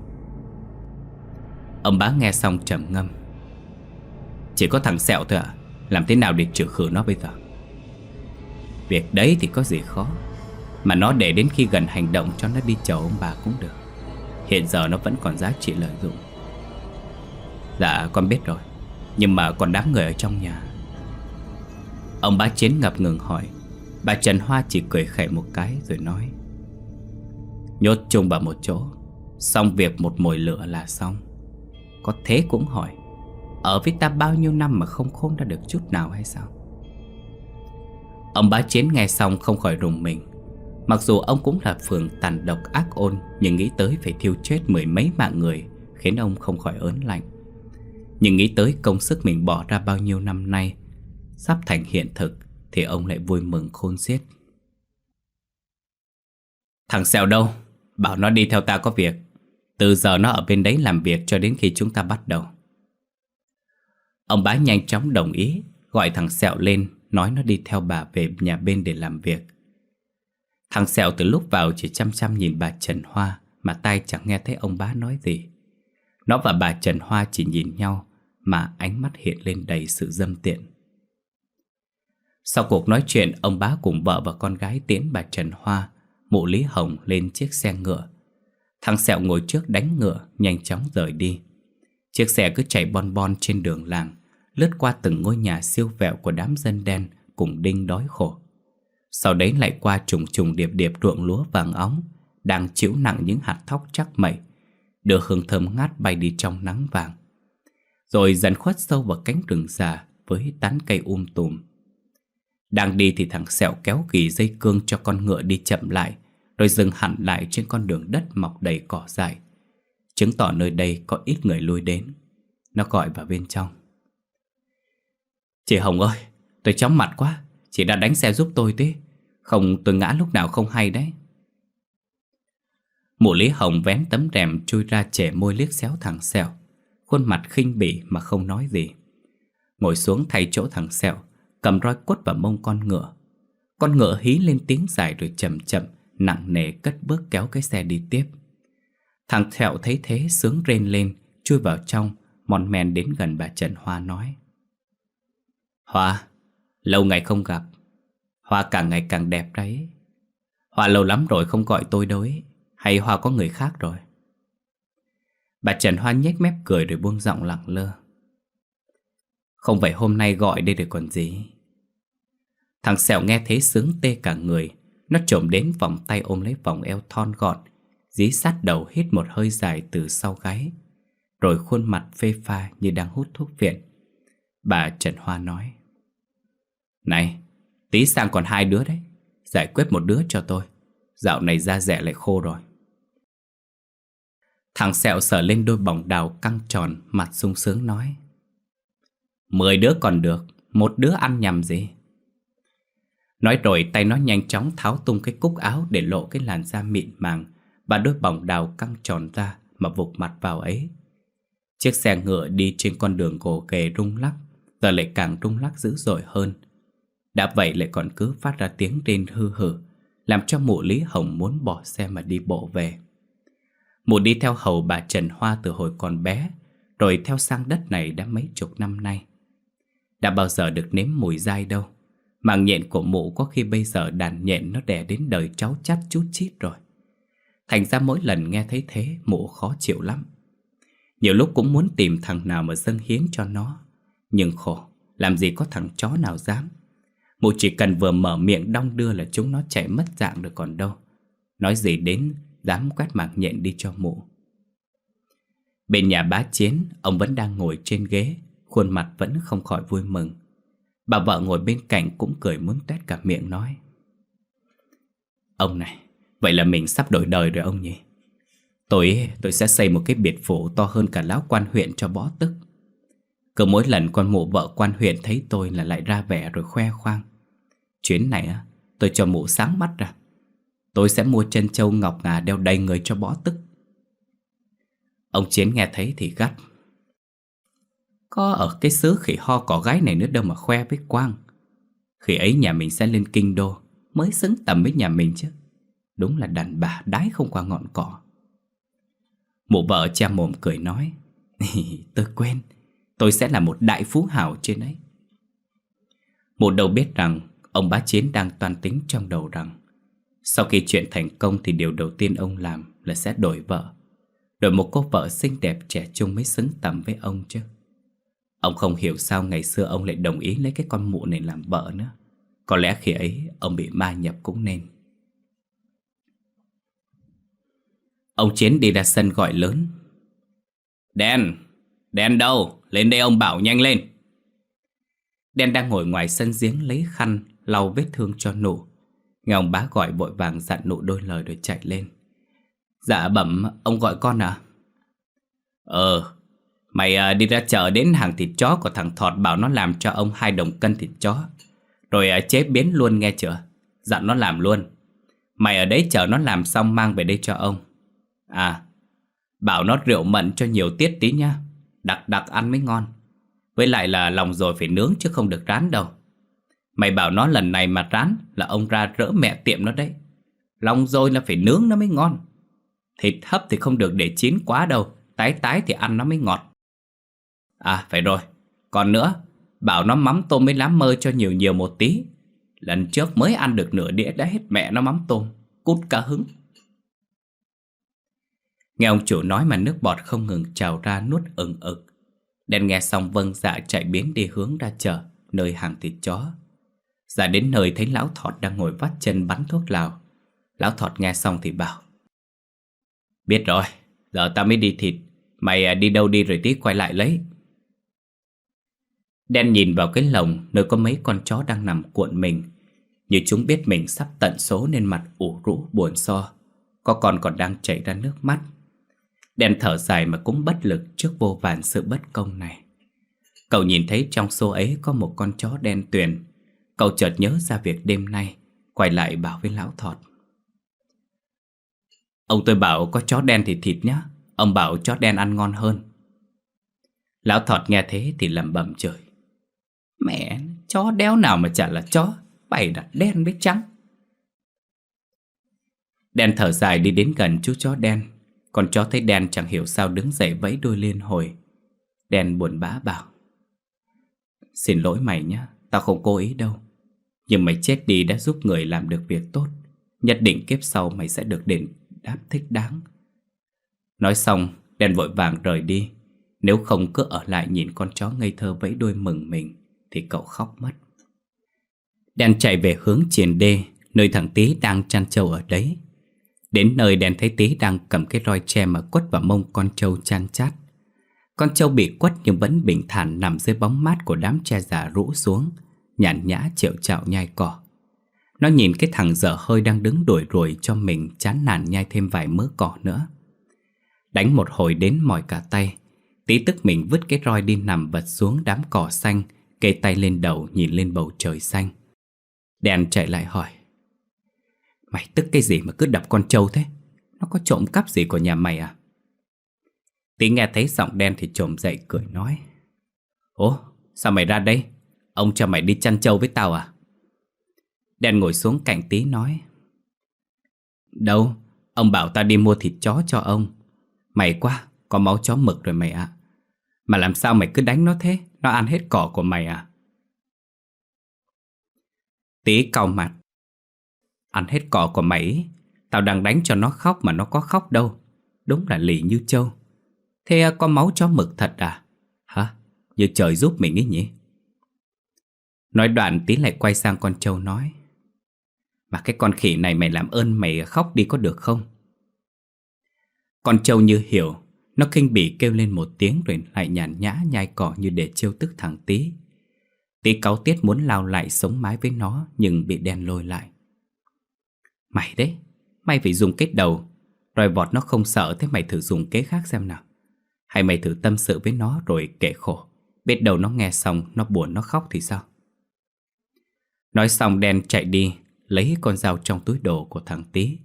Ông bá nghe xong trầm ngâm chỉ có thằng sẹo thôi à Làm thế nào để trừ khử nó bây giờ? Việc đấy thì có gì khó, Mà nó để đến khi gần hành động cho nó đi chầu ông bà cũng được. Hiện giờ nó vẫn còn giá trị lợi dụng. Dạ con biết rồi, Nhưng mà còn đám người ở trong nhà. Ông bá chiến ngập ngừng hỏi. Bà Trần Hoa chỉ cười khẩy một cái rồi nói. Nhốt chung vào một chỗ, Xong việc một mồi lửa là xong. Có thế cũng hỏi ở với ta bao nhiêu năm mà không khôn ra được chút nào hay sao? Ông bá chiến nghe xong không khỏi rùng mình. Mặc dù ông cũng là phường tàn độc ác ôn, Nhưng nghĩ tới phải thiêu chết mười mấy mạng người, Khiến ông không khỏi ớn lạnh. Nhưng nghĩ tới công sức mình bỏ ra bao nhiêu năm nay, Sắp thành hiện thực, Thì ông lại vui mừng khôn xiết. Thằng Sẹo đâu? Bảo nó đi theo ta có việc. Từ giờ nó ở bên đấy làm việc cho đến khi chúng ta bắt đầu. Ông bá nhanh chóng đồng ý, Gọi thằng Sẹo lên, Nói nó đi theo bà về nhà bên để làm việc. Thằng Sẹo từ lúc vào chỉ chăm chăm nhìn bà Trần Hoa Mà tai chẳng nghe thấy ông bá nói gì. Nó và bà Trần Hoa chỉ nhìn nhau Mà ánh mắt hiện lên đầy sự dâm tiện. Sau cuộc nói chuyện, Ông bá cùng vợ và con gái tiến bà Trần Hoa, Mụ Lý Hồng lên chiếc xe ngựa. Thằng Sẹo ngồi trước đánh ngựa, Nhanh chóng rời đi. Chiếc xe cứ chạy bon bon trên đường làng. Lướt qua từng ngôi nhà siêu vẹo của đám dân đen Cùng đinh đói khổ. Sau đấy lại qua trùng trùng điệp điệp ruộng lúa vàng óng, Đang chịu nặng những hạt thóc chắc mẩy, Đưa hương thơm ngát bay đi trong nắng vàng. Rồi dần khuất sâu vào cánh rừng già Với tán cây um tùm. Đang đi thì thằng Sẹo kéo gỉ dây cương cho con ngựa đi chậm lại, Rồi dừng hẳn lại trên con đường đất mọc đầy cỏ dại. Chứng tỏ nơi đây có ít người lui đến. Nó gọi vào bên trong. Chị Hồng ơi, Tôi chóng mặt quá. Chị đã đánh xe giúp tôi thế Không, tôi ngã lúc nào không hay đấy. Mụ Lý Hồng vén tấm rèm chui ra trẻ môi liếc xéo thằng Sẹo. Khuôn mặt khinh bỉ mà không nói gì. Ngồi xuống thay chỗ thằng Sẹo, Cầm roi quất vào mông con ngựa. Con ngựa hí lên tiếng dài rồi chậm chậm, Nặng nề cất bước kéo cái xe đi tiếp. Thằng Thẹo thấy thế sướng rên lên, Chui vào trong, Mòn men đến gần bà Trần Hoa nói. Hoa, Lâu ngày không gặp. Hoa càng ngày càng đẹp đấy. Hoa lâu lắm rồi không gọi tôi đâu ấy Hay Hoa có người khác rồi? Bà Trần Hoa nhếch mép cười rồi buông giọng lặng lơ. Không phải hôm nay gọi đây được còn gì. Thằng Sẹo nghe thấy sướng tê cả người. Nó trộm đến vòng tay ôm lấy vòng eo thon gọn, Dí sát đầu hít một hơi dài từ sau gáy, Rồi khuôn mặt phê pha như đang hút thuốc viện. Bà Trần Hoa nói. Này, tí sang còn hai đứa đấy. Giải quyết một đứa cho tôi. Dạo này da rẻ lại khô rồi. Thằng sẹo sờ lên đôi bỏng đào căng tròn Mặt sung sướng nói. Mười đứa còn được Một đứa ăn nhầm gì? Nói rồi tay nó nhanh chóng tháo tung cái cúc áo Để lộ cái làn da mịn màng Và đôi bỏng đào căng tròn ra Mà vụt mặt vào ấy. Chiếc xe ngựa đi trên con đường gồ ghề rung lắc Giờ lại càng rung lắc dữ dội hơn. Đã vậy lại còn cứ phát ra tiếng rên hư hử Làm cho mụ Lý Hồng muốn bỏ xe mà đi bộ về. Mụ đi theo hầu bà Trần Hoa từ hồi còn bé Rồi theo sang đất này đã mấy chục năm nay. Đã bao giờ được nếm mùi dai đâu Màng nhện của mụ có khi bây giờ đàn nhện nó đè đến đời cháu chắt chút chít rồi. Thành ra mỗi lần nghe thấy thế mụ khó chịu lắm. Nhiều lúc cũng muốn tìm thằng nào mà dâng hiến cho nó Nhưng khổ, làm gì có thằng chó nào dám. Mụ chỉ cần vừa mở miệng đong đưa là chúng nó chạy mất dạng được còn đâu. Nói gì đến dám quét mạc nhện đi cho mụ. Bên nhà bá chiến, ông vẫn đang ngồi trên ghế Khuôn mặt vẫn không khỏi vui mừng. Bà vợ ngồi bên cạnh cũng cười muốn tét cả miệng nói. Ông này, vậy là mình sắp đổi đời rồi ông nhỉ? Tôi, tôi sẽ xây một cái biệt phủ to hơn cả lão quan huyện cho bó tức. Cứ mỗi lần con mụ vợ quan huyện thấy tôi là lại ra vẻ rồi khoe khoang. Chuyến này á, tôi cho mụ sáng mắt ra. Tôi sẽ mua chân châu ngọc ngà đeo đầy người cho bỏ tức. Ông Chiến nghe thấy thì gắt. Có ở cái xứ khỉ ho cỏ gái này nữa đâu mà khoe với Quang. Khi ấy nhà mình sẽ lên kinh đô Mới xứng tầm với nhà mình chứ. Đúng là đàn bà đái không qua ngọn cỏ. Mụ vợ cha mồm cười nói Tôi quên Tôi sẽ là một đại phú hào trên ấy. Mụ đâu biết rằng Ông bá chiến đang toan tính trong đầu rằng Sau khi chuyện thành công Thì điều đầu tiên ông làm là sẽ đổi vợ. Đổi một cô vợ xinh đẹp trẻ trung mới xứng tầm với ông chứ. Ông không hiểu sao ngày xưa ông lại đồng ý lấy cái con mụ này làm vợ nữa. Có lẽ khi ấy ông bị ma nhập cũng nên. Ông Chiến đi ra sân gọi lớn. Đen, đen đâu? Lên đây ông bảo nhanh lên. Đen đang ngồi ngoài sân giếng lấy khăn lau vết thương cho nụ. Nghe ông bá gọi vội vàng dặn nụ đôi lời rồi chạy lên. Dạ bẩm ông gọi con à Ờ Mày à, đi ra chợ đến hàng thịt chó của thằng Thọt bảo nó làm cho ông hai đồng cân thịt chó. Rồi à, chế biến luôn nghe chưa? Dặn nó làm luôn. Mày ở đấy chờ nó làm xong mang về đây cho ông. À Bảo nó rượu mận cho nhiều tiết tí nha Đặc đặc ăn mới ngon. Với lại là lòng rồi phải nướng chứ không được rán đâu. Mày bảo nó lần này mà rán Là ông ra rỡ mẹ tiệm nó đấy. Lòng rồi là phải nướng nó mới ngon. Thịt hấp thì không được để chín quá đâu, Tái tái thì ăn nó mới ngọt. À phải rồi. Còn nữa, Bảo nó mắm tôm với lá mơ cho nhiều nhiều một tí. Lần trước mới ăn được nửa đĩa đã hết mẹ nó mắm tôm, Cút cả hứng. Nghe ông chủ nói mà nước bọt không ngừng trào ra nuốt ừng ực. Đen nghe xong vâng dạ chạy biến đi hướng ra chợ Nơi hàng thịt chó. Dạ đến nơi thấy lão thọt đang ngồi vắt chân bắn thuốc lào. Lão thọt nghe xong thì bảo Biết rồi, giờ ta mới đi thịt. Mày à, đi đâu đi rồi tí quay lại lấy. Đen nhìn vào cái lồng nơi có mấy con chó đang nằm cuộn mình. Như chúng biết mình sắp tận số nên mặt ủ rũ buồn so. Có con còn đang chảy ra nước mắt. Đen thở dài mà cũng bất lực trước vô vàn sự bất công này. Cậu nhìn thấy trong số ấy có một con chó đen tuyền. Cậu chợt nhớ ra việc đêm nay Quay lại bảo với lão thọt. Ông tôi bảo có chó đen thì thịt nhá Ông bảo chó đen ăn ngon hơn. Lão thọt nghe thế thì lẩm bẩm trời Mẹ, chó đéo nào mà chả là chó Bày đặt đen với trắng. Đen thở dài đi đến gần chú chó đen. Còn chó thấy đen chẳng hiểu sao đứng dậy vẫy đôi liên hồi. Đen buồn bã bảo, Xin lỗi mày nhá, Tao không cố ý đâu. Nhưng mày chết đi đã giúp người làm được việc tốt. Nhất định kiếp sau mày sẽ được đền đáp thích đáng. Nói xong, Đen vội vàng rời đi. Nếu không cứ ở lại nhìn con chó ngây thơ vẫy đôi mừng mình, Thì cậu khóc mất. Đen chạy về hướng triển đê, Nơi thằng Tý đang chăn trâu ở đấy. Đến nơi đèn thấy Tý đang cầm cái roi tre mà quất vào mông con trâu chan chát. Con trâu bị quất nhưng vẫn bình thản nằm dưới bóng mát của đám tre già rũ xuống, Nhàn nhã chịu chạo nhai cỏ. Nó nhìn cái thằng dở hơi đang đứng đuổi rồi cho mình chán nản nhai thêm vài mớ cỏ nữa. Đánh một hồi đến mỏi cả tay Tí tức mình vứt cái roi đi nằm vật xuống đám cỏ xanh, Kê tay lên đầu nhìn lên bầu trời xanh. Đèn chạy lại hỏi Mày tức cái gì mà cứ đập con trâu thế? Nó có trộm cắp gì của nhà mày à? Tí nghe thấy giọng đen thì trộm dậy cười nói. Ủa, sao mày ra đây? Ông cho mày đi chăn trâu với tao à? Đen ngồi xuống cạnh tí nói. Đâu, Ông bảo ta đi mua thịt chó cho ông. Mày quá, Có máu chó mực rồi mày ạ. Mà làm sao mày cứ đánh nó thế? Nó ăn hết cỏ của mày à? Tí cau mặt. Ăn hết cỏ của mày Tao đang đánh cho nó khóc mà nó có khóc đâu. Đúng là lì như trâu. Thế à, có máu chó mực thật à? Hả? Như trời giúp mình ấy nhỉ? Nói đoạn tí lại quay sang con trâu nói, Mà cái con khỉ này mày làm ơn mày khóc đi có được không? Con trâu như hiểu, Nó kinh bỉ kêu lên một tiếng rồi lại nhàn nhã nhai cỏ như để trêu tức thằng tí. Tí cáu tiết muốn lao lại sống mái với nó nhưng bị đen lôi lại. Mày đấy, mày phải dùng kết đầu. Rồi vọt nó không sợ thế mày thử dùng kế khác xem nào. Hay mày thử tâm sự với nó rồi kể khổ. Biết đầu nó nghe xong nó buồn nó khóc thì sao? Nói xong đen chạy đi Lấy con dao trong túi đồ của thằng Tý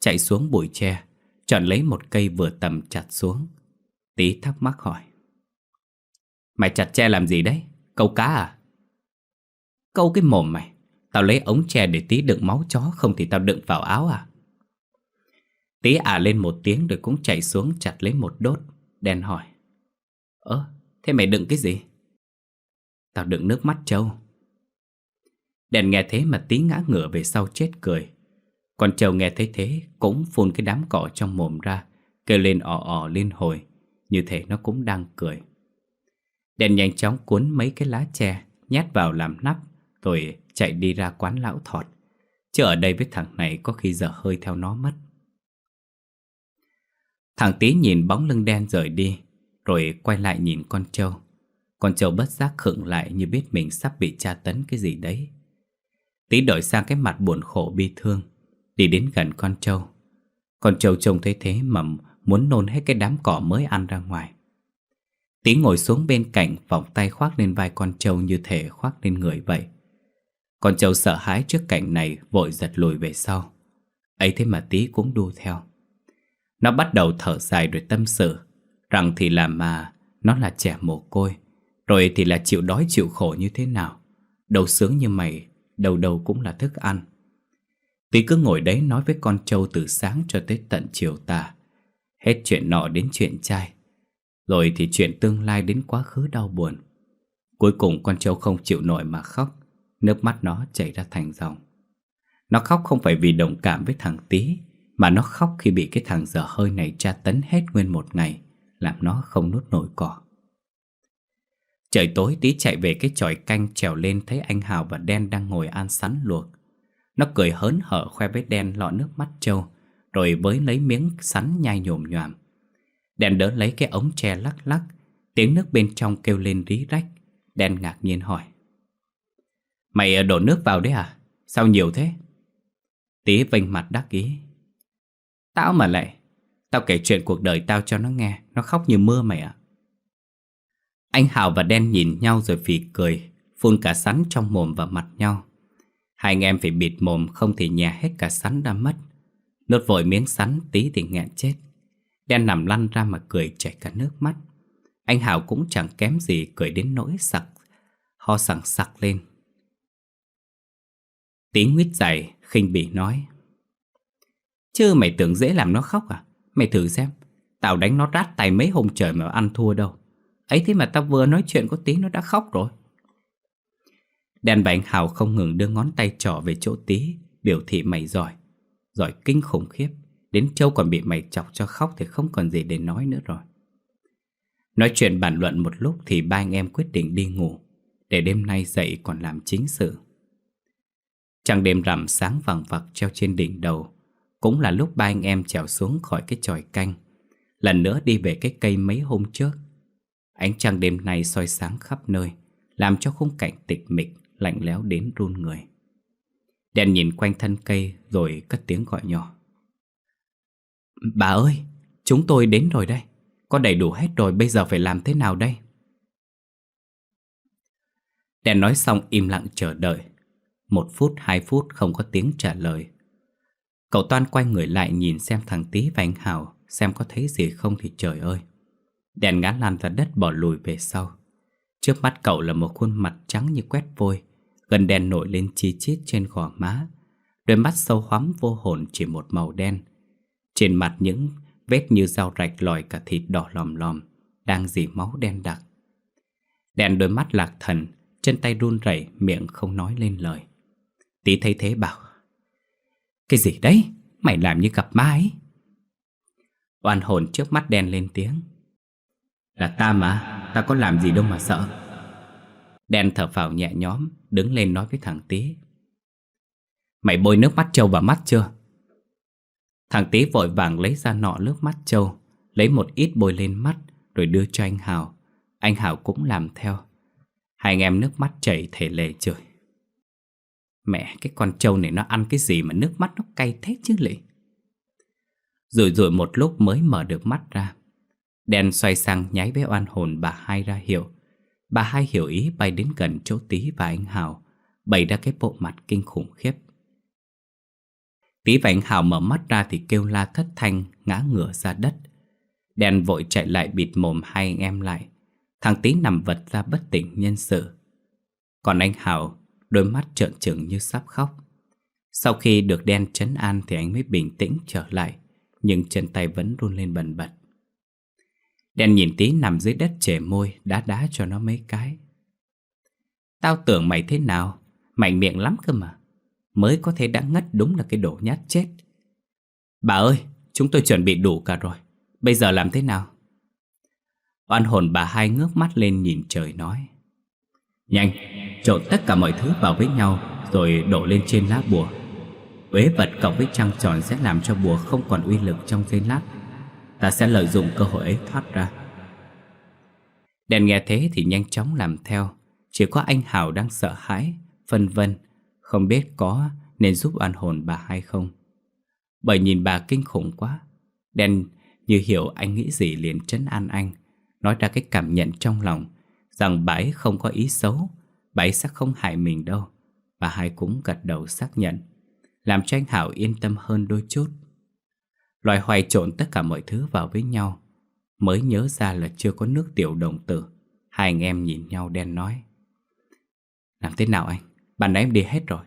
Chạy xuống bụi tre Chọn lấy một cây vừa tầm chặt xuống. Tý thắc mắc hỏi. Mày chặt tre làm gì đấy? Câu cá à? Câu cái mồm mày. Tao lấy ống tre để tí đựng máu chó Không thì tao đựng vào áo à? Tí à lên một tiếng rồi cũng chạy xuống chặt lấy một đốt Đen hỏi. Ơ, thế mày đựng cái gì? Tao đựng nước mắt trâu. Đèn nghe thế mà tí ngã ngửa về sau chết cười. Còn trâu nghe thấy thế Cũng phun cái đám cỏ trong mồm ra Kêu lên ò ò lên hồi. Như thể nó cũng đang cười. Đèn nhanh chóng cuốn mấy cái lá tre Nhét vào làm nắp Rồi chạy đi ra quán lão thọt. Chứ ở đây với thằng này có khi giờ hơi theo nó mất. Thằng tí nhìn bóng lưng đen rời đi, Rồi quay lại nhìn con trâu. Con trâu bất giác khựng lại như biết mình sắp bị tra tấn cái gì đấy. Tí đổi sang cái mặt buồn khổ bi thương, Đi đến gần con trâu. Con trâu trông thấy thế mà muốn nôn hết cái đám cỏ mới ăn ra ngoài. Tí ngồi xuống bên cạnh vòng tay khoác lên vai con trâu như thể khoác lên người vậy. Con trâu sợ hãi trước cảnh này vội giật lùi về sau. Ấy thế mà tí cũng đu theo. Nó bắt đầu thở dài rồi tâm sự, Rằng thì là mà, nó là trẻ mồ côi, Rồi thì là chịu đói chịu khổ như thế nào. Đầu sướng như mày, Đầu đầu cũng là thức ăn. Tí cứ ngồi đấy nói với con trâu từ sáng cho tới tận chiều tà. Hết chuyện nọ đến chuyện trai. Rồi thì chuyện tương lai đến quá khứ đau buồn. Cuối cùng con trâu không chịu nổi mà khóc. Nước mắt nó chảy ra thành dòng. Nó khóc không phải vì đồng cảm với thằng Tý, Mà nó khóc khi bị cái thằng dở hơi này tra tấn hết nguyên một ngày, Làm nó không nuốt nổi cỏ. Trời tối, Tý chạy về cái chòi canh trèo lên Thấy anh Hào và Đen đang ngồi ăn sắn luộc. Nó cười hớn hở khoe với Đen lọ nước mắt trâu, Rồi với lấy miếng sắn nhai nhồm nhòm Đen đỡ lấy cái ống tre lắc lắc, Tiếng nước bên trong kêu lên rí rách. Đen ngạc nhiên hỏi Mày ờ, đổ nước vào đấy à? Sao nhiều thế? Tí vênh mặt đắc ý. Tao mà lại, Tao kể chuyện cuộc đời tao cho nó nghe, Nó khóc như mưa mày ạ. Anh Hào và Đen nhìn nhau rồi phì cười, Phun cả sắn trong mồm và mặt nhau. Hai anh em phải bịt mồm, Không thì nhà hết cả sắn đã mất. Nốt vội miếng sắn, tí thì nghẹn chết. Đen nằm lăn ra mà cười chảy cả nước mắt. Anh Hào cũng chẳng kém gì cười đến nỗi sặc, Ho sẵn sặc lên. Tí nguyết dày, khinh bỉ nói. Chứ mày tưởng dễ làm nó khóc à? Mày thử xem. Tao đánh nó rát tay mấy hôm trời mà ăn thua đâu. Ấy thế mà tao vừa nói chuyện có tí nó đã khóc rồi. Đàn bánh Hào không ngừng đưa ngón tay trỏ về chỗ tí, Biểu thị mày giỏi. Giỏi kinh khủng khiếp. Đến Châu còn bị mày chọc cho khóc Thì không còn gì để nói nữa rồi. Nói chuyện bàn luận một lúc Thì ba anh em quyết định đi ngủ. Để đêm nay dậy còn làm chính sự. Trăng đêm rằm sáng vàng vặc treo trên đỉnh đầu. Cũng là lúc ba anh em trèo xuống khỏi cái tròi canh. Lần nữa đi về cái cây mấy hôm trước. Ánh trăng đêm nay soi sáng khắp nơi, Làm cho khung cảnh tịch mịch, Lạnh lẽo đến run người. Đèn nhìn quanh thân cây Rồi cất tiếng gọi nhỏ. Bà ơi, Chúng tôi đến rồi đây. Có đầy đủ hết rồi, bây giờ phải làm thế nào đây? Đèn nói xong im lặng chờ đợi một phút, hai phút không có tiếng trả lời. Cậu Toan quay người lại nhìn xem thằng Tý và anh Hào Xem có thấy gì không thì trời ơi. Đèn ngã lan ra đất bỏ lùi về sau. Trước mắt cậu là một khuôn mặt trắng như quét vôi Gần đèn nổi lên chi chít trên gò má. Đôi mắt sâu hoắm vô hồn chỉ một màu đen. Trên mặt những vết như dao rạch lòi cả thịt đỏ lòm lòm Đang dì máu đen đặc. Đèn đôi mắt lạc thần Chân tay run rẩy miệng không nói lên lời. Tí thấy thế bảo, Cái gì đấy? Mày làm như gặp ma ấy. Oan hồn trước mắt đen lên tiếng, Là ta mà, Ta có làm gì đâu mà sợ. Đen thở phào nhẹ nhõm, Đứng lên nói với thằng Tí Mày bôi nước mắt trâu vào mắt chưa? Thằng Tí vội vàng lấy ra nọ nước mắt trâu Lấy một ít bôi lên mắt, Rồi đưa cho anh Hào. Anh Hào cũng làm theo. Hai anh em nước mắt chảy thể lệ trời Mẹ, cái con trâu này nó ăn cái gì mà nước mắt nó cay thế chứ lị? Rồi rồi một lúc mới mở được mắt ra. Đen xoay sang nháy với oan hồn bà hai ra hiệu. Bà hai hiểu ý bay đến gần chỗ tí và anh Hào, Bày ra cái bộ mặt kinh khủng khiếp. Tí và anh Hào mở mắt ra thì kêu la thất thanh, ngã ngửa ra đất. Đen vội chạy lại bịt mồm hai anh em lại. Thằng Tí nằm vật ra bất tỉnh nhân sự. Còn anh Hào Đôi mắt trợn trừng như sắp khóc. Sau khi được đen chấn an Thì anh mới bình tĩnh trở lại, Nhưng chân tay vẫn run lên bần bật. Đen nhìn tí nằm dưới đất trẻ môi, Đá đá cho nó mấy cái. Tao tưởng mày thế nào? Mạnh miệng lắm cơ mà. Mới có thể đã ngất đúng là cái đổ nhát chết. Bà ơi, Chúng tôi chuẩn bị đủ cả rồi. Bây giờ làm thế nào? Oan hồn bà hai ngước mắt lên nhìn trời nói. Nhanh, trộn tất cả mọi thứ vào với nhau Rồi đổ lên trên lá bùa. Uế vật cộng với trăng tròn sẽ làm cho bùa không còn uy lực trong giây lát. Ta sẽ lợi dụng cơ hội ấy thoát ra. Đèn nghe thế thì nhanh chóng làm theo. Chỉ có anh Hào đang sợ hãi Phân vân Không biết có nên giúp oan hồn bà hay không. Bởi nhìn bà kinh khủng quá Đen như hiểu anh nghĩ gì liền trấn an anh Nói ra cái cảm nhận trong lòng rằng bà ấy không có ý xấu, bà ấy sẽ không hại mình đâu. Bà hai cũng gật đầu xác nhận, làm cho anh Hảo yên tâm hơn đôi chút. Loài hoài trộn tất cả mọi thứ vào với nhau, mới nhớ ra là chưa có nước tiểu đồng tử. Hai anh em nhìn nhau đen nói. Làm thế nào anh? Bạn nãy em đi hết rồi.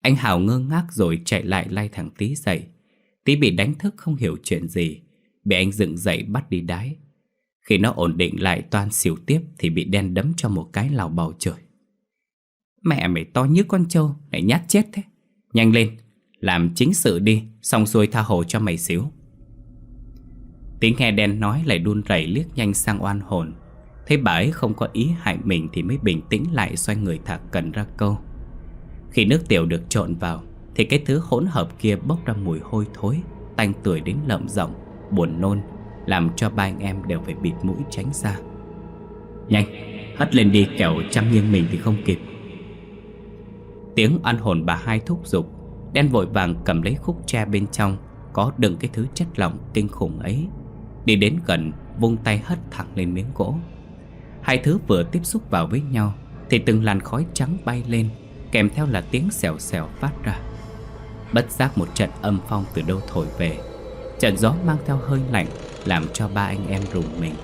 Anh Hảo ngơ ngác rồi chạy lại lay thằng Tí dậy. Tí bị đánh thức không hiểu chuyện gì Bị anh dựng dậy bắt đi đái khi nó ổn định lại toan xỉu tiếp Thì bị đen đấm cho một cái lào bầu trời. Mẹ mày to như con trâu Lại nhát chết thế. Nhanh lên, Làm chính sự đi, Xong xuôi tha hồ cho mày xíu. Tiếng nghe đen nói lại đun rẩy liếc nhanh sang oan hồn. Thấy bà ấy không có ý hại mình Thì mới bình tĩnh lại xoay người thả cần ra câu. Khi nước tiểu được trộn vào, Thì cái thứ hỗn hợp kia bốc ra mùi hôi thối, Tanh tưởi đến lợm rộng Buồn nôn. Làm cho ba anh em đều phải bịt mũi tránh xa. Nhanh, Hất lên đi, kẻo chăm nghiêng mình thì không kịp. Tiếng ăn hồn bà hai thúc giục, Đen vội vàng cầm lấy khúc tre bên trong, Có đựng cái thứ chất lỏng kinh khủng ấy. Đi đến gần, Vung tay hất thẳng lên miếng gỗ. Hai thứ vừa tiếp xúc vào với nhau, Thì từng làn khói trắng bay lên, Kèm theo là tiếng xèo xèo phát ra. Bất giác một trận âm phong từ đâu thổi về, Trận gió mang theo hơi lạnh làm cho ba anh em rùng mình.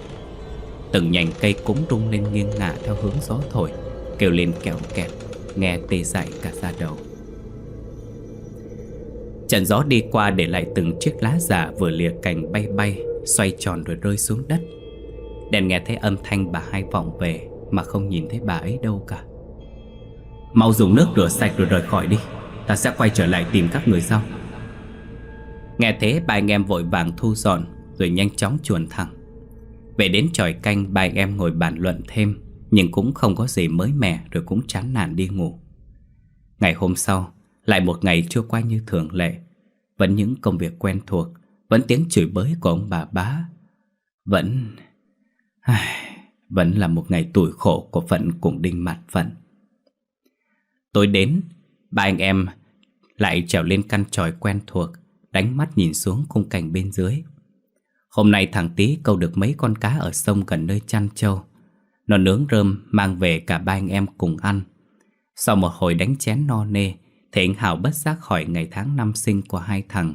Từng nhành cây cũng rung lên nghiêng ngả theo hướng gió thổi, Kêu lên kẹo kẹt, Nghe tê dại cả da đầu. Trận gió đi qua để lại từng chiếc lá giả vừa lìa cành bay bay, Xoay tròn rồi rơi xuống đất. Đèn nghe thấy âm thanh bà hai vọng về Mà không nhìn thấy bà ấy đâu cả. Mau dùng nước rửa sạch rồi rời khỏi đi, Ta sẽ quay trở lại tìm các người sau. Nghe thế, ba anh em vội vàng thu dọn rồi nhanh chóng chuồn thẳng. Về đến tròi canh, ba anh em ngồi bàn luận thêm, Nhưng cũng không có gì mới mẻ Rồi cũng chán nản đi ngủ. Ngày hôm sau, Lại một ngày trôi qua như thường lệ. Vẫn những công việc quen thuộc, Vẫn tiếng chửi bới của ông bà bá. Vẫn... Vẫn là một ngày tủi khổ của phận cùng đinh mặt phận. Tối đến, Ba anh em lại trèo lên căn tròi quen thuộc, Đánh mắt nhìn xuống khung cảnh bên dưới. Hôm nay thằng Tý câu được mấy con cá ở sông gần nơi chăn trâu Nó nướng rơm mang về cả ba anh em cùng ăn. Sau một hồi đánh chén no nê Thì anh Hảo bất giác hỏi ngày tháng năm sinh của hai thằng.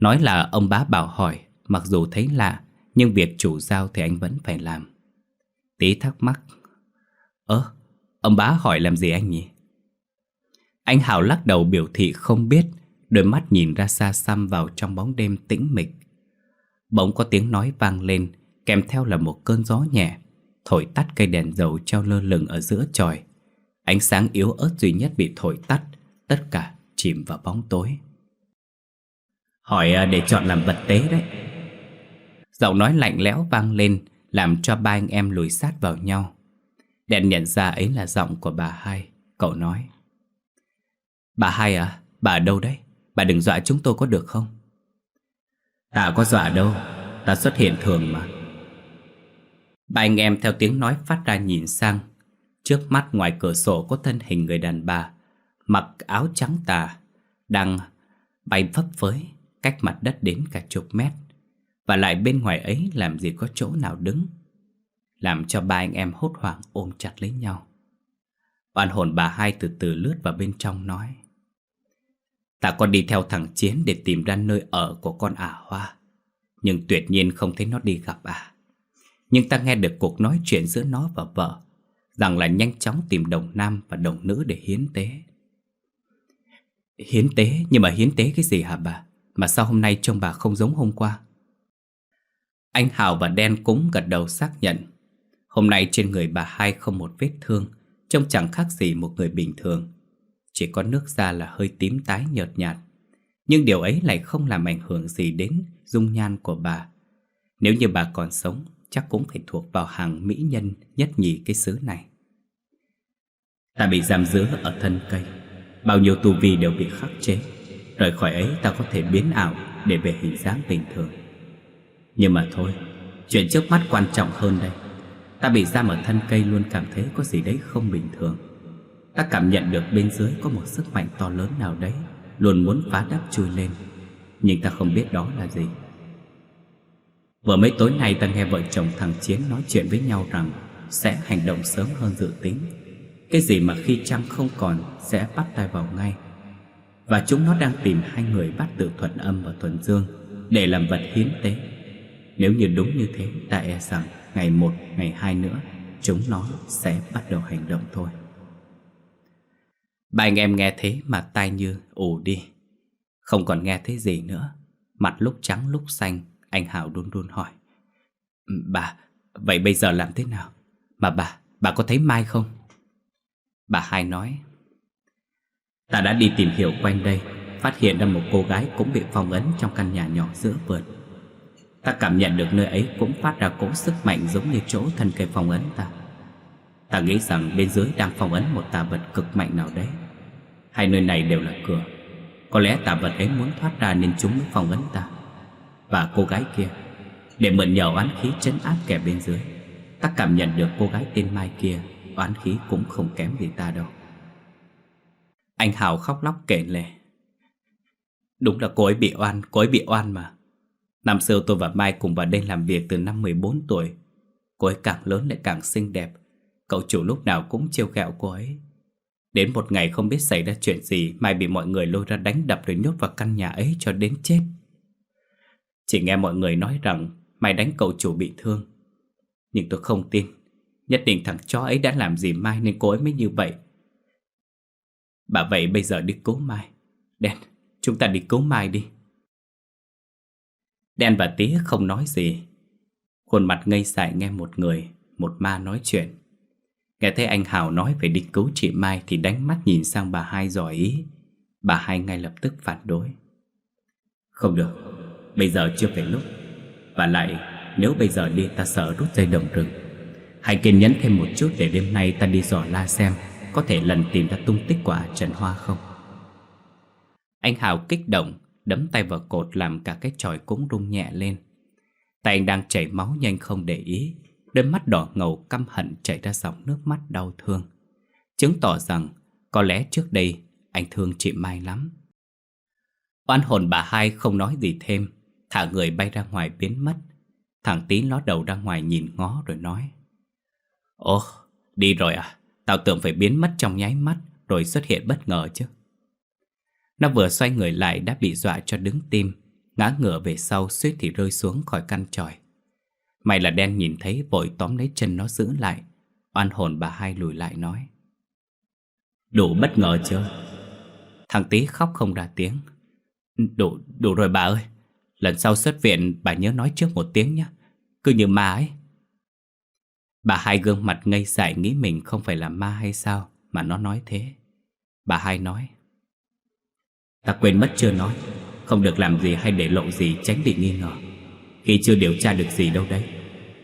Nói là ông bá bảo hỏi Mặc dù thấy lạ Nhưng việc chủ giao thì anh vẫn phải làm. Tý thắc mắc Ơ, ông bá hỏi làm gì anh nhỉ? Anh hảo lắc đầu biểu thị không biết Đôi mắt nhìn ra xa xăm vào trong bóng đêm tĩnh mịch. Bỗng có tiếng nói vang lên Kèm theo là một cơn gió nhẹ Thổi tắt cây đèn dầu treo lơ lửng ở giữa tròi Ánh sáng yếu ớt duy nhất bị thổi tắt Tất cả chìm vào bóng tối. Hỏi à, để chọn làm vật tế đấy. Giọng nói lạnh lẽo vang lên Làm cho ba anh em lùi sát vào nhau. Đèn nhận ra ấy là giọng của bà hai Cậu nói. Bà hai à, bà ở đâu đấy? Bà đừng dọa chúng tôi có được không? Ta có dọa đâu, Ta xuất hiện thường mà. Ba anh em theo tiếng nói phát ra nhìn sang. Trước mắt ngoài cửa sổ có thân hình người đàn bà, Mặc áo trắng tà, Đang bay phấp phới Cách mặt đất đến cả chục mét. Và lại bên ngoài ấy làm gì có chỗ nào đứng, Làm cho ba anh em hốt hoảng ôm chặt lấy nhau. Oan hồn bà hai từ từ lướt vào bên trong nói. Ta còn đi theo thằng Chiến để tìm ra nơi ở của con ả hoa Nhưng tuyệt nhiên không thấy nó đi gặp à Nhưng ta nghe được cuộc nói chuyện giữa nó và vợ, Rằng là nhanh chóng tìm đồng nam và đồng nữ để hiến tế Hiến tế? Nhưng mà hiến tế cái gì hả bà? Mà sao hôm nay trông bà không giống hôm qua? Anh Hào và Đen cũng gật đầu xác nhận Hôm nay trên người bà hai không một vết thương, Trông chẳng khác gì một người bình thường chỉ có nước da là hơi tím tái nhợt nhạt. Nhưng điều ấy lại không làm ảnh hưởng gì đến dung nhan của bà. Nếu như bà còn sống, Chắc cũng phải thuộc vào hàng mỹ nhân nhất nhì cái xứ này. Ta bị giam giữ ở thân cây. Bao nhiêu tu vi đều bị khắc chế. Rời khỏi ấy, ta có thể biến ảo Để về hình dáng bình thường. Nhưng mà thôi, Chuyện trước mắt quan trọng hơn đây. Ta bị giam ở thân cây luôn cảm thấy có gì đấy không bình thường. Ta cảm nhận được bên dưới có một sức mạnh to lớn nào đấy Luôn muốn phá đắp chui lên. Nhưng ta không biết đó là gì. Vừa mấy tối nay ta nghe vợ chồng thằng Chiến nói chuyện với nhau rằng Sẽ hành động sớm hơn dự tính. Cái gì mà khi trăng không còn sẽ bắt tay vào ngay. Và chúng nó đang tìm hai người bắt tự thuận âm và thuận dương Để làm vật hiến tế. Nếu như đúng như thế Ta e rằng ngày một, ngày hai nữa Chúng nó sẽ bắt đầu hành động thôi. Ba anh em nghe thế mà tai như ù đi. Không còn nghe thấy gì nữa. Mặt lúc trắng lúc xanh Anh Hảo đun đun hỏi. Ừ, bà, vậy bây giờ làm thế nào? Mà bà, bà có thấy Mai không? Bà hai nói. Ta đã đi tìm hiểu quanh đây Phát hiện ra một cô gái cũng bị phong ấn trong căn nhà nhỏ giữa vườn. Ta cảm nhận được nơi ấy cũng phát ra cỗ sức mạnh giống như chỗ thân cây phong ấn ta. Ta nghĩ rằng bên dưới đang phong ấn một tà vật cực mạnh nào đấy. Hai nơi này đều là cửa. Có lẽ tà vật ấy muốn thoát ra nên chúng mới phong ấn ta. Và cô gái kia Để mượn nhờ oán khí chấn áp kẻ bên dưới Ta cảm nhận được cô gái tên Mai kia Oán khí cũng không kém gì ta đâu. Anh Hào khóc lóc kể lể. Đúng là cô ấy bị oan, cô ấy bị oan mà. Năm xưa tôi và Mai cùng vào đây làm việc từ năm 14 tuổi. Cô ấy càng lớn lại càng xinh đẹp. Cậu chủ lúc nào cũng trêu ghẹo cô ấy. Đến một ngày không biết xảy ra chuyện gì Mai bị mọi người lôi ra đánh đập rồi nhốt vào căn nhà ấy cho đến chết. Chỉ nghe mọi người nói rằng Mai đánh cậu chủ bị thương. Nhưng tôi không tin. Nhất định thằng chó ấy đã làm gì Mai nên cô ấy mới như vậy. Bà vậy bây giờ đi cứu Mai. Đen, chúng ta đi cứu Mai đi. Đen và Tía không nói gì. Khuôn mặt ngây dại nghe một người Một ma nói chuyện. Nghe thấy anh Hào nói phải đi cứu chị Mai Thì đánh mắt nhìn sang bà hai giỏi ý. Bà hai ngay lập tức phản đối. Không được, Bây giờ chưa phải lúc. Và lại, nếu bây giờ đi ta sợ rút dây đồng rừng. Hãy kiên nhẫn thêm một chút Để đêm nay ta đi dò la xem Có thể lần tìm ra tung tích của Trần Hoa không. Anh Hào kích động, Đấm tay vào cột làm cả cái tròi cũng rung nhẹ lên. Tay anh đang chảy máu nhanh không để ý. Đôi mắt đỏ ngầu căm hận chảy ra dòng nước mắt đau thương. Chứng tỏ rằng Có lẽ trước đây anh thương chị Mai lắm. Oan hồn bà hai không nói gì thêm Thả người bay ra ngoài biến mất. Thằng tí ló đầu ra ngoài nhìn ngó rồi nói Ồ, đi rồi à Tao tưởng phải biến mất trong nháy mắt Rồi xuất hiện bất ngờ chứ. Nó vừa xoay người lại đã bị dọa cho đứng tim Ngã ngửa về sau suýt thì rơi xuống khỏi căn tròi. May là đen nhìn thấy vội tóm lấy chân nó giữ lại. Oan hồn bà hai lùi lại nói. Đủ bất ngờ chưa? Thằng tí khóc không ra tiếng. Đủ, đủ rồi bà ơi. Lần sau xuất viện bà nhớ nói trước một tiếng nhé. Cứ như ma ấy. Bà hai gương mặt ngây dại nghĩ mình không phải là ma hay sao Mà nó nói thế. Bà hai nói. Ta quên mất chưa nói. Không được làm gì hay để lộ gì tránh bị nghi ngờ. Khi chưa điều tra được gì đâu đấy.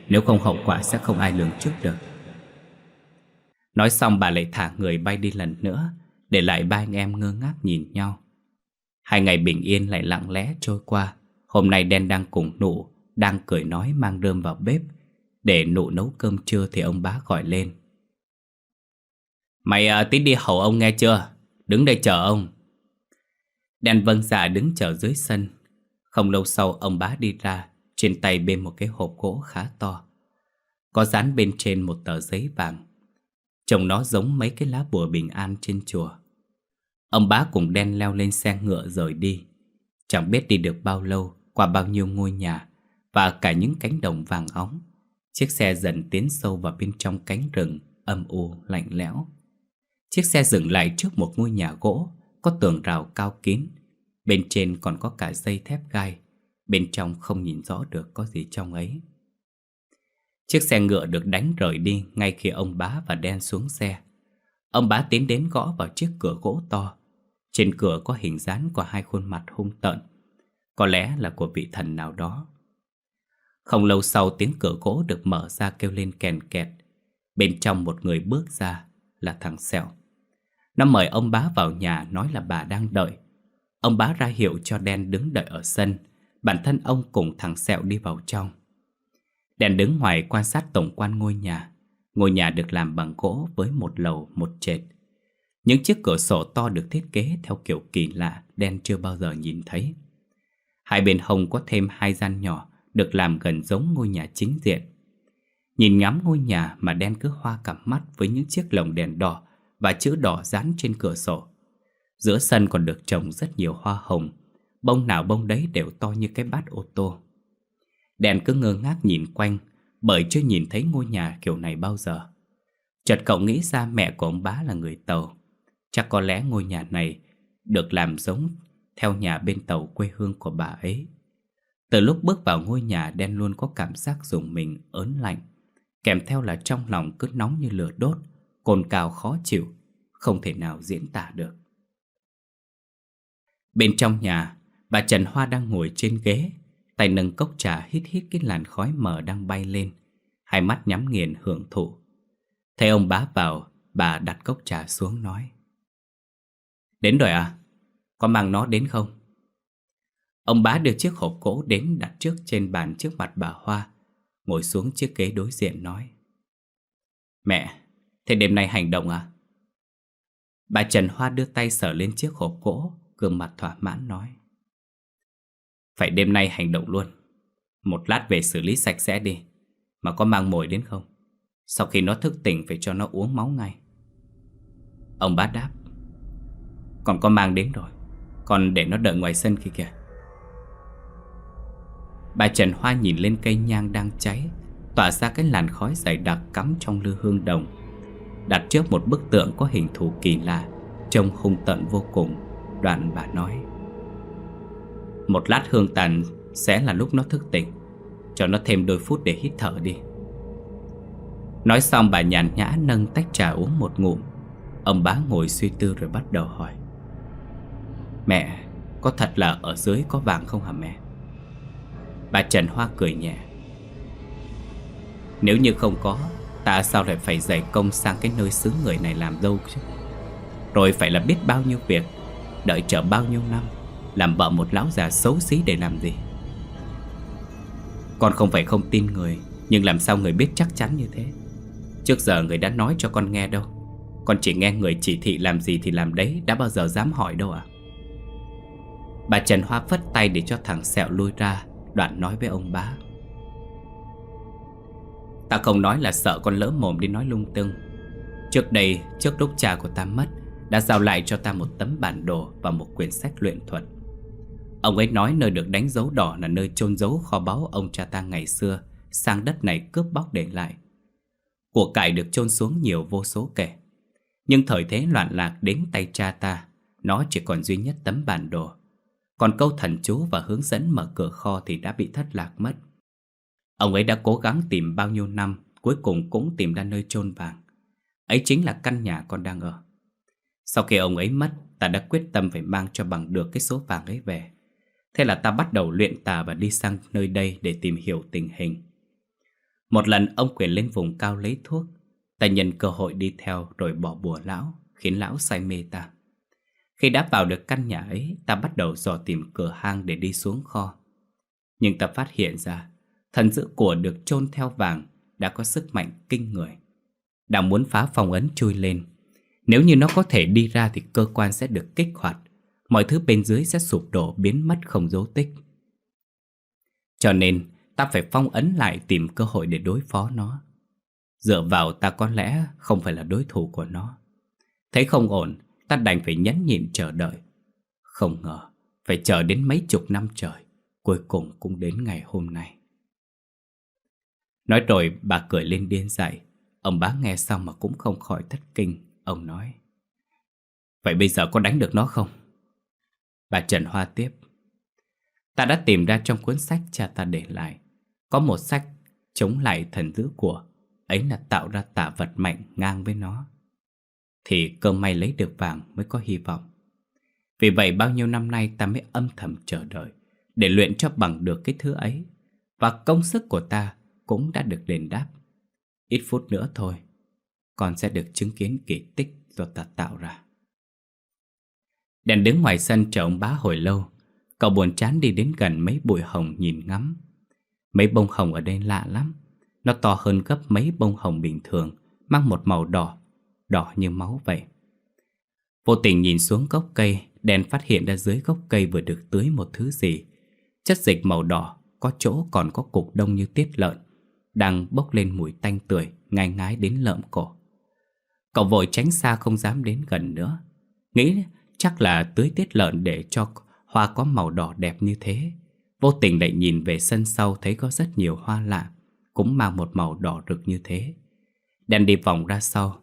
Nếu không hậu quả sẽ không ai lường trước được. Nói xong bà lại thả người bay đi lần nữa Để lại ba anh em ngơ ngác nhìn nhau. Hai ngày bình yên lại lặng lẽ trôi qua. Hôm nay đen đang cùng nụ Đang cười nói mang rơm vào bếp. Để nụ nấu cơm trưa thì ông bá gọi lên. Mày à, tí đi hầu ông nghe chưa? Đứng đây chờ ông. Đen vâng dạ đứng chờ dưới sân. Không lâu sau ông bá đi ra trên tay bên một cái hộp gỗ khá to. Có dán bên trên một tờ giấy vàng. Trông nó giống mấy cái lá bùa bình an trên chùa. Ông bá cùng đen leo lên xe ngựa rời đi. Chẳng biết đi được bao lâu, Qua bao nhiêu ngôi nhà, Và cả những cánh đồng vàng óng. Chiếc xe dần tiến sâu vào bên trong cánh rừng, Âm u, lạnh lẽo. Chiếc xe dừng lại trước một ngôi nhà gỗ, Có tường rào cao kín. Bên trên còn có cả dây thép gai. Bên trong không nhìn rõ được có gì trong ấy. Chiếc xe ngựa được đánh rời đi Ngay khi ông bá và đen xuống xe. Ông bá tiến đến gõ vào chiếc cửa gỗ to. Trên cửa có hình dáng của hai khuôn mặt hung tợn. Có lẽ là của vị thần nào đó. Không lâu sau tiếng cửa gỗ được mở ra kêu lên kèn kẹt. Bên trong một người bước ra là thằng Sẹo. Nó mời ông bá vào nhà nói là bà đang đợi. Ông bá ra hiệu cho đen đứng đợi ở sân. Bản thân ông cùng thằng Sẹo đi vào trong. Đèn đứng ngoài quan sát tổng quan ngôi nhà. Ngôi nhà được làm bằng gỗ với một lầu, một trệt. Những chiếc cửa sổ to được thiết kế theo kiểu kỳ lạ Đen chưa bao giờ nhìn thấy. Hai bên hông có thêm hai gian nhỏ Được làm gần giống ngôi nhà chính diện. Nhìn ngắm ngôi nhà mà đen cứ hoa cặp mắt Với những chiếc lồng đèn đỏ Và chữ đỏ dán trên cửa sổ. Giữa sân còn được trồng rất nhiều hoa hồng Bông nào bông đấy đều to như cái bát ô tô Đèn cứ ngơ ngác nhìn quanh Bởi chưa nhìn thấy ngôi nhà kiểu này bao giờ Chợt cậu nghĩ ra mẹ của ông bá là người Tàu Chắc có lẽ ngôi nhà này Được làm giống theo nhà bên tàu quê hương của bà ấy. Từ lúc bước vào ngôi nhà đen luôn có cảm giác dùng mình ớn lạnh, kèm theo là trong lòng cứ nóng như lửa đốt, cồn cào khó chịu, không thể nào diễn tả được. Bên trong nhà, bà Trần Hoa đang ngồi trên ghế, tay nâng cốc trà hít hít cái làn khói mờ đang bay lên, hai mắt nhắm nghiền hưởng thụ. Thấy ông bá vào, bà đặt cốc trà xuống nói. Đến rồi à? Có mang nó đến không? Ông bá đưa chiếc hộp gỗ đến đặt trước trên bàn trước mặt bà Hoa, ngồi xuống chiếc ghế đối diện nói. Mẹ, thế đêm nay hành động à? Bà Trần Hoa đưa tay sờ lên chiếc hộp gỗ, gương mặt thỏa mãn nói. Phải đêm nay hành động luôn. Một lát về xử lý sạch sẽ đi. Mà có mang mồi đến không? Sau khi nó thức tỉnh phải cho nó uống máu ngay. Ông bát đáp. Còn có mang đến rồi. Còn để nó đợi ngoài sân kia kìa. Bà Trần Hoa nhìn lên cây nhang đang cháy, Tỏa ra cái làn khói dày đặc cắm trong lư hương đồng Đặt trước một bức tượng có hình thù kỳ lạ, Trông hung tận vô cùng, Đoạn bà nói một lát hương tàn sẽ là lúc nó thức tỉnh. Cho nó thêm đôi phút để hít thở đi. Nói xong bà nhàn nhã nâng tách trà uống một ngụm. Ông bá ngồi suy tư rồi bắt đầu hỏi. Mẹ, có thật là ở dưới có vàng không hả mẹ? Bà Trần Hoa cười nhẹ. Nếu như không có Ta sao lại phải dạy công sang cái nơi xứ người này làm dâu chứ? Rồi phải là biết bao nhiêu việc Đợi chờ bao nhiêu năm. Làm vợ một lão già xấu xí để làm gì? Con không phải không tin người Nhưng làm sao người biết chắc chắn như thế? Trước giờ người đã nói cho con nghe đâu. Con chỉ nghe người chỉ thị làm gì thì làm đấy Đã bao giờ dám hỏi đâu à Bà Trần Hoa phất tay để cho thằng sẹo lui ra Đoạn nói với ông bá. Ta không nói là sợ con lỡ mồm đi nói lung tung. Trước đây, trước lúc cha của ta mất Đã giao lại cho ta một tấm bản đồ Và một quyển sách luyện thuật. Ông ấy nói nơi được đánh dấu đỏ Là nơi chôn giấu kho báu ông cha ta ngày xưa Sang đất này cướp bóc để lại Của cải được chôn xuống nhiều vô số kể Nhưng thời thế loạn lạc đến tay cha ta Nó chỉ còn duy nhất tấm bản đồ còn câu thần chú và hướng dẫn mở cửa kho thì đã bị thất lạc mất. Ông ấy đã cố gắng tìm bao nhiêu năm, cuối cùng cũng tìm ra nơi chôn vàng. Ấy chính là căn nhà con đang ở. Sau khi ông ấy mất, ta đã quyết tâm phải mang cho bằng được cái số vàng ấy về. Thế là ta bắt đầu luyện tà và đi sang nơi đây để tìm hiểu tình hình. Một lần ông quyền lên vùng cao lấy thuốc, ta nhận cơ hội đi theo rồi bỏ bùa lão, khiến lão say mê ta. Khi đã vào được căn nhà ấy, ta bắt đầu dò tìm cửa hang để đi xuống kho. Nhưng ta phát hiện ra, thần giữ của được chôn theo vàng đã có sức mạnh kinh người. Đang muốn phá phòng ấn chui lên. Nếu như nó có thể đi ra thì cơ quan sẽ được kích hoạt. Mọi thứ bên dưới sẽ sụp đổ biến mất không dấu tích. Cho nên, ta phải phong ấn lại tìm cơ hội để đối phó nó. Dựa vào ta có lẽ không phải là đối thủ của nó. Thấy không ổn, Ta đành phải nhẫn nhịn chờ đợi Không ngờ Phải chờ đến mấy chục năm trời Cuối cùng cũng đến ngày hôm nay Nói rồi bà cười lên điên dậy Ông bá nghe xong mà cũng không khỏi thất kinh Ông nói Vậy bây giờ có đánh được nó không? Bà Trần Hoa tiếp Ta đã tìm ra trong cuốn sách cha ta để lại Có một sách chống lại thần dữ của Ấy là tạo ra tạ vật mạnh ngang với nó thì cơ may lấy được vàng mới có hy vọng. Vì vậy bao nhiêu năm nay ta mới âm thầm chờ đợi để luyện cho bằng được cái thứ ấy. Và công sức của ta cũng đã được đền đáp. Ít phút nữa thôi, con sẽ được chứng kiến kỳ tích do ta tạo ra. Đèn đứng ngoài sân chờ ông bá hồi lâu. Cậu buồn chán đi đến gần mấy bụi hồng nhìn ngắm. Mấy bông hồng ở đây lạ lắm. Nó to hơn gấp mấy bông hồng bình thường, mang một màu đỏ đỏ như máu vậy. Vô tình nhìn xuống gốc cây, đèn phát hiện ra dưới gốc cây vừa được tưới một thứ gì. Chất dịch màu đỏ, có chỗ còn có cục đông như tiết lợn, đang bốc lên mùi tanh tưởi, ngai ngái đến lợm cổ. Cậu vội tránh xa không dám đến gần nữa. Nghĩ chắc là tưới tiết lợn để cho hoa có màu đỏ đẹp như thế. Vô tình lại nhìn về sân sau thấy có rất nhiều hoa lạ, cũng mang một màu đỏ rực như thế. Đèn đi vòng ra sau,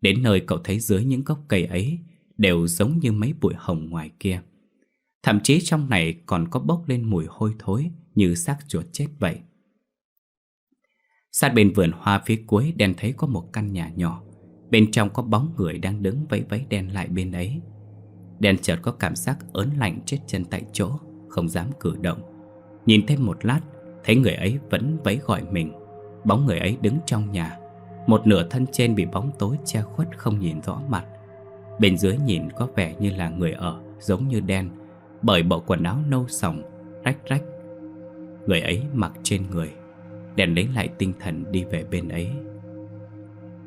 Đến nơi cậu thấy dưới những gốc cây ấy Đều giống như mấy bụi hồng ngoài kia. Thậm chí trong này còn có bốc lên mùi hôi thối Như xác chuột chết vậy. Sát bên vườn hoa phía cuối Đen thấy có một căn nhà nhỏ. Bên trong có bóng người đang đứng vẫy vẫy đen lại bên ấy. Đen chợt có cảm giác ớn lạnh chết chân tại chỗ, Không dám cử động. Nhìn thêm một lát, Thấy người ấy vẫn vẫy gọi mình. Bóng người ấy đứng trong nhà. Một nửa thân trên bị bóng tối che khuất không nhìn rõ mặt. Bên dưới nhìn có vẻ như là người ở, Giống như đen, Bởi bộ quần áo nâu sòng, Rách rách. Người ấy mặc trên người. Đèn lấy lại tinh thần đi về bên ấy.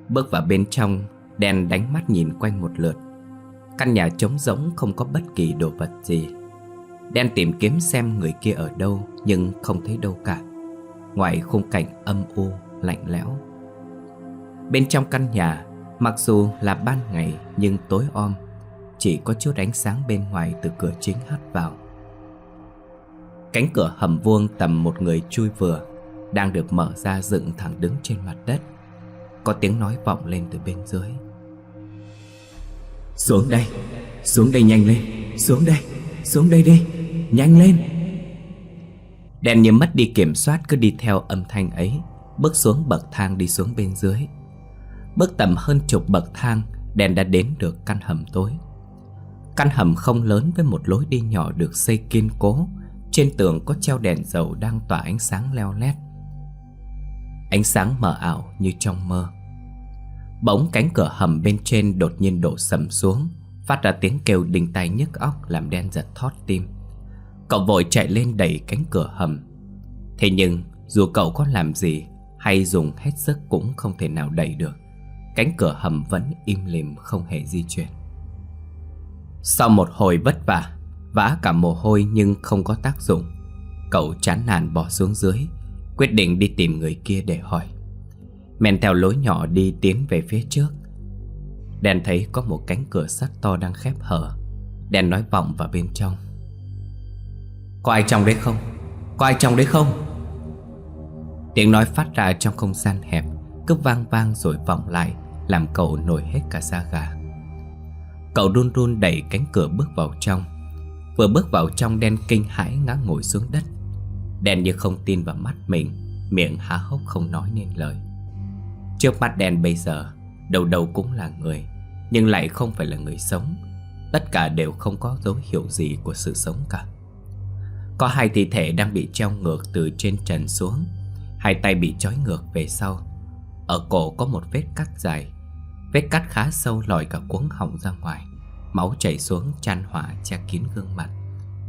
Bước vào bên trong, Đen đánh mắt nhìn quanh một lượt. Căn nhà trống rỗng không có bất kỳ đồ vật gì. Đen tìm kiếm xem người kia ở đâu Nhưng không thấy đâu cả. Ngoài khung cảnh âm u, lạnh lẽo. Bên trong căn nhà Mặc dù là ban ngày nhưng tối om Chỉ có chút ánh sáng bên ngoài từ cửa chính hắt vào. Cánh cửa hầm vuông tầm một người chui vừa Đang được mở ra dựng thẳng đứng trên mặt đất. Có tiếng nói vọng lên từ bên dưới. Xuống đây, xuống đây nhanh lên, xuống đây, xuống đây đi, nhanh lên. Đèn như mất đi kiểm soát cứ đi theo âm thanh ấy Bước xuống bậc thang đi xuống bên dưới. Bước tầm hơn chục bậc thang Đèn đã đến được căn hầm tối. Căn hầm không lớn với một lối đi nhỏ được xây kiên cố. Trên tường có treo đèn dầu đang tỏa ánh sáng leo lét. Ánh sáng mờ ảo như trong mơ. Bỗng cánh cửa hầm bên trên đột nhiên đổ sầm xuống, Phát ra tiếng kêu đinh tai nhức óc làm đen giật thót tim. Cậu vội chạy lên đẩy cánh cửa hầm. Thế nhưng, dù cậu có làm gì Hay dùng hết sức cũng không thể nào đẩy được. Cánh cửa hầm vẫn im lìm, không hề di chuyển. Sau một hồi vất vả, Vã cả mồ hôi nhưng không có tác dụng, Cậu chán nản bỏ xuống dưới, Quyết định đi tìm người kia để hỏi. Men theo lối nhỏ đi tiến về phía trước. Đèn thấy có một cánh cửa sắt to đang khép hở. Đèn nói vọng vào bên trong. Có ai trong đấy không? Có ai trong đấy không? Tiếng nói phát ra trong không gian hẹp, Cứ vang vang rồi vọng lại, Làm cậu nổi hết cả da gà. Cậu run run đẩy cánh cửa bước vào trong. Vừa bước vào trong, đen kinh hãi ngã ngồi xuống đất. Đen như không tin vào mắt mình, Miệng há hốc không nói nên lời. Trước mắt đen bây giờ, Đầu đầu cũng là người, Nhưng lại không phải là người sống. Tất cả đều không có dấu hiệu gì của sự sống cả. Có hai thi thể đang bị treo ngược từ trên trần xuống, Hai tay bị trói ngược về sau. Ở cổ có một vết cắt dài, Vết cắt khá sâu lòi cả cuống họng ra ngoài, Máu chảy xuống chan hỏa che kín gương mặt,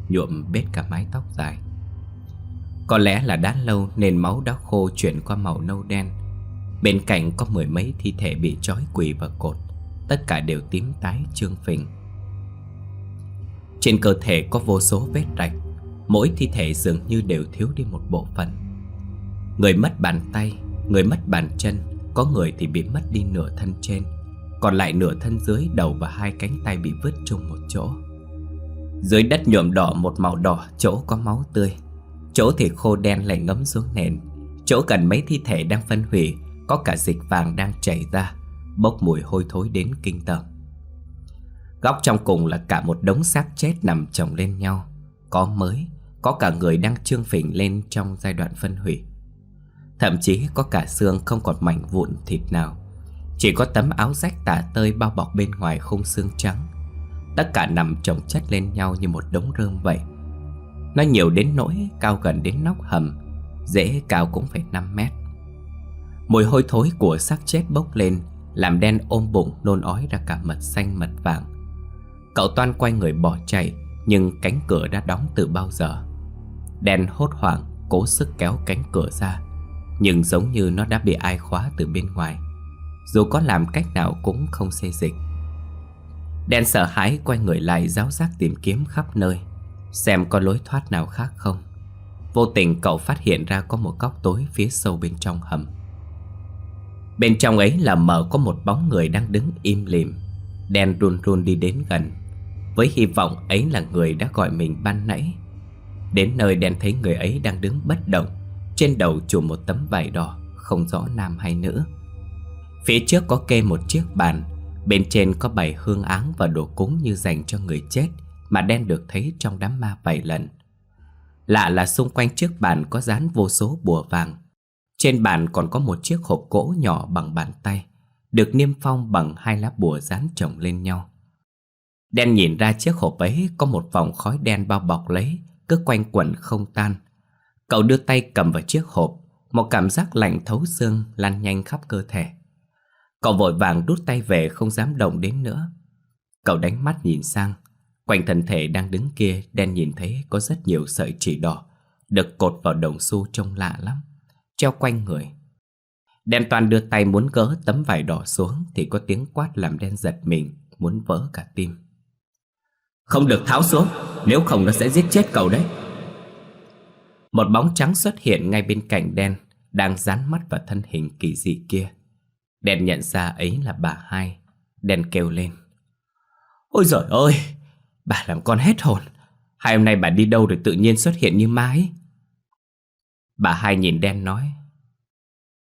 Nhuộm bết cả mái tóc dài. Có lẽ là đã lâu nên máu đã khô chuyển qua màu nâu đen Bên cạnh có mười mấy thi thể bị trói quỳ và cột Tất cả đều tím tái trương phình. Trên cơ thể có vô số vết rạch Mỗi thi thể dường như đều thiếu đi một bộ phận. Người mất bàn tay, người mất bàn chân Có người thì bị mất đi nửa thân trên Còn lại nửa thân dưới đầu và hai cánh tay bị vứt chung một chỗ. Dưới đất nhuộm đỏ một màu đỏ Chỗ có máu tươi. Chỗ thì khô đen lại ngấm xuống nền. Chỗ gần mấy thi thể đang phân hủy có cả dịch vàng đang chảy ra, Bốc mùi hôi thối đến kinh tởm. Góc trong cùng là cả một đống xác chết nằm chồng lên nhau. Có mới, Có cả người đang trương phình lên trong giai đoạn phân hủy. Thậm chí có cả xương không còn mảnh vụn thịt nào. Chỉ có tấm áo rách tả tơi bao bọc bên ngoài khung xương trắng. Tất cả nằm chồng chất lên nhau như một đống rơm vậy. Nó nhiều đến nỗi cao gần đến nóc hầm, Dễ cao cũng phải 5 mét. Mùi hôi thối của xác chết bốc lên, Làm đen ôm bụng nôn ói ra cả mật xanh mật vàng. Cậu toan quay người bỏ chạy, Nhưng cánh cửa đã đóng từ bao giờ. Đen hốt hoảng Cố sức kéo cánh cửa ra, Nhưng giống như nó đã bị ai khóa từ bên ngoài. Dù có làm cách nào cũng không xê dịch. Đen sợ hãi quay người lại giáo giác tìm kiếm khắp nơi, Xem có lối thoát nào khác không. Vô tình cậu phát hiện ra có một góc tối phía sâu bên trong hầm. Bên trong ấy là mở có một bóng người đang đứng im lìm, Đen run run đi đến gần, Với hy vọng ấy là người đã gọi mình ban nãy. Đến nơi đen thấy người ấy đang đứng bất động, Trên đầu chùm một tấm vải đỏ Không rõ nam hay nữ. Phía trước có kê một chiếc bàn, Bên trên có bày hương áng và đồ cúng như dành cho người chết Mà đen được thấy trong đám ma bảy lần. Lạ là xung quanh chiếc bàn có dán vô số bùa vàng trên bàn còn có một chiếc hộp gỗ nhỏ bằng bàn tay, Được niêm phong bằng hai lá bùa dán chồng lên nhau. Đen nhìn ra chiếc hộp ấy có một vòng khói đen bao bọc lấy, Cứ quanh quẩn không tan. Cậu đưa tay cầm vào chiếc hộp, Một cảm giác lạnh thấu xương lan nhanh khắp cơ thể. Cậu vội vàng đút tay về không dám động đến nữa. Cậu đánh mắt nhìn sang, Quanh thân thể đang đứng kia Đen nhìn thấy có rất nhiều sợi chỉ đỏ, Được cột vào đồng xu trông lạ lắm. Treo quanh người. Đen toàn đưa tay muốn gỡ tấm vải đỏ xuống Thì có tiếng quát làm đen giật mình, Muốn vỡ cả tim. Không được tháo xuống, Nếu không nó sẽ giết chết cậu đấy. Một bóng trắng xuất hiện ngay bên cạnh đen, Đang dán mắt vào thân hình kỳ dị kia. Đen nhận ra ấy là bà hai. Đen kêu lên. Ôi giời ơi, Bà làm con hết hồn. Hai hôm nay bà đi đâu rồi tự nhiên xuất hiện như mái. ấy? Bà hai nhìn đen nói,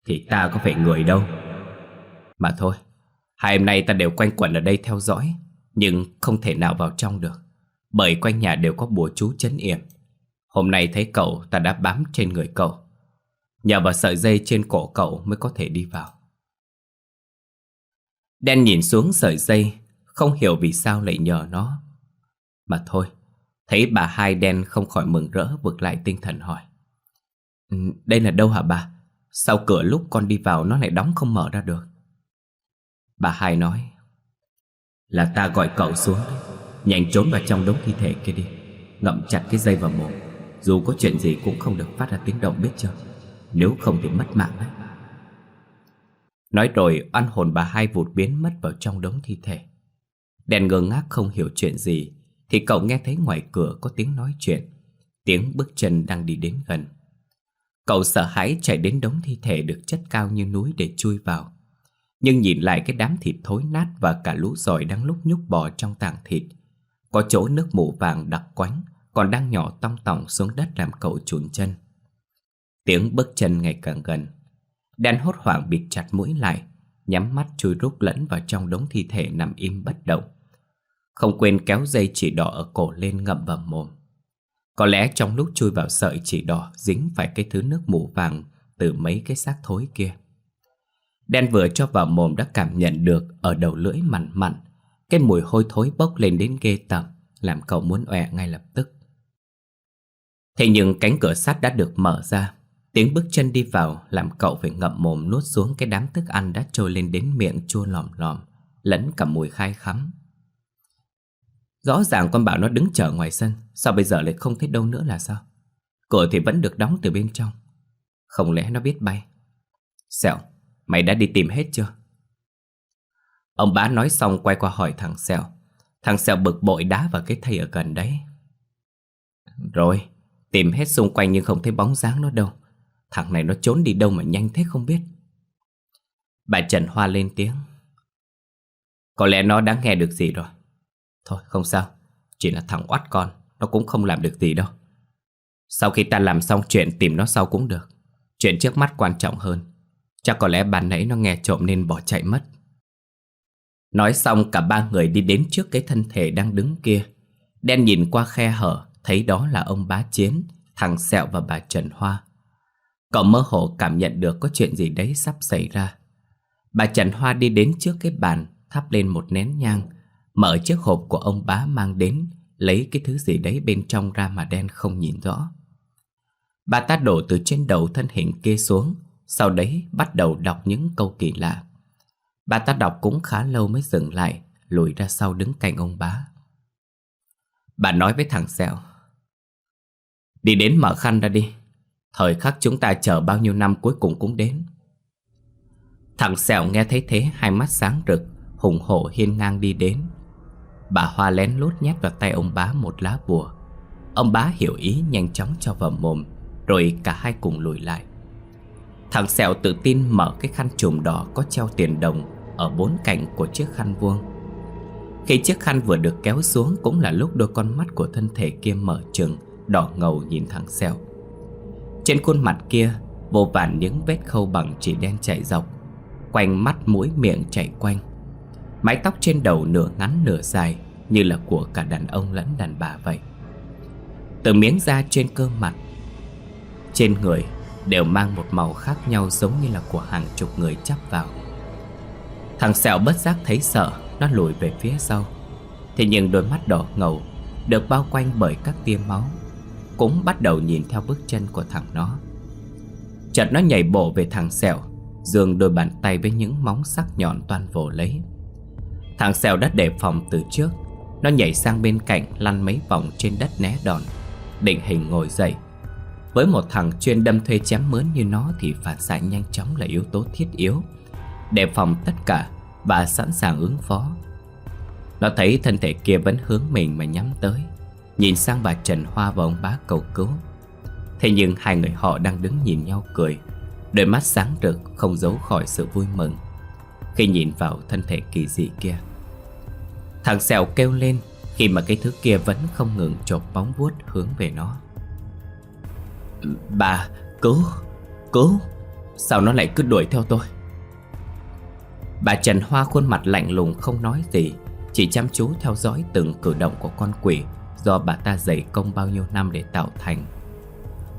Thì ta có phải người đâu. Mà thôi, Hai hôm nay ta đều quanh quẩn ở đây theo dõi, Nhưng không thể nào vào trong được, Bởi quanh nhà đều có bùa chú chấn yểm. Hôm nay thấy cậu, ta đã bám trên người cậu. Nhờ vào sợi dây trên cổ cậu mới có thể đi vào. Đen nhìn xuống sợi dây, Không hiểu vì sao lại nhờ nó. Mà thôi, Thấy bà hai đen không khỏi mừng rỡ vực lại tinh thần hỏi. Ừ, đây là đâu hả bà? Sao cửa lúc con đi vào nó lại đóng không mở ra được? Bà hai nói, Là ta gọi cậu xuống. Nhanh trốn vào trong đống thi thể kia đi. Ngậm chặt cái dây vào mồm. Dù có chuyện gì cũng không được phát ra tiếng động biết chưa? Nếu không thì mất mạng đấy. Nói rồi, oan hồn bà hai vụt biến mất vào trong đống thi thể. Đèn ngơ ngác không hiểu chuyện gì, Thì cậu nghe thấy ngoài cửa có tiếng nói chuyện. Tiếng bước chân đang đi đến gần. Cậu sợ hãi chạy đến đống thi thể được chất cao như núi để chui vào. Nhưng nhìn lại cái đám thịt thối nát và cả lũ giỏi đang lúc nhúc bò trong tảng thịt, Có chỗ nước mù vàng đặc quánh Còn đang nhỏ tong tỏng xuống đất làm cậu chùn chân. Tiếng bước chân ngày càng gần. Đen hốt hoảng bịt chặt mũi lại, Nhắm mắt chui rút lẫn vào trong đống thi thể nằm im bất động. Không quên kéo dây chỉ đỏ ở cổ lên ngậm vào mồm. Có lẽ trong lúc chui vào sợi chỉ đỏ Dính phải cái thứ nước mù vàng Từ mấy cái xác thối kia. Đen vừa cho vào mồm đã cảm nhận được Ở đầu lưỡi mặn mặn. Cái mùi hôi thối bốc lên đến ghê tởm Làm cậu muốn ọe ngay lập tức. Thế nhưng cánh cửa sắt đã được mở ra. Tiếng bước chân đi vào làm cậu phải ngậm mồm nuốt xuống cái đám thức ăn đã trôi lên đến miệng chua lòm lòm, lẫn cả mùi khai khắm. Rõ ràng con bảo nó đứng chờ ngoài sân, sao bây giờ lại không thấy đâu nữa là sao? Cửa thì vẫn được đóng từ bên trong. Không lẽ nó biết bay? Sẹo, mày đã đi tìm hết chưa? Ông bá nói xong quay qua hỏi thằng Sẹo. Thằng Sẹo bực bội đá vào cái thây ở gần đấy. Rồi, tìm hết xung quanh nhưng không thấy bóng dáng nó đâu. Thằng này nó trốn đi đâu mà nhanh thế không biết Bà Trần Hoa lên tiếng Có lẽ nó đã nghe được gì rồi Thôi, không sao. Chỉ là thằng oát con, Nó cũng không làm được gì đâu. Sau khi ta làm xong chuyện tìm nó sau cũng được. Chuyện trước mắt quan trọng hơn. Chắc có lẽ bàn nãy nó nghe trộm nên bỏ chạy mất. Nói xong, cả ba người đi đến trước cái thân thể đang đứng kia. Đen nhìn qua khe hở, Thấy đó là ông bá chiến, Thằng Sẹo và bà Trần Hoa. Cậu mơ hồ cảm nhận được có chuyện gì đấy sắp xảy ra. Bà Trần Hoa đi đến trước cái bàn, Thắp lên một nén nhang. Mở chiếc hộp của ông bá mang đến, Lấy cái thứ gì đấy bên trong ra mà đen không nhìn rõ. Bà ta đổ từ trên đầu thân hình kia xuống, Sau đấy bắt đầu đọc những câu kỳ lạ. Bà ta đọc cũng khá lâu mới dừng lại, Lùi ra sau đứng cạnh ông bá. Bà nói với thằng Sẹo, Đi đến mở khăn ra đi, Thời khắc chúng ta chờ bao nhiêu năm cuối cùng cũng đến. Thằng Sẹo nghe thấy thế, hai mắt sáng rực, Hùng hổ hiên ngang đi đến. Bà Hoa lén lút nhét vào tay ông bá một lá bùa. Ông bá hiểu ý nhanh chóng cho vào mồm, Rồi cả hai cùng lùi lại. Thằng Sẹo tự tin mở cái khăn trùm đỏ có treo tiền đồng Ở bốn cạnh của chiếc khăn vuông. Khi chiếc khăn vừa được kéo xuống Cũng là lúc đôi con mắt của thân thể kia mở trừng, Đỏ ngầu nhìn thằng Sẹo. Trên khuôn mặt kia, Vô vàn những vết khâu bằng chỉ đen chạy dọc, Quanh mắt mũi miệng chạy quanh. Mái tóc trên đầu nửa ngắn nửa dài như là của cả đàn ông lẫn đàn bà vậy. Từ miếng da trên cơ mặt, trên người đều mang một màu khác nhau giống như là của hàng chục người chắp vào. Thằng Sẹo bất giác thấy sợ, nó lùi về phía sau. Thế nhưng đôi mắt đỏ ngầu được bao quanh bởi các tia máu cũng bắt đầu nhìn theo bước chân của thằng nó. Chợt nó nhảy bộ về thằng Sẹo, dường đôi bàn tay với những móng sắc nhọn toan vồ lấy. Thằng Sẹo đã đề phòng từ trước, nó nhảy sang bên cạnh lăn mấy vòng trên đất né đòn, định hình ngồi dậy. Với một thằng chuyên đâm thuê chém mướn như nó thì phản xạ nhanh chóng là yếu tố thiết yếu. Đề phòng tất cả và sẵn sàng ứng phó. Nó thấy thân thể kia vẫn hướng mình mà nhắm tới Nhìn sang bà Trần Hoa và ông bá cầu cứu Thế nhưng hai người họ đang đứng nhìn nhau cười Đôi mắt sáng rực không giấu khỏi sự vui mừng Khi nhìn vào thân thể kỳ dị kia Thằng Sẹo kêu lên Khi mà cái thứ kia vẫn không ngừng chộp bóng vuốt hướng về nó. Bà, cứu, cứu Sao nó lại cứ đuổi theo tôi? Bà Trần Hoa khuôn mặt lạnh lùng không nói gì Chỉ chăm chú theo dõi từng cử động của con quỷ Do bà ta dày công bao nhiêu năm để tạo thành.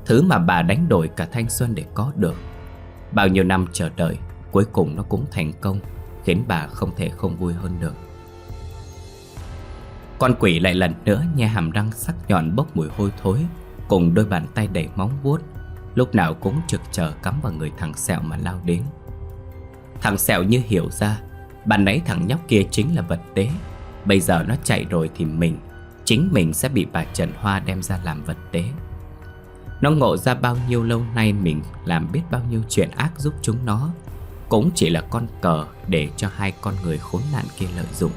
Thứ mà bà đánh đổi cả thanh xuân để có được. Bao nhiêu năm chờ đợi Cuối cùng nó cũng thành công Khiến bà không thể không vui hơn được. Con quỷ lại lần nữa nhe hàm răng sắc nhọn bốc mùi hôi thối, Cùng đôi bàn tay đầy móng vuốt. Lúc nào cũng trực chờ cắm vào người thằng sẹo mà lao đến. Thằng sẹo như hiểu ra, Bạn nấy thằng nhóc kia chính là vật tế. Bây giờ nó chạy rồi thì mình, Chính mình sẽ bị bà Trần Hoa đem ra làm vật tế. Nó ngộ ra bao nhiêu lâu nay mình làm biết bao nhiêu chuyện ác giúp chúng nó, Cũng chỉ là con cờ để cho hai con người khốn nạn kia lợi dụng.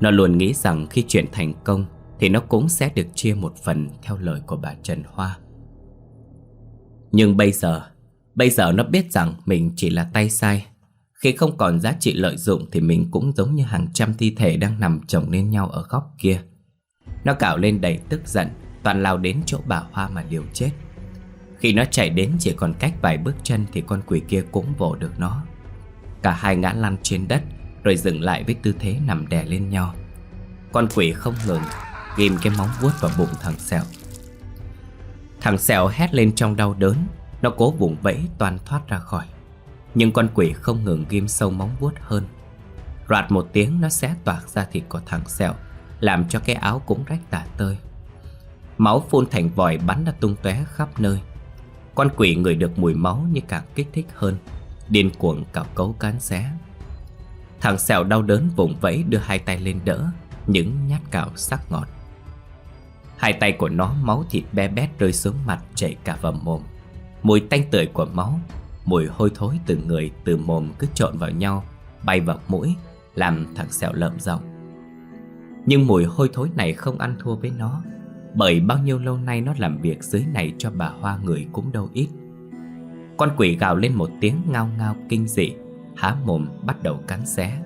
Nó luôn nghĩ rằng khi chuyện thành công Thì nó cũng sẽ được chia một phần theo lời của bà Trần Hoa. Nhưng bây giờ Bây giờ nó biết rằng mình chỉ là tay sai. Khi không còn giá trị lợi dụng Thì mình cũng giống như hàng trăm thi thể đang nằm chồng lên nhau ở góc kia. Nó cào lên đầy tức giận, Toàn lao đến chỗ bà Hoa mà liều chết. Khi nó chạy đến chỉ còn cách vài bước chân Thì con quỷ kia cũng vồ được nó. Cả hai ngã lăn trên đất rồi dừng lại với tư thế nằm đè lên nhau. Con quỷ không ngừng Ghim cái móng vuốt vào bụng thằng Sẹo. Thằng Sẹo hét lên trong đau đớn, nó cố vùng vẫy toàn thoát ra khỏi. Nhưng con quỷ không ngừng ghim sâu móng vuốt hơn. Roạt một tiếng nó xé toạc ra thịt của thằng sẹo, Làm cho cái áo cũng rách tả tơi. Máu phun thành vòi bắn ra tung tóe khắp nơi. Con quỷ người được mùi máu như càng kích thích hơn, Điên cuồng cào cấu cán xé. Thằng sẹo đau đớn vùng vẫy đưa hai tay lên đỡ, Những nhát cào sắc ngọt. Hai tay của nó máu thịt be bét rơi xuống mặt chảy cả vào mồm. Mùi tanh tưởi của máu, Mùi hôi thối từ người, từ mồm cứ trộn vào nhau, Bay vào mũi, Làm thằng sẹo lợm giọng. Nhưng mùi hôi thối này không ăn thua với nó, Bởi bao nhiêu lâu nay nó làm việc dưới này cho bà Hoa người cũng đâu ít. Con quỷ gào lên một tiếng ngao ngao kinh dị. Há mồm bắt đầu cắn xé.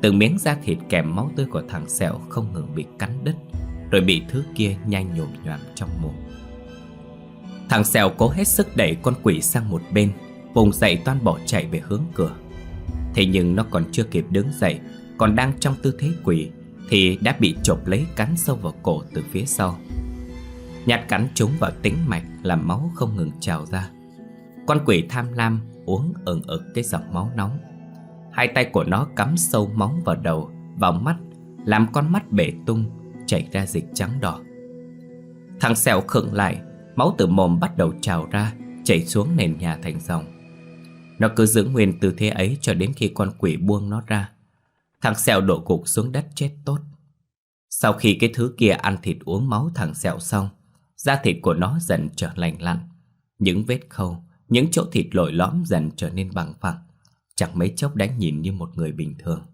Từng miếng da thịt kèm máu tươi của thằng sẹo không ngừng bị cắn đứt, Rồi bị thứ kia nhanh nhồm nhoàm trong mồm. Thằng Sẹo cố hết sức đẩy con quỷ sang một bên, Vùng dậy toan bỏ chạy về hướng cửa. Thế nhưng nó còn chưa kịp đứng dậy, Còn đang trong tư thế quỷ, Thì đã bị chộp lấy cắn sâu vào cổ từ phía sau. Nhát cắn trúng vào tĩnh mạch Làm máu không ngừng trào ra. Con quỷ tham lam uống ừng ực cái dòng máu nóng. Hai tay của nó cắm sâu móng vào đầu, Vào mắt, Làm con mắt bể tung, Chảy ra dịch trắng đỏ. Thằng Sẹo khựng lại, Máu từ mồm bắt đầu trào ra, Chảy xuống nền nhà thành dòng. Nó cứ giữ nguyên tư thế ấy Cho đến khi con quỷ buông nó ra. Thằng Sẹo đổ gục xuống đất chết tốt. Sau khi cái thứ kia ăn thịt uống máu thằng Sẹo xong, Da thịt của nó dần trở lành lặn. Những vết khâu những chỗ thịt lồi lõm dần trở nên bằng phẳng, Chẳng mấy chốc đã nhìn như một người bình thường.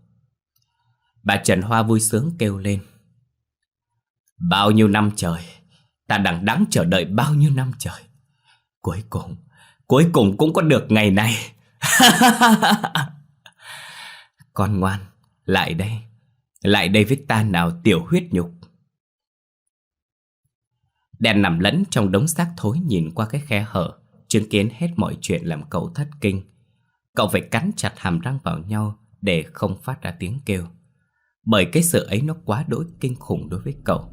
Bà Trần Hoa vui sướng kêu lên. Bao nhiêu năm trời, Ta đằng đắng chờ đợi bao nhiêu năm trời. Cuối cùng Cuối cùng cũng có được ngày này. Con ngoan, Lại đây Lại đây với ta nào tiểu huyết nhục. Đèn nằm lẫn trong đống xác thối nhìn qua cái khe hở. Chứng kiến hết mọi chuyện làm cậu thất kinh. Cậu phải cắn chặt hàm răng vào nhau Để không phát ra tiếng kêu. Bởi cái sự ấy nó quá đỗi kinh khủng đối với cậu.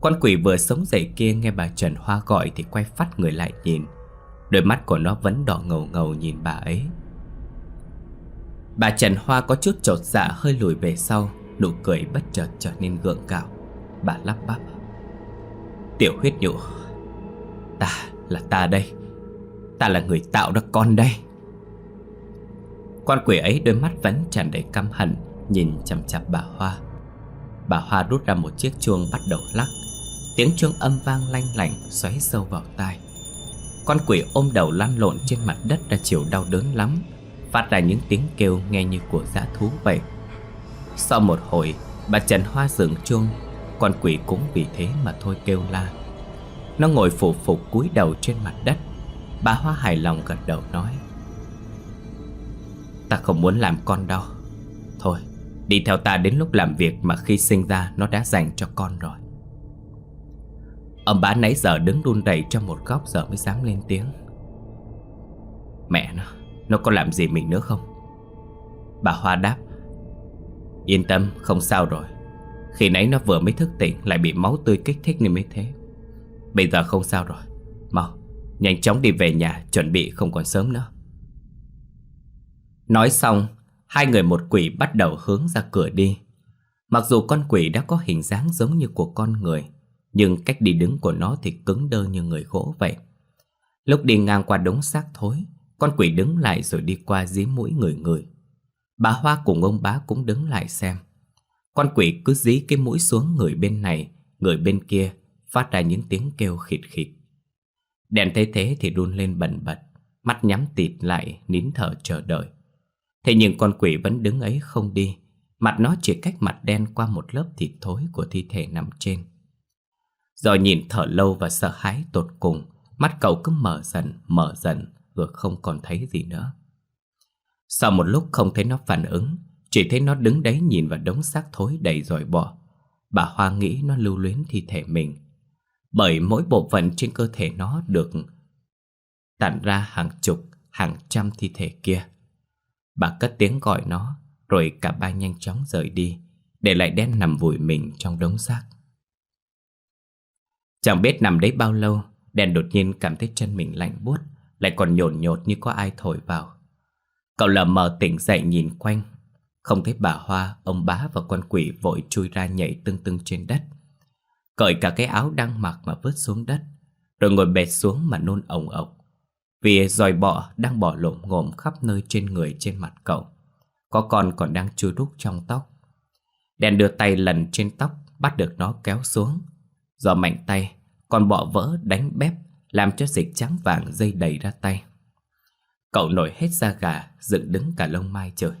Con quỷ vừa sống dậy kia nghe bà Trần Hoa gọi Thì quay phát người lại nhìn. Đôi mắt của nó vẫn đỏ ngầu ngầu nhìn bà ấy. Bà Trần Hoa có chút chột dạ hơi lùi về sau, Nụ cười bất chợt trở nên gượng gạo. Bà lắp bắp. Tiểu huyết nhụ, Ta là ta đây. Ta là người tạo ra con đây. Con quỷ ấy đôi mắt vẫn tràn đầy căm hận, Nhìn chằm chằm bà Hoa. Bà Hoa rút ra một chiếc chuông bắt đầu lắc. Tiếng chuông âm vang lanh lảnh, Xoáy sâu vào tai. Con quỷ ôm đầu lăn lộn trên mặt đất ra chịu đau đớn lắm. Phát ra những tiếng kêu nghe như của dã thú vậy. Sau một hồi, Bà Trần Hoa dừng chuông. Con quỷ cũng vì thế mà thôi kêu la. Nó ngồi phủ phục cúi đầu trên mặt đất. Bà Hoa hài lòng gật đầu nói Ta không muốn làm con đau. Thôi Đi theo ta đến lúc làm việc mà khi sinh ra nó đã dành cho con rồi. Ông bà nãy giờ đứng run rẩy trong một góc giờ mới dám lên tiếng. Mẹ nó, nó có làm gì mình nữa không? Bà Hoa đáp Yên tâm, không sao rồi. Khi nãy nó vừa mới thức tỉnh Lại bị máu tươi kích thích nên mới thế. Bây giờ không sao rồi nhanh chóng đi về nhà, Chuẩn bị không còn sớm nữa. Nói xong, Hai người một quỷ bắt đầu hướng ra cửa đi. Mặc dù con quỷ đã có hình dáng giống như của con người, Nhưng cách đi đứng của nó thì cứng đơ như người gỗ vậy. Lúc đi ngang qua đống xác thối, Con quỷ đứng lại rồi đi qua dí mũi người người. Bà Hoa cùng ông bá cũng đứng lại xem. Con quỷ cứ dí cái mũi xuống người bên này, Người bên kia, Phát ra những tiếng kêu khịt khịt. Đèn thấy thế thì run lên bẩn bật Mắt nhắm tịt lại nín thở chờ đợi. Thế nhưng con quỷ vẫn đứng ấy không đi Mặt nó chỉ cách mặt đen qua một lớp thịt thối của thi thể nằm trên. Rồi nhìn thở lâu và sợ hãi tột cùng Mắt cậu cứ mở dần, mở dần Rồi không còn thấy gì nữa. Sau một lúc không thấy nó phản ứng Chỉ thấy nó đứng đấy nhìn vào đống xác thối đầy rồi bỏ Bà Hoa nghĩ nó lưu luyến thi thể mình bởi mỗi bộ phận trên cơ thể nó được tản ra hàng chục, hàng trăm thi thể kia. Bà cất tiếng gọi nó Rồi cả ba nhanh chóng rời đi Để lại đen nằm vùi mình trong đống xác. Chẳng biết nằm đấy bao lâu Đen đột nhiên cảm thấy chân mình lạnh buốt Lại còn nhổn nhột như có ai thổi vào. Cậu lờ mờ tỉnh dậy nhìn quanh Không thấy bà Hoa, ông bá và con quỷ vội chui ra nhảy tưng tưng trên đất. Cởi cả cái áo đang mặc mà vứt xuống đất, Rồi ngồi bệt xuống mà nôn ổng ộc. Vì dòi bọ đang bỏ lộm ngổm khắp nơi trên người trên mặt cậu, Có con còn đang chui rút trong tóc. Đèn đưa tay lần trên tóc, Bắt được nó kéo xuống. Do mạnh tay, Con bọ vỡ đánh bép Làm cho dịch trắng vàng dây đầy ra tay. Cậu nổi hết da gà, Dựng đứng cả lông mai trời.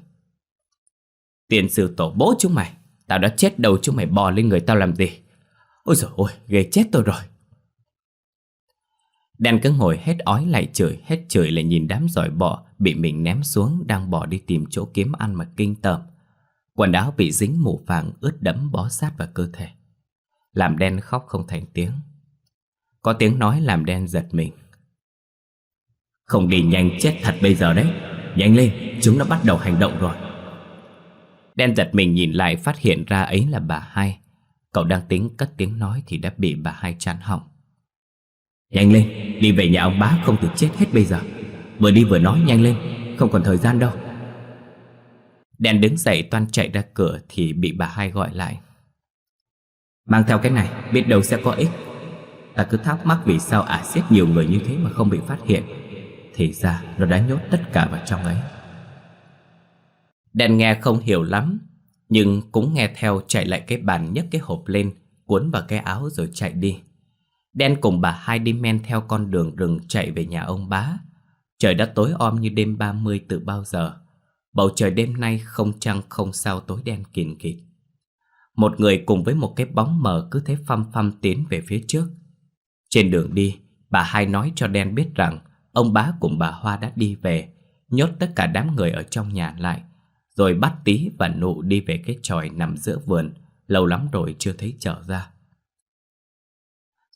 Tiền sư tổ bố chúng mày, Tao đã chết đầu chúng mày bò lên người tao làm gì? Ôi dồi ôi ghê chết tôi rồi. Đen cứ ngồi hết ói lại chửi Hết chửi lại nhìn đám giỏi bọ Bị mình ném xuống Đang bỏ đi tìm chỗ kiếm ăn mà kinh tởm. Quần áo bị dính mù vàng ướt đẫm bó sát vào cơ thể. Làm đen khóc không thành tiếng. Có tiếng nói làm đen giật mình. Không đi nhanh chết thật bây giờ đấy. Nhanh lên Chúng đã bắt đầu hành động rồi. Đen giật mình nhìn lại phát hiện ra ấy là bà hai Cậu đang tính cất tiếng nói Thì đã bị bà hai chán hỏng. Nhanh lên, đi về nhà ông bá không thể chết hết bây giờ. Vừa đi vừa nói nhanh lên, không còn thời gian đâu. Đen đứng dậy toan chạy ra cửa thì bị bà hai gọi lại. Mang theo cái này, biết đâu sẽ có ích. Ta cứ thắc mắc vì sao ả giết nhiều người như thế mà không bị phát hiện. Thì ra nó đã nhốt tất cả vào trong ấy. Đen nghe không hiểu lắm nhưng cũng nghe theo chạy lại cái bàn nhấc cái hộp lên Cuốn vào cái áo rồi chạy đi Đen cùng bà hai đi men theo con đường rừng chạy về nhà ông bá. Trời đã tối om như đêm 30 từ bao giờ. Bầu trời đêm nay không trăng không sao tối đen kìn kịt. Một người cùng với một cái bóng mờ cứ thế phăm phăm tiến về phía trước. Trên đường đi, bà hai nói cho đen biết rằng ông bá cùng bà Hoa đã đi về, nhốt tất cả đám người ở trong nhà lại, rồi bắt tí và nụ đi về cái tròi nằm giữa vườn, lâu lắm rồi chưa thấy trở ra.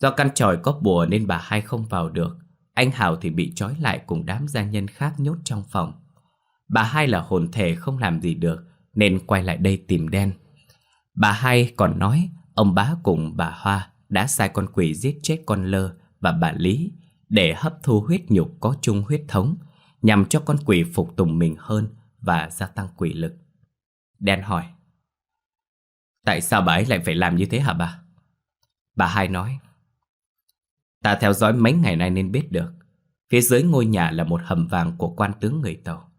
Do căn tròi có bùa nên bà hai không vào được Anh Hào thì bị trói lại cùng đám gia nhân khác nhốt trong phòng Bà hai là hồn thể không làm gì được Nên quay lại đây tìm đen Bà hai còn nói ông bá cùng bà Hoa đã sai con quỷ giết chết con Lơ và bà Lý để hấp thu huyết nhục có chung huyết thống nhằm cho con quỷ phục tùng mình hơn và gia tăng quỷ lực. Đen hỏi, Tại sao bà ấy lại phải làm như thế hả bà? Bà hai nói, Ta theo dõi mấy ngày nay nên biết được, Phía dưới ngôi nhà là một hầm vàng của quan tướng người Tàu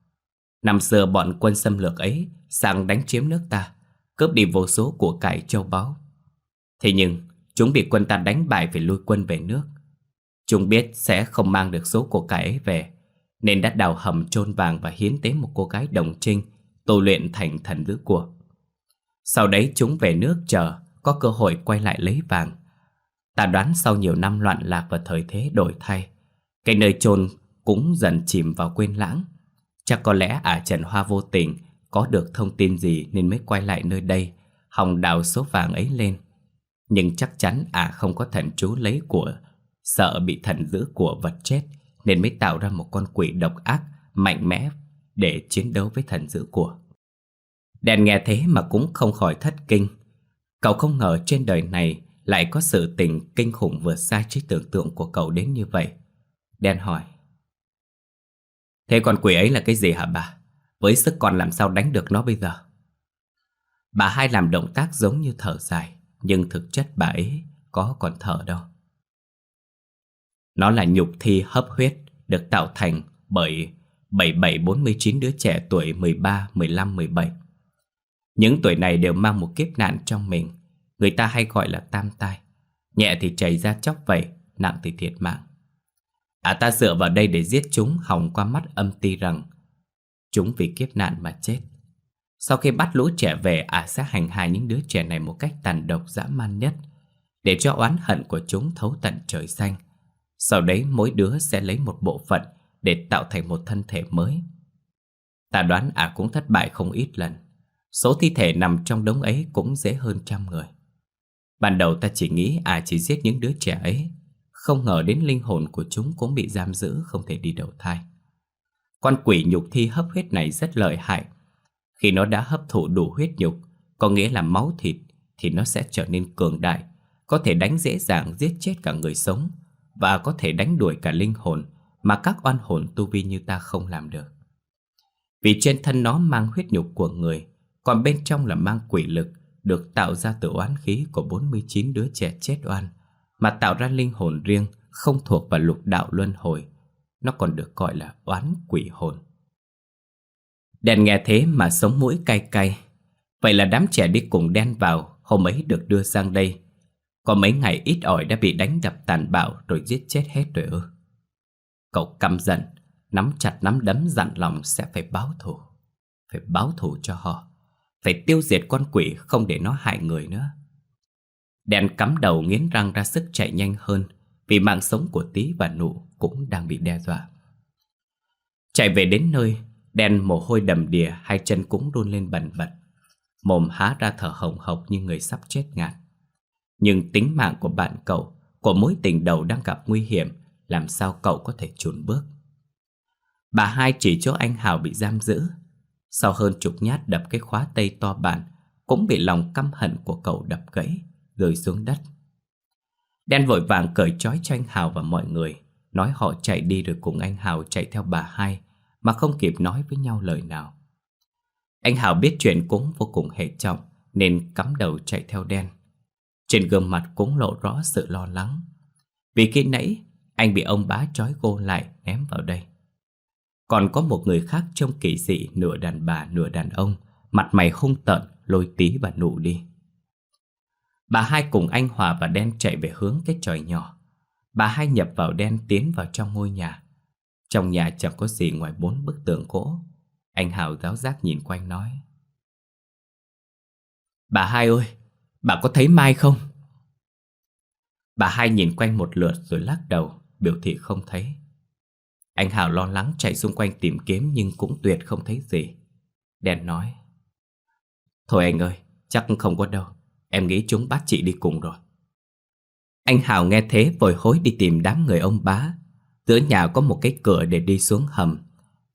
Năm xưa bọn quân xâm lược ấy sang đánh chiếm nước ta, Cướp đi vô số của cải châu báu Thế nhưng, chúng bị quân ta đánh bại phải lui quân về nước Chúng biết sẽ không mang được số của cải ấy về nên đã đào hầm chôn vàng và hiến tế một cô gái đồng trinh, Tu luyện thành thần giữ của. Sau đấy chúng về nước chờ, Có cơ hội quay lại lấy vàng. Ta đoán sau nhiều năm loạn lạc và thời thế đổi thay, Cái nơi chôn cũng dần chìm vào quên lãng. Chắc có lẽ ả Trần Hoa vô tình Có được thông tin gì nên mới quay lại nơi đây, Hòng đào số vàng ấy lên. Nhưng chắc chắn ả không có thần chú lấy của, Sợ bị thần giữ của vật chết. Nên mới tạo ra một con quỷ độc ác Mạnh mẽ để chiến đấu với thần dữ của Đèn nghe thế mà cũng không khỏi thất kinh Cậu không ngờ trên đời này lại có sự tình kinh khủng vượt xa trí tưởng tượng của cậu đến như vậy. Đen hỏi. Thế con quỷ ấy là cái gì hả bà? Với sức còn làm sao đánh được nó bây giờ? Bà hai làm động tác giống như thở dài, nhưng thực chất bà ấy có còn thở đâu. Nó là nhục thi hấp huyết được tạo thành bởi 7749 đứa trẻ tuổi 13, 15, 17. Những tuổi này đều mang một kiếp nạn trong mình. Người ta hay gọi là tam tai. Nhẹ thì chảy ra chóc vẩy Nặng thì thiệt mạng. À ta dựa vào đây để giết chúng Hỏng qua mắt âm ti rằng Chúng vì kiếp nạn mà chết. Sau khi bắt lũ trẻ về À sẽ hành hại những đứa trẻ này một cách tàn độc dã man nhất Để cho oán hận của chúng thấu tận trời xanh. Sau đấy mỗi đứa sẽ lấy một bộ phận Để tạo thành một thân thể mới. Ta đoán à cũng thất bại không ít lần. Số thi thể nằm trong đống ấy cũng dễ hơn trăm người. Ban đầu ta chỉ nghĩ à chỉ giết những đứa trẻ ấy. Không ngờ đến linh hồn của chúng cũng bị giam giữ, không thể đi đầu thai. Con quỷ nhục thi hấp huyết này rất lợi hại. Khi nó đã hấp thụ đủ huyết nhục, Có nghĩa là máu thịt, Thì nó sẽ trở nên cường đại, Có thể đánh dễ dàng giết chết cả người sống. Và có thể đánh đuổi cả linh hồn Mà các oan hồn tu vi như ta không làm được Vì trên thân nó mang huyết nhục của người Còn bên trong là mang quỷ lực được tạo ra từ oán khí của 49 đứa trẻ chết oan, mà tạo ra linh hồn riêng không thuộc vào lục đạo luân hồi. Nó còn được gọi là oán quỷ hồn. Đèn nghe thế mà sống mũi cay cay. Vậy là đám trẻ đi cùng đen vào hôm ấy được đưa sang đây. Có mấy ngày ít ỏi đã bị đánh đập tàn bạo rồi giết chết hết rồi ư. Cậu căm giận, nắm chặt nắm đấm dặn lòng sẽ phải báo thù. Phải báo thù cho họ. Phải tiêu diệt con quỷ không để nó hại người nữa Đèn cắm đầu nghiến răng ra sức chạy nhanh hơn Vì mạng sống của tí và nụ cũng đang bị đe dọa Chạy về đến nơi Đen mồ hôi đầm đìa Hai chân cũng run lên bần bật Mồm há ra thở hồng hộc như người sắp chết ngạt nhưng tính mạng của bạn cậu, Của mối tình đầu đang gặp nguy hiểm, Làm sao cậu có thể chùn bước? Bà hai chỉ cho anh Hào bị giam giữ. Sau hơn chục nhát đập cái khóa tây to bản Cũng bị lòng căm hận của cậu đập gãy, Rơi xuống đất. Đen vội vàng cởi trói cho anh Hào và mọi người, Nói họ chạy đi rồi cùng anh Hào chạy theo bà hai, Mà không kịp nói với nhau lời nào. Anh Hào biết chuyện cũng vô cùng hệ trọng, Nên cắm đầu chạy theo đen. Trên gương mặt cũng lộ rõ sự lo lắng. Vì khi nãy Anh bị ông bá trói cô lại ném vào đây. Còn có một người khác trông kỳ dị nửa đàn bà nửa đàn ông Mặt mày hung tợn lôi tí và nụ đi. Bà hai cùng anh Hòa và Đen chạy về hướng cái tròi nhỏ. Bà hai nhập vào Đen tiến vào trong ngôi nhà. Trong nhà chẳng có gì ngoài bốn bức tường gỗ. Anh Hào giáo giác nhìn quanh nói Bà hai ơi, bà có thấy Mai không? Bà hai nhìn quanh một lượt rồi lắc đầu, biểu thị không thấy anh Hào lo lắng chạy xung quanh tìm kiếm nhưng cũng tuyệt không thấy gì. Đen nói. Thôi anh ơi, chắc không có đâu. Em nghĩ chúng bắt chị đi cùng rồi. Anh Hào nghe thế vội hối đi tìm đám người ông bá. Giữa nhà có một cái cửa để đi xuống hầm.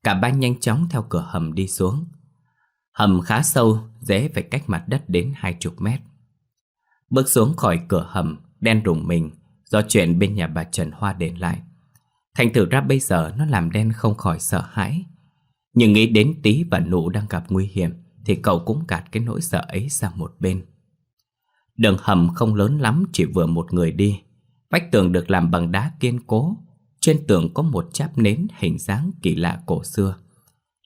Cả ba nhanh chóng theo cửa hầm đi xuống. Hầm khá sâu, dễ phải cách mặt đất đến hai chục mét. Bước xuống khỏi cửa hầm, đen rùng mình do chuyện bên nhà bà Trần Hoa để lại. Thành thử ra bây giờ nó làm đen không khỏi sợ hãi. Nhưng nghĩ đến tí và nụ đang gặp nguy hiểm thì cậu cũng gạt cái nỗi sợ ấy sang một bên. Đường hầm không lớn lắm chỉ vừa một người đi. Vách tường được làm bằng đá kiên cố. Trên tường có một cháp nến hình dáng kỳ lạ cổ xưa.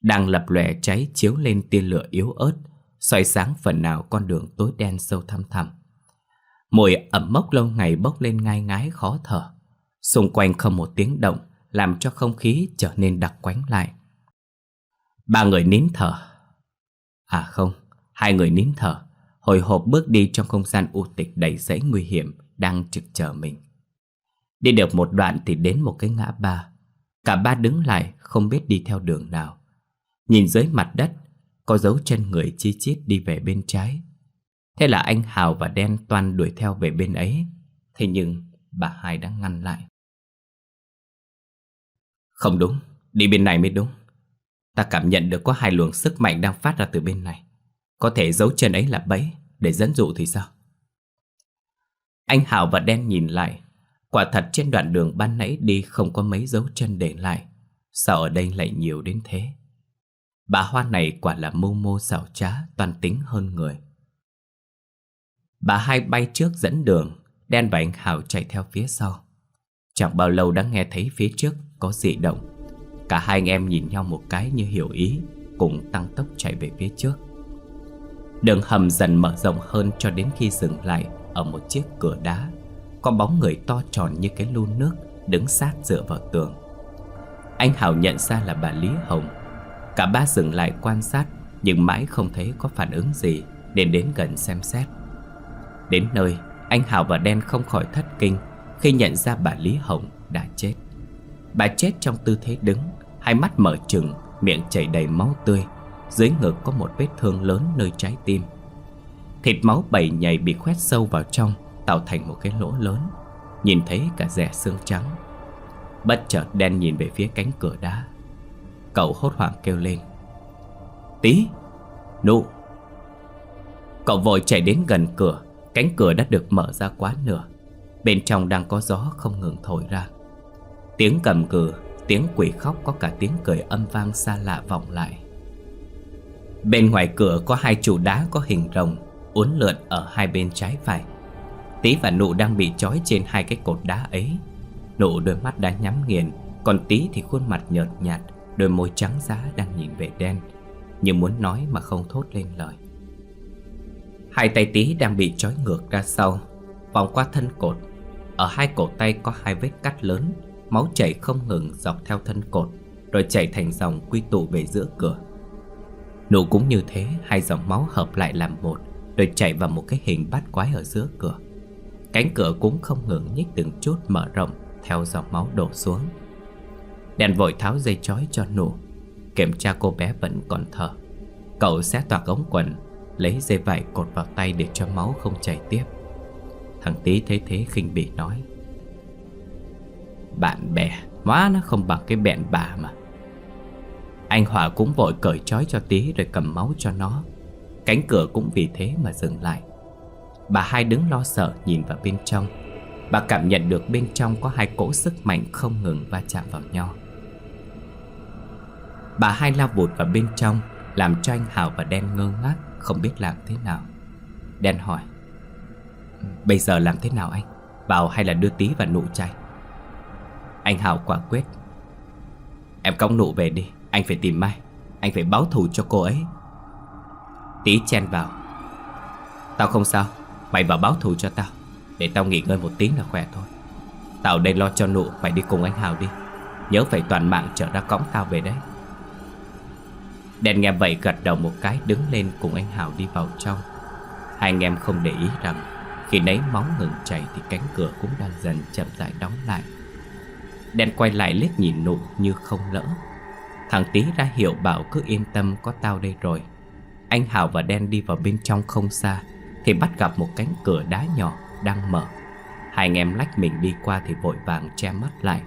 Đang lập lòe cháy chiếu lên tia lửa yếu ớt, soi sáng phần nào con đường tối đen sâu thăm thẳm. Mùi ẩm mốc lâu ngày bốc lên ngai ngái khó thở. Xung quanh không một tiếng động, làm cho không khí trở nên đặc quánh lại. Ba người nín thở. À không, hai người nín thở, hồi hộp bước đi trong không gian u tịch đầy rẫy nguy hiểm đang trực chờ mình. Đi được một đoạn thì đến một cái ngã ba. Cả ba đứng lại không biết đi theo đường nào. Nhìn dưới mặt đất, có dấu chân người chi chít đi về bên trái. Thế là anh Hào và Đen toàn đuổi theo về bên ấy. Thế nhưng bà hai đã ngăn lại. Không đúng, đi bên này mới đúng. Ta cảm nhận được có hai luồng sức mạnh đang phát ra từ bên này. Có thể dấu chân ấy là bẫy để dẫn dụ thì sao? Anh Hảo và Đen nhìn lại. Quả thật trên đoạn đường ban nãy đi không có mấy dấu chân để lại. Sao ở đây lại nhiều đến thế? Bà Hoa này quả là mưu mô xảo trá, toàn tính hơn người. Bà hai bay trước dẫn đường, Đen và anh Hảo chạy theo phía sau. Chẳng bao lâu đã nghe thấy phía trước có dị động. Cả hai anh em nhìn nhau một cái như hiểu ý, cùng tăng tốc chạy về phía trước. Đường hầm dần mở rộng hơn cho đến khi dừng lại ở một chiếc cửa đá. Có bóng người to tròn như cái lu nước đứng sát dựa vào tường. Anh Hảo nhận ra là bà Lý Hồng. Cả ba dừng lại quan sát nhưng mãi không thấy có phản ứng gì nên đến gần xem xét. Đến nơi, anh Hảo và Đen không khỏi thất kinh khi nhận ra bà Lý Hồng đã chết. Bà chết trong tư thế đứng, hai mắt mở trừng, miệng chảy đầy máu tươi. Dưới ngực có một vết thương lớn nơi trái tim. Thịt máu bầy nhầy bị khoét sâu vào trong, tạo thành một cái lỗ lớn. Nhìn thấy cả rẻ xương trắng. Bất chợt đen nhìn về phía cánh cửa đá. Cậu hốt hoảng kêu lên. Tí! Nụ! Cậu vội chạy đến gần cửa Cánh cửa đã được mở ra quá nửa. Bên trong đang có gió không ngừng thổi ra. Tiếng cầm cừ, Tiếng quỷ khóc có cả tiếng cười âm vang xa lạ vọng lại. Bên ngoài cửa có hai trụ đá có hình rồng, Uốn lượn ở hai bên trái phải. Tí và nụ đang bị trói trên hai cái cột đá ấy. Nụ đôi mắt đã nhắm nghiền, Còn tí thì khuôn mặt nhợt nhạt, Đôi môi trắng giá đang nhìn về đen, Như muốn nói mà không thốt lên lời. Hai tay tí đang bị trói ngược ra sau. Vòng qua thân cột. Ở hai cổ tay có hai vết cắt lớn. Máu chảy không ngừng dọc theo thân cột, Rồi chảy thành dòng quy tụ về giữa cửa. Nụ cũng như thế, Hai dòng máu hợp lại làm một, Rồi chảy vào một cái hình bát quái ở giữa cửa. Cánh cửa cũng không ngừng nhích từng chút mở rộng, Theo dòng máu đổ xuống. Đèn vội tháo dây chói cho nụ. Kiểm tra cô bé vẫn còn thở. Cậu xé toạc ống quần Lấy dây vải cột vào tay để cho máu không chảy tiếp. Thằng tí thấy thế khinh bỉ nói, Bạn bè Má nó không bằng cái bẹn bà mà. Anh Hòa cũng vội cởi trói cho tí Rồi cầm máu cho nó. Cánh cửa cũng vì thế mà dừng lại. Bà hai đứng lo sợ nhìn vào bên trong. Bà cảm nhận được bên trong có hai cỗ sức mạnh không ngừng va chạm vào nhau. Bà hai lao vụt vào bên trong, Làm cho anh Hào và Đen ngơ ngác. Không biết làm thế nào. Đen hỏi, Bây giờ làm thế nào anh? Bảo hay là đưa tí và nụ chay Anh Hào quả quyết, Em cõng nụ về đi, Anh phải tìm Mai, Anh phải báo thù cho cô ấy. Tí chen vào Tao không sao, Mày vào báo thù cho tao, Để tao nghỉ ngơi một tiếng là khỏe thôi. Tao đây lo cho nụ, Mày đi cùng anh Hào đi, Nhớ phải toàn mạng trở ra cõng tao về đấy. Đèn nghe vậy gật đầu một cái, đứng lên cùng anh Hào đi vào trong. Hai anh em không để ý rằng, Khi nấy máu ngừng chảy thì cánh cửa cũng đang dần chậm rãi đóng lại. Đen quay lại liếc nhìn nụ như không lỡ. Thằng tí ra hiệu bảo cứ yên tâm, có tao đây rồi. Anh Hào và Đen đi vào bên trong không xa, Thì bắt gặp một cánh cửa đá nhỏ đang mở. Hai anh em lách mình đi qua thì vội vàng che mắt lại.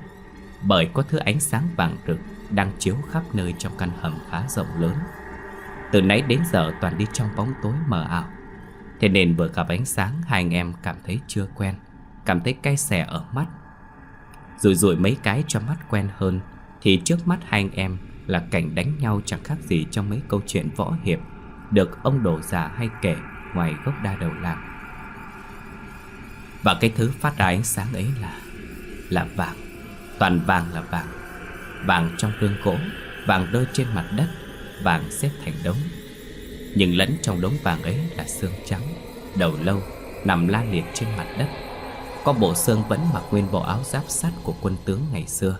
Bởi có thứ ánh sáng vàng rực đang chiếu khắp nơi trong căn hầm khá rộng lớn. Từ nãy đến giờ toàn đi trong bóng tối mờ ảo. Thế nên vừa gặp ánh sáng, Hai anh em cảm thấy chưa quen, Cảm thấy cay xè ở mắt. Rồi rồi mấy cái cho mắt quen hơn, Thì trước mắt hai anh em Là cảnh đánh nhau chẳng khác gì Trong mấy câu chuyện võ hiệp, Được ông đồ già hay kể Ngoài gốc đa đầu làng Và cái thứ phát ra ánh sáng ấy là Là vàng, Toàn vàng là vàng. Vàng trong tương gỗ Vàng rơi trên mặt đất, Vàng xếp thành đống. Nhưng lẫn trong đống vàng ấy là xương trắng, Đầu lâu, Nằm la liệt trên mặt đất. Có bộ xương vẫn mặc nguyên bộ áo giáp sắt Của quân tướng ngày xưa,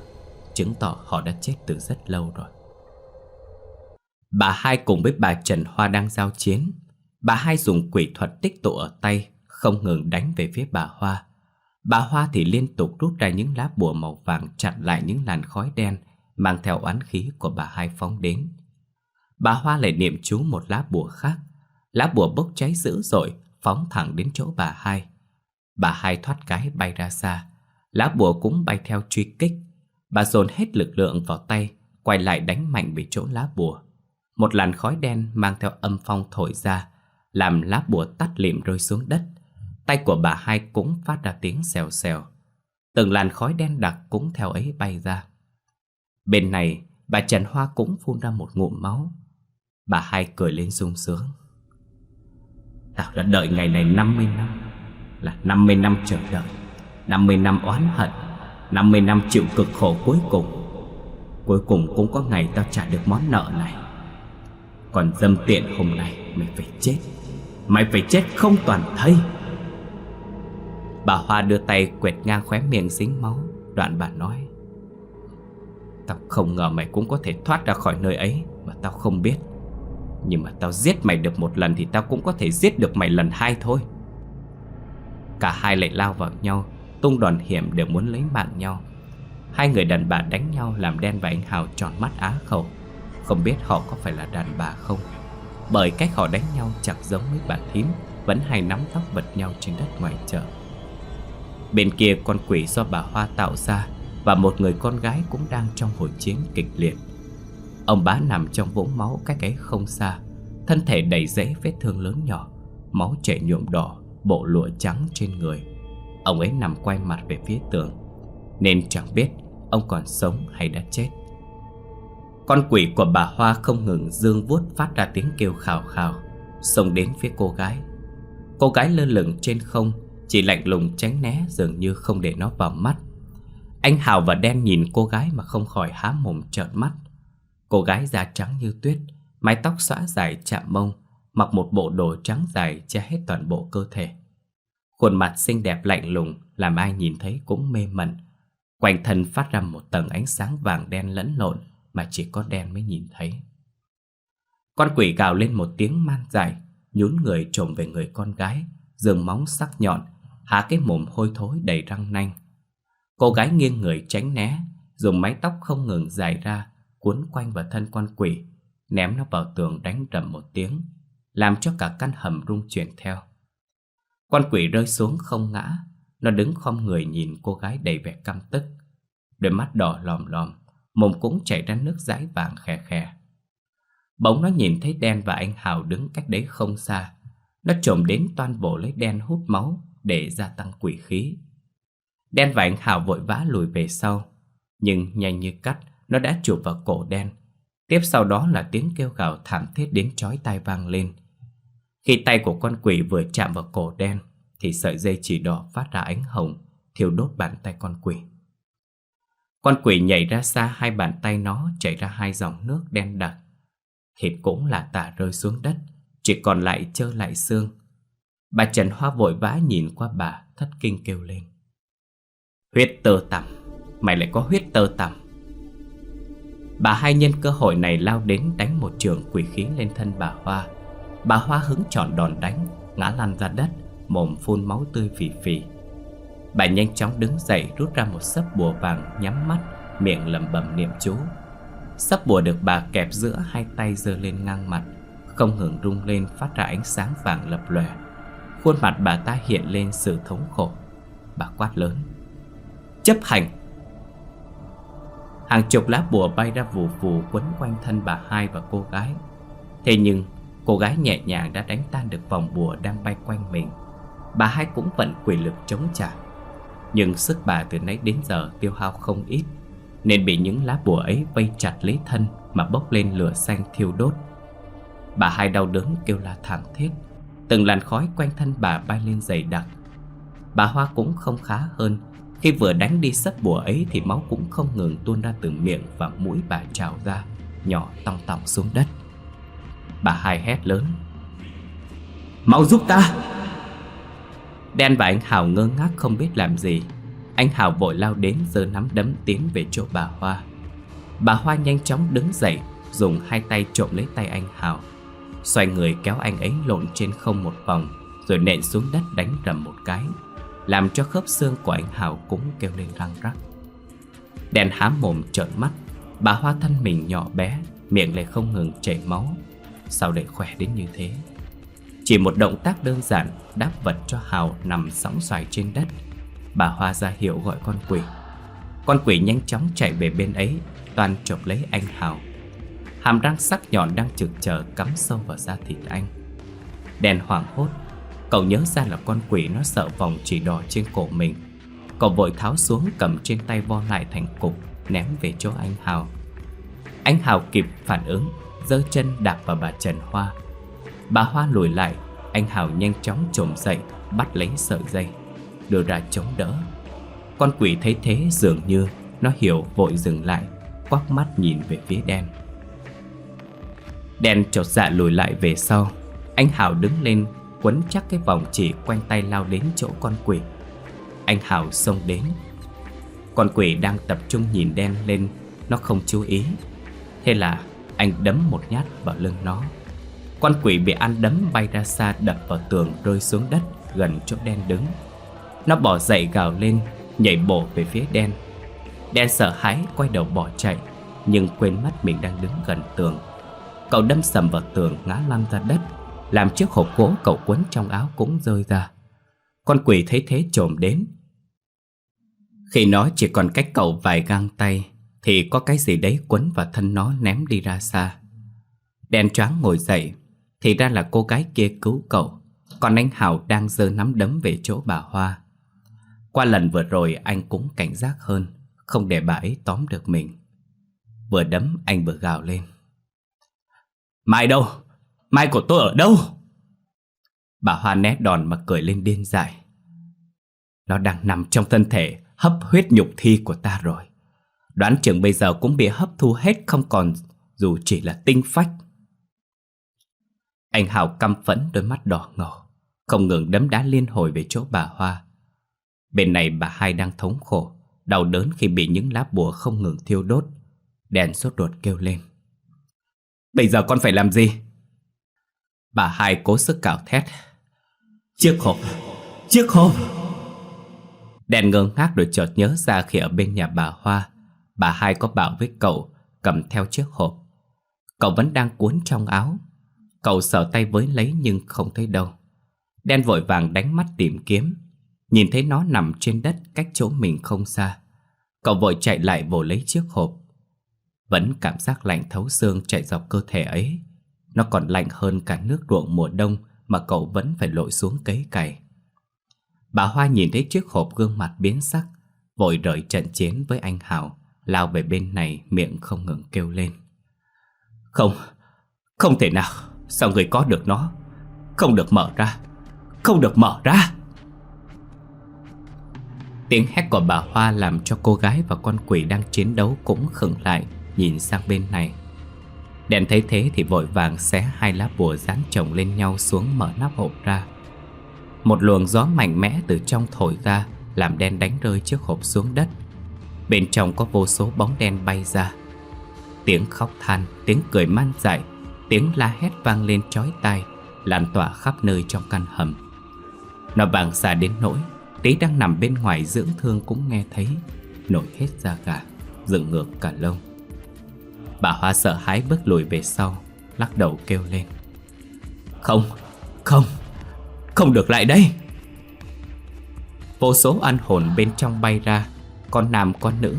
Chứng tỏ họ đã chết từ rất lâu rồi. Bà hai cùng với bà Trần Hoa đang giao chiến. Bà hai dùng quỷ thuật tích tụ ở tay, Không ngừng đánh về phía bà Hoa. Bà Hoa thì liên tục rút ra những lá bùa màu vàng chặn lại những làn khói đen mang theo oán khí của bà hai phóng đến. Bà Hoa lại niệm chú một lá bùa khác, lá bùa bốc cháy dữ dội phóng thẳng đến chỗ bà hai. Bà hai thoát cái bay ra xa, lá bùa cũng bay theo truy kích. Bà dồn hết lực lượng vào tay, quay lại đánh mạnh về chỗ lá bùa. Một làn khói đen mang theo âm phong thổi ra, làm lá bùa tắt lịm rơi xuống đất. Tay của bà hai cũng phát ra tiếng xèo xèo. Từng làn khói đen đặc cũng theo ấy bay ra. Bên này, bà Trần Hoa cũng phun ra một ngụm máu. Bà hai cười lên sung sướng. Tao đã đợi ngày này 50 năm, là 50 năm chờ đợi, 50 năm oán hận, 50 năm chịu cực khổ cuối cùng. Cuối cùng cũng có ngày tao trả được món nợ này. Còn dâm tiện hôm nay mày phải chết. Mày phải chết không toàn thây. Bà Hoa đưa tay quẹt ngang khóe miệng dính máu Đoạn bà nói Tao không ngờ mày cũng có thể thoát ra khỏi nơi ấy, Mà tao không biết. Nhưng mà tao giết mày được một lần Thì tao cũng có thể giết được mày lần hai thôi. Cả hai lại lao vào nhau, Tung đòn hiểm đều muốn lấy mạng nhau. Hai người đàn bà đánh nhau Làm đen và anh Hào tròn mắt á khẩu. Không biết họ có phải là đàn bà không? Bởi cách họ đánh nhau chẳng giống với bà thím Vẫn hay nắm tóc vật nhau trên đất ngoài chợ. Bên kia con quỷ do bà Hoa tạo ra và một người con gái cũng đang trong hồi chiến kịch liệt. Ông bá nằm trong vũng máu cách ấy không xa, Thân thể đầy rẫy vết thương lớn nhỏ, Máu chảy nhuộm đỏ, Bộ lụa trắng trên người. Ông ấy nằm quay mặt về phía tường, Nên chẳng biết ông còn sống hay đã chết. Con quỷ của bà Hoa không ngừng dương vuốt phát ra tiếng kêu khào khào, Xông đến phía cô gái. Cô gái lơ lửng trên không, chỉ lạnh lùng tránh né dường như không để nó vào mắt. Anh Hào và Đen nhìn cô gái mà không khỏi há mồm trợn mắt. Cô gái da trắng như tuyết, Mái tóc xõa dài chạm mông, Mặc một bộ đồ trắng dài che hết toàn bộ cơ thể. Khuôn mặt xinh đẹp lạnh lùng Làm ai nhìn thấy cũng mê mẩn. Quanh thân phát ra một tầng ánh sáng vàng đen lẫn lộn Mà chỉ có đen mới nhìn thấy. Con quỷ gào lên một tiếng man dài Nhún người trồm về người con gái, giường móng sắc nhọn, Há cái mồm hôi thối đầy răng nanh. Cô gái nghiêng người tránh né, Dùng mái tóc không ngừng dài ra, Cuốn quanh vào thân con quỷ, Ném nó vào tường đánh rầm một tiếng, Làm cho cả căn hầm rung chuyển theo. Con quỷ rơi xuống không ngã, Nó đứng khom người nhìn cô gái đầy vẻ căm tức. Đôi mắt đỏ lòm lòm, Mồm cũng chảy ra nước dãi vàng khè khè. Bỗng nó nhìn thấy đen và anh Hào đứng cách đấy không xa, Nó trộm đến toàn bộ lấy đen hút máu để gia tăng quỷ khí. Đen và anh Hào vội vã lùi về sau, nhưng nhanh như cắt, nó đã chụp vào cổ đen. Tiếp sau đó là tiếng kêu gào thảm thiết đến chói tai vang lên. Khi tay của con quỷ vừa chạm vào cổ đen, thì sợi dây chỉ đỏ phát ra ánh hồng, thiêu đốt bàn tay con quỷ. Con quỷ nhảy ra xa hai bàn tay nó chảy ra hai dòng nước đen đặc. Thịt cũng là tả rơi xuống đất, chỉ còn lại trơ lại xương. Bà Trần Hoa vội vã nhìn qua bà Thất kinh kêu lên Huyết tơ tằm, Mày lại có huyết tơ tằm. Bà hai nhân cơ hội này lao đến đánh một trường quỷ khí lên thân bà Hoa. Bà Hoa hứng tròn đòn đánh, Ngã lăn ra đất, Mồm phun máu tươi phì phì. Bà nhanh chóng đứng dậy, rút ra một sấp bùa vàng, nhắm mắt, Miệng lẩm bẩm niệm chú. Sấp bùa được bà kẹp giữa hai tay giơ lên ngang mặt, Không ngừng rung lên phát ra ánh sáng vàng lập lòe. Khuôn mặt bà ta hiện lên sự thống khổ. Bà quát lớn. Chấp hành. Hàng chục lá bùa bay ra vù vù quấn quanh thân bà hai và cô gái. Thế nhưng, cô gái nhẹ nhàng đã đánh tan được vòng bùa đang bay quanh mình. Bà hai cũng vận quỷ lực chống trả. Nhưng sức bà từ nãy đến giờ tiêu hao không ít, Nên bị những lá bùa ấy vây chặt lấy thân Mà bốc lên lửa xanh thiêu đốt. Bà hai đau đớn kêu la thảm thiết, Từng làn khói quanh thân bà bay lên dày đặc. Bà Hoa cũng không khá hơn khi vừa đánh đi sấp bùa ấy Thì máu cũng không ngừng tuôn ra từ miệng Và mũi bà trào ra, Nhỏ tòng tòng xuống đất. Bà hai hét lớn, Mau giúp ta! Đen và anh Hào ngơ ngác không biết làm gì. Anh Hào vội lao đến giơ nắm đấm tiến về chỗ bà Hoa. Bà Hoa nhanh chóng đứng dậy, Dùng hai tay trộm lấy tay anh Hào. Xoay người kéo anh ấy lộn trên không một vòng, Rồi nện xuống đất đánh rầm một cái. Làm cho khớp xương của anh Hào cũng kêu lên răng rắc. Đèn há mồm trợn mắt, Bà Hoa thân mình nhỏ bé, Miệng lại không ngừng chảy máu. Sao để khỏe đến như thế? Chỉ một động tác đơn giản Đáp vật cho Hào nằm sóng xoài trên đất. Bà Hoa ra hiệu gọi con quỷ. Con quỷ nhanh chóng chạy về bên ấy, Toàn chộp lấy anh Hào Hàm răng sắc nhọn đang trực chờ cắm sâu vào da thịt anh. Đèn hoảng hốt Cậu nhớ ra là con quỷ nó sợ vòng chỉ đỏ trên cổ mình. Cậu vội tháo xuống cầm trên tay vo lại thành cục, Ném về chỗ anh Hào. Anh Hào kịp phản ứng, giơ chân đạp vào bà Trần Hoa. Bà Hoa lùi lại, Anh Hào nhanh chóng trồm dậy, Bắt lấy sợi dây, Đưa ra chống đỡ. Con quỷ thấy thế dường như Nó hiểu vội dừng lại, Quắc mắt nhìn về phía đen. Đen chột dạ lùi lại về sau, Anh Hào đứng lên Quấn chắc cái vòng chỉ quanh tay lao đến chỗ con quỷ. Anh Hào xông đến. Con quỷ đang tập trung nhìn đen lên, Nó không chú ý. Thế là anh đấm một nhát vào lưng nó. Con quỷ bị ăn đấm bay ra xa đập vào tường rơi xuống đất gần chỗ đen đứng. Nó bỏ dậy gào lên, Nhảy bổ về phía đen. Đen sợ hãi quay đầu bỏ chạy, Nhưng quên mất mình đang đứng gần tường. Cậu đâm sầm vào tường ngã lăn ra đất. Làm chiếc hộp gỗ cậu quấn trong áo cũng rơi ra. Con quỷ thấy thế trồm đến. Khi nó chỉ còn cách cậu vài gang tay, Thì có cái gì đấy quấn vào thân nó ném đi ra xa. Đen choáng ngồi dậy, Thì ra là cô gái kia cứu cậu. Còn anh Hào đang giơ nắm đấm về chỗ bà Hoa. Qua lần vừa rồi, anh cũng cảnh giác hơn, Không để bà ấy tóm được mình. Vừa đấm, anh vừa gào lên. Mai đâu? Mai của tôi ở đâu? Bà Hoa nét đòn mà cười lên điên dại. Nó đang nằm trong thân thể hấp huyết nhục thi của ta rồi. Đoán chừng bây giờ cũng bị hấp thu hết không còn dù chỉ là tinh phách. Anh Hào căm phẫn đôi mắt đỏ ngầu, không ngừng đấm đá liên hồi về chỗ bà Hoa. Bên này bà hai đang thống khổ, đau đớn khi bị những lá bùa không ngừng thiêu đốt. Đèn sốt ruột kêu lên. Bây giờ con phải làm gì? Bà hai cố sức cào thét. Chiếc hộp, chiếc hộp. Đèn ngơ ngác rồi chợt nhớ ra khi ở bên nhà bà Hoa, bà hai có bảo với cậu cầm theo chiếc hộp. Cậu vẫn đang cuốn trong áo. Cậu sợ tay với lấy nhưng không thấy đâu. Đen vội vàng đánh mắt tìm kiếm. Nhìn thấy nó nằm trên đất cách chỗ mình không xa. Cậu vội chạy lại vồ lấy chiếc hộp. Vẫn cảm giác lạnh thấu xương chạy dọc cơ thể ấy nó còn lạnh hơn cả nước ruộng mùa đông Mà cậu vẫn phải lội xuống cấy cày. Bà Hoa nhìn thấy chiếc hộp gương mặt biến sắc Vội rời trận chiến với anh Hảo Lao về bên này miệng không ngừng kêu lên. Không, không thể nào Sao người có được nó? Không được mở ra Không được mở ra. Tiếng hét của bà Hoa làm cho cô gái và con quỷ đang chiến đấu cũng khựng lại nhìn sang bên này. Đèn thấy thế thì vội vàng xé hai lá bùa dán chồng lên nhau xuống mở nắp hộp ra. Một luồng gió mạnh mẽ từ trong thổi ra Làm đen đánh rơi chiếc hộp xuống đất. Bên trong có vô số bóng đen bay ra. Tiếng khóc than, tiếng cười man dại Tiếng la hét vang lên chói tai Lan tỏa khắp nơi trong căn hầm. Nó vàng xa đến nỗi Tí đang nằm bên ngoài dưỡng thương cũng nghe thấy Nổi hết da gà Dựng ngược cả lông. Bà Hoa sợ hãi bước lùi về sau Lắc đầu kêu lên. Không, không, không được lại đây. Vô số ăn hồn bên trong bay ra Con nam con nữ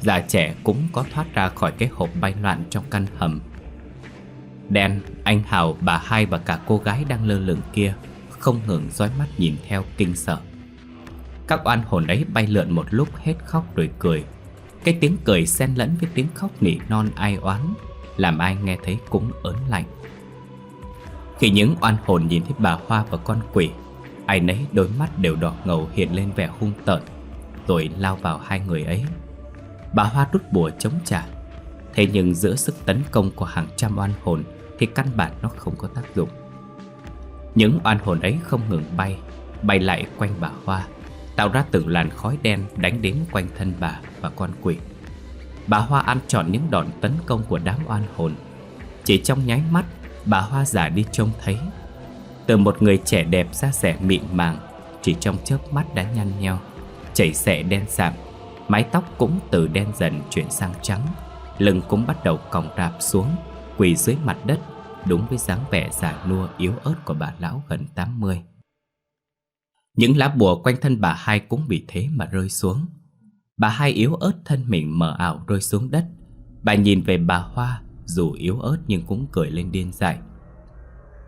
Già trẻ cũng có thoát ra khỏi cái hộp bay loạn trong căn hầm. Đen, anh Hào, bà hai và cả cô gái đang lơ lửng kia Không ngừng dõi mắt nhìn theo kinh sợ. Các oan hồn ấy bay lượn một lúc hết khóc rồi cười. Cái tiếng cười xen lẫn với tiếng khóc nỉ non ai oán, Làm ai nghe thấy cũng ớn lạnh. Khi những oan hồn nhìn thấy bà Hoa và con quỷ, Ai nấy đôi mắt đều đỏ ngầu hiện lên vẻ hung tợn, Rồi lao vào hai người ấy. Bà Hoa rút bùa chống trả. Thế nhưng giữa sức tấn công của hàng trăm oan hồn Thì căn bản nó không có tác dụng. Những oan hồn ấy không ngừng bay Bay lại quanh bà Hoa, Tạo ra từng làn khói đen đánh đến quanh thân bà và con quỷ. Bà Hoa ăn trọn những đòn tấn công của đám oan hồn. Chỉ trong nháy mắt, Bà Hoa giả đi trông thấy. Từ một người trẻ đẹp da rẻ mịn màng, Chỉ trong chớp mắt đã nhăn nheo, Chảy xệ đen sạm, Mái tóc cũng từ đen dần chuyển sang trắng, Lưng cũng bắt đầu còng rạp xuống, Quỳ dưới mặt đất, Đúng với dáng vẻ già nua yếu ớt của bà lão gần 80 Những lá bùa quanh thân bà hai cũng bị thế mà rơi xuống. Bà hai yếu ớt thân mình mờ ảo rơi xuống đất. Bà nhìn về bà Hoa, Dù yếu ớt nhưng cũng cười lên điên dại.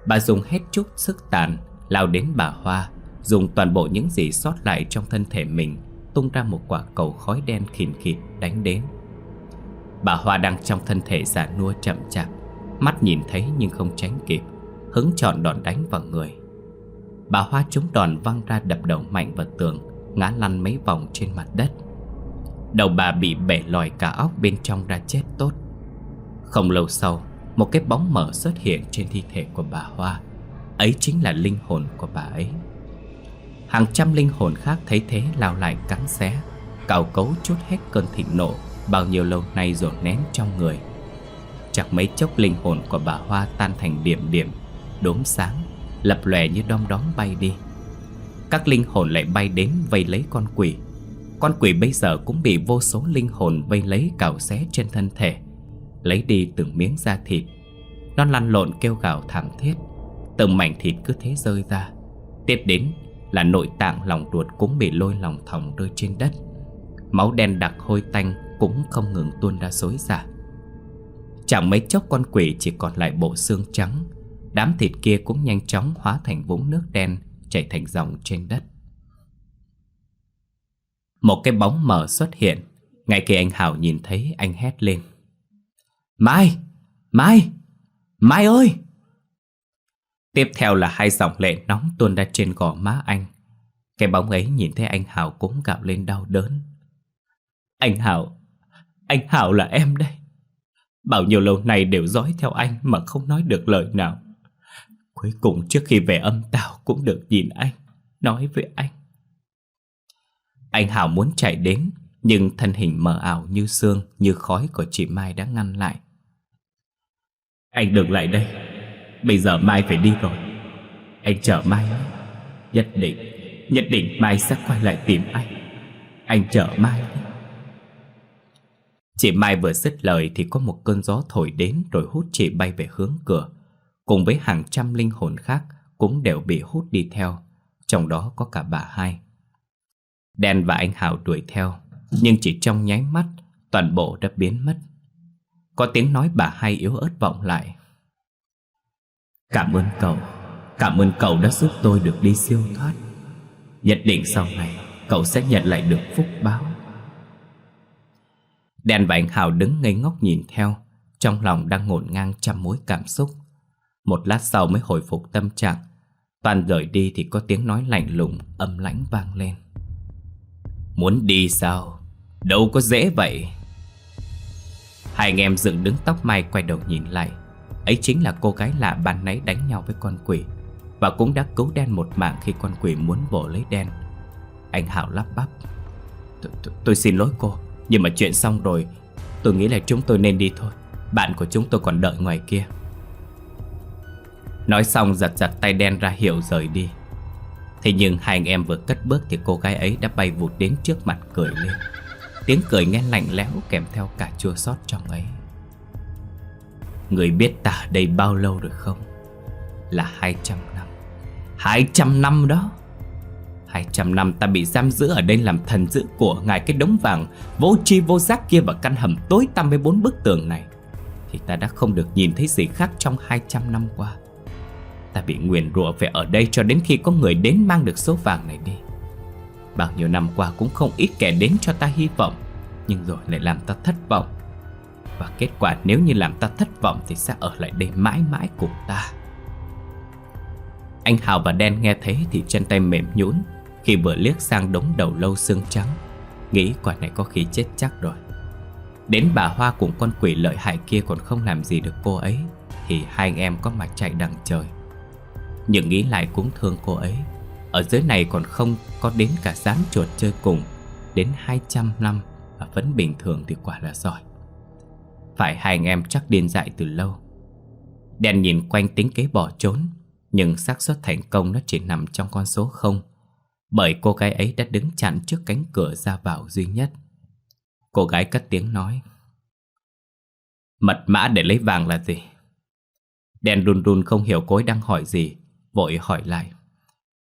Bà dùng hết chút sức tàn, Lao đến bà Hoa, Dùng toàn bộ những gì sót lại trong thân thể mình, Tung ra một quả cầu khói đen khìn khịt đánh đến. Bà Hoa đang trong thân thể giả nua chậm chạp, Mắt nhìn thấy nhưng không tránh kịp Hứng chọn đòn đánh vào người. Bà Hoa trúng đòn văng ra đập đầu mạnh vào tường, Ngã lăn mấy vòng trên mặt đất. Đầu bà bị bể lòi cả óc bên trong ra chết tốt. Không lâu sau, Một cái bóng mở xuất hiện trên thi thể của bà Hoa. Ấy chính là linh hồn của bà ấy. Hàng trăm linh hồn khác thấy thế lao lại cắn xé, Cào cấu chút hết cơn thịnh nộ Bao nhiêu lâu nay dồn nén trong người. Chẳng mấy chốc linh hồn của bà Hoa tan thành điểm điểm, Đốm sáng, Lập lòe như đom đóm bay đi. Các linh hồn lại bay đến vây lấy con quỷ con quỷ bây giờ cũng bị vô số linh hồn vây lấy cào xé trên thân thể, Lấy đi từng miếng da thịt. Nó lăn lộn kêu gào thảm thiết. Từng mảnh thịt cứ thế rơi ra. Tiếp đến là nội tạng lòng ruột cũng bị lôi lòng thòng rơi trên đất. Máu đen đặc hôi tanh cũng không ngừng tuôn ra xối xả. Chẳng mấy chốc con quỷ chỉ còn lại bộ xương trắng. Đám thịt kia cũng nhanh chóng hóa thành vũng nước đen chảy thành dòng trên đất. Một cái bóng mờ xuất hiện. Ngay khi anh Hảo nhìn thấy, anh hét lên. Mai! Mai! Mai ơi! Tiếp theo là hai dòng lệ nóng tuôn ra trên gò má anh. Cái bóng ấy nhìn thấy anh Hảo cũng gạo lên đau đớn. Anh Hảo! Anh Hảo là em đây Bao nhiêu lâu nay đều dõi theo anh Mà không nói được lời nào. Cuối cùng trước khi về âm tào Cũng được nhìn anh, Nói với anh. Anh Hảo muốn chạy đến, Nhưng thân hình mờ ảo như xương, Như khói của chị Mai đã ngăn lại. Anh đừng lại đây. Bây giờ Mai phải đi rồi. Anh chờ Mai Nhất định Nhất định Mai sẽ quay lại tìm anh. Anh chờ Mai Chị Mai vừa dứt lời Thì có một cơn gió thổi đến Rồi hút chị bay về hướng cửa. Cùng với hàng trăm linh hồn khác Cũng đều bị hút đi theo, Trong đó có cả bà hai. Đen và anh Hào đuổi theo, Nhưng chỉ trong nháy mắt, Toàn bộ đã biến mất. Có tiếng nói bà hai yếu ớt vọng lại. Cảm ơn cậu, Cảm ơn cậu đã giúp tôi được đi siêu thoát. Nhất định sau này, Cậu sẽ nhận lại được phúc báo. Đen và anh Hào đứng ngây ngốc nhìn theo, Trong lòng đang ngổn ngang trăm mối cảm xúc. Một lát sau mới hồi phục tâm trạng. Toàn rời đi thì có tiếng nói lạnh lùng, Âm lãnh vang lên. Muốn đi sao? Đâu có dễ vậy. Hai anh em dựng đứng tóc mai quay đầu nhìn lại. Ấy chính là cô gái lạ ban nãy đánh nhau với con quỷ Và cũng đã cứu đen một mạng khi con quỷ muốn bổ lấy đen. Anh Hảo lắp bắp. Tôi xin lỗi cô, Nhưng mà chuyện xong rồi, Tôi nghĩ là chúng tôi nên đi thôi. Bạn của chúng tôi còn đợi ngoài kia. Nói xong giật giật tay đen ra hiệu rời đi. Thế nhưng hai anh em vừa cất bước Thì cô gái ấy đã bay vụt đến trước mặt cười lên. Tiếng cười nghe lạnh lẽo kèm theo cả chua xót trong ấy. Người biết ta đây bao lâu rồi không? Là 200 năm. 200 năm đó. 200 năm ta bị giam giữ ở đây làm thần giữ của ngài cái đống vàng Vô chi vô giác kia và căn hầm tối tăm với bốn bức tường này. Thì ta đã không được nhìn thấy gì khác trong 200 năm qua. Ta bị nguyền rủa về ở đây cho đến khi có người đến mang được số vàng này đi. Bao nhiêu năm qua cũng không ít kẻ đến cho ta hy vọng, Nhưng rồi lại làm ta thất vọng. Và kết quả nếu như làm ta thất vọng Thì sẽ ở lại đây mãi mãi cùng ta. Anh Hào và Đen nghe thấy thì chân tay mềm nhũn, Khi vừa liếc sang đống đầu lâu xương trắng, Nghĩ quả này có khi chết chắc rồi. Đến bà Hoa cùng con quỷ lợi hại kia còn không làm gì được cô ấy, Thì hai anh em có mặt chạy đằng trời. Nhưng nghĩ lại cũng thương cô ấy. Ở dưới này còn không có đến cả dám chuột chơi cùng. Đến 200 năm Và vẫn bình thường thì quả là giỏi. Phải hai anh em chắc điên dại từ lâu. Đèn nhìn quanh tính kế bỏ trốn, Nhưng xác suất thành công nó chỉ nằm trong con số không. Bởi cô gái ấy đã đứng chặn trước cánh cửa ra vào duy nhất. Cô gái cất tiếng nói, Mật mã để lấy vàng là gì? Đen run run không hiểu cô ấy đang hỏi gì. Vội hỏi lại.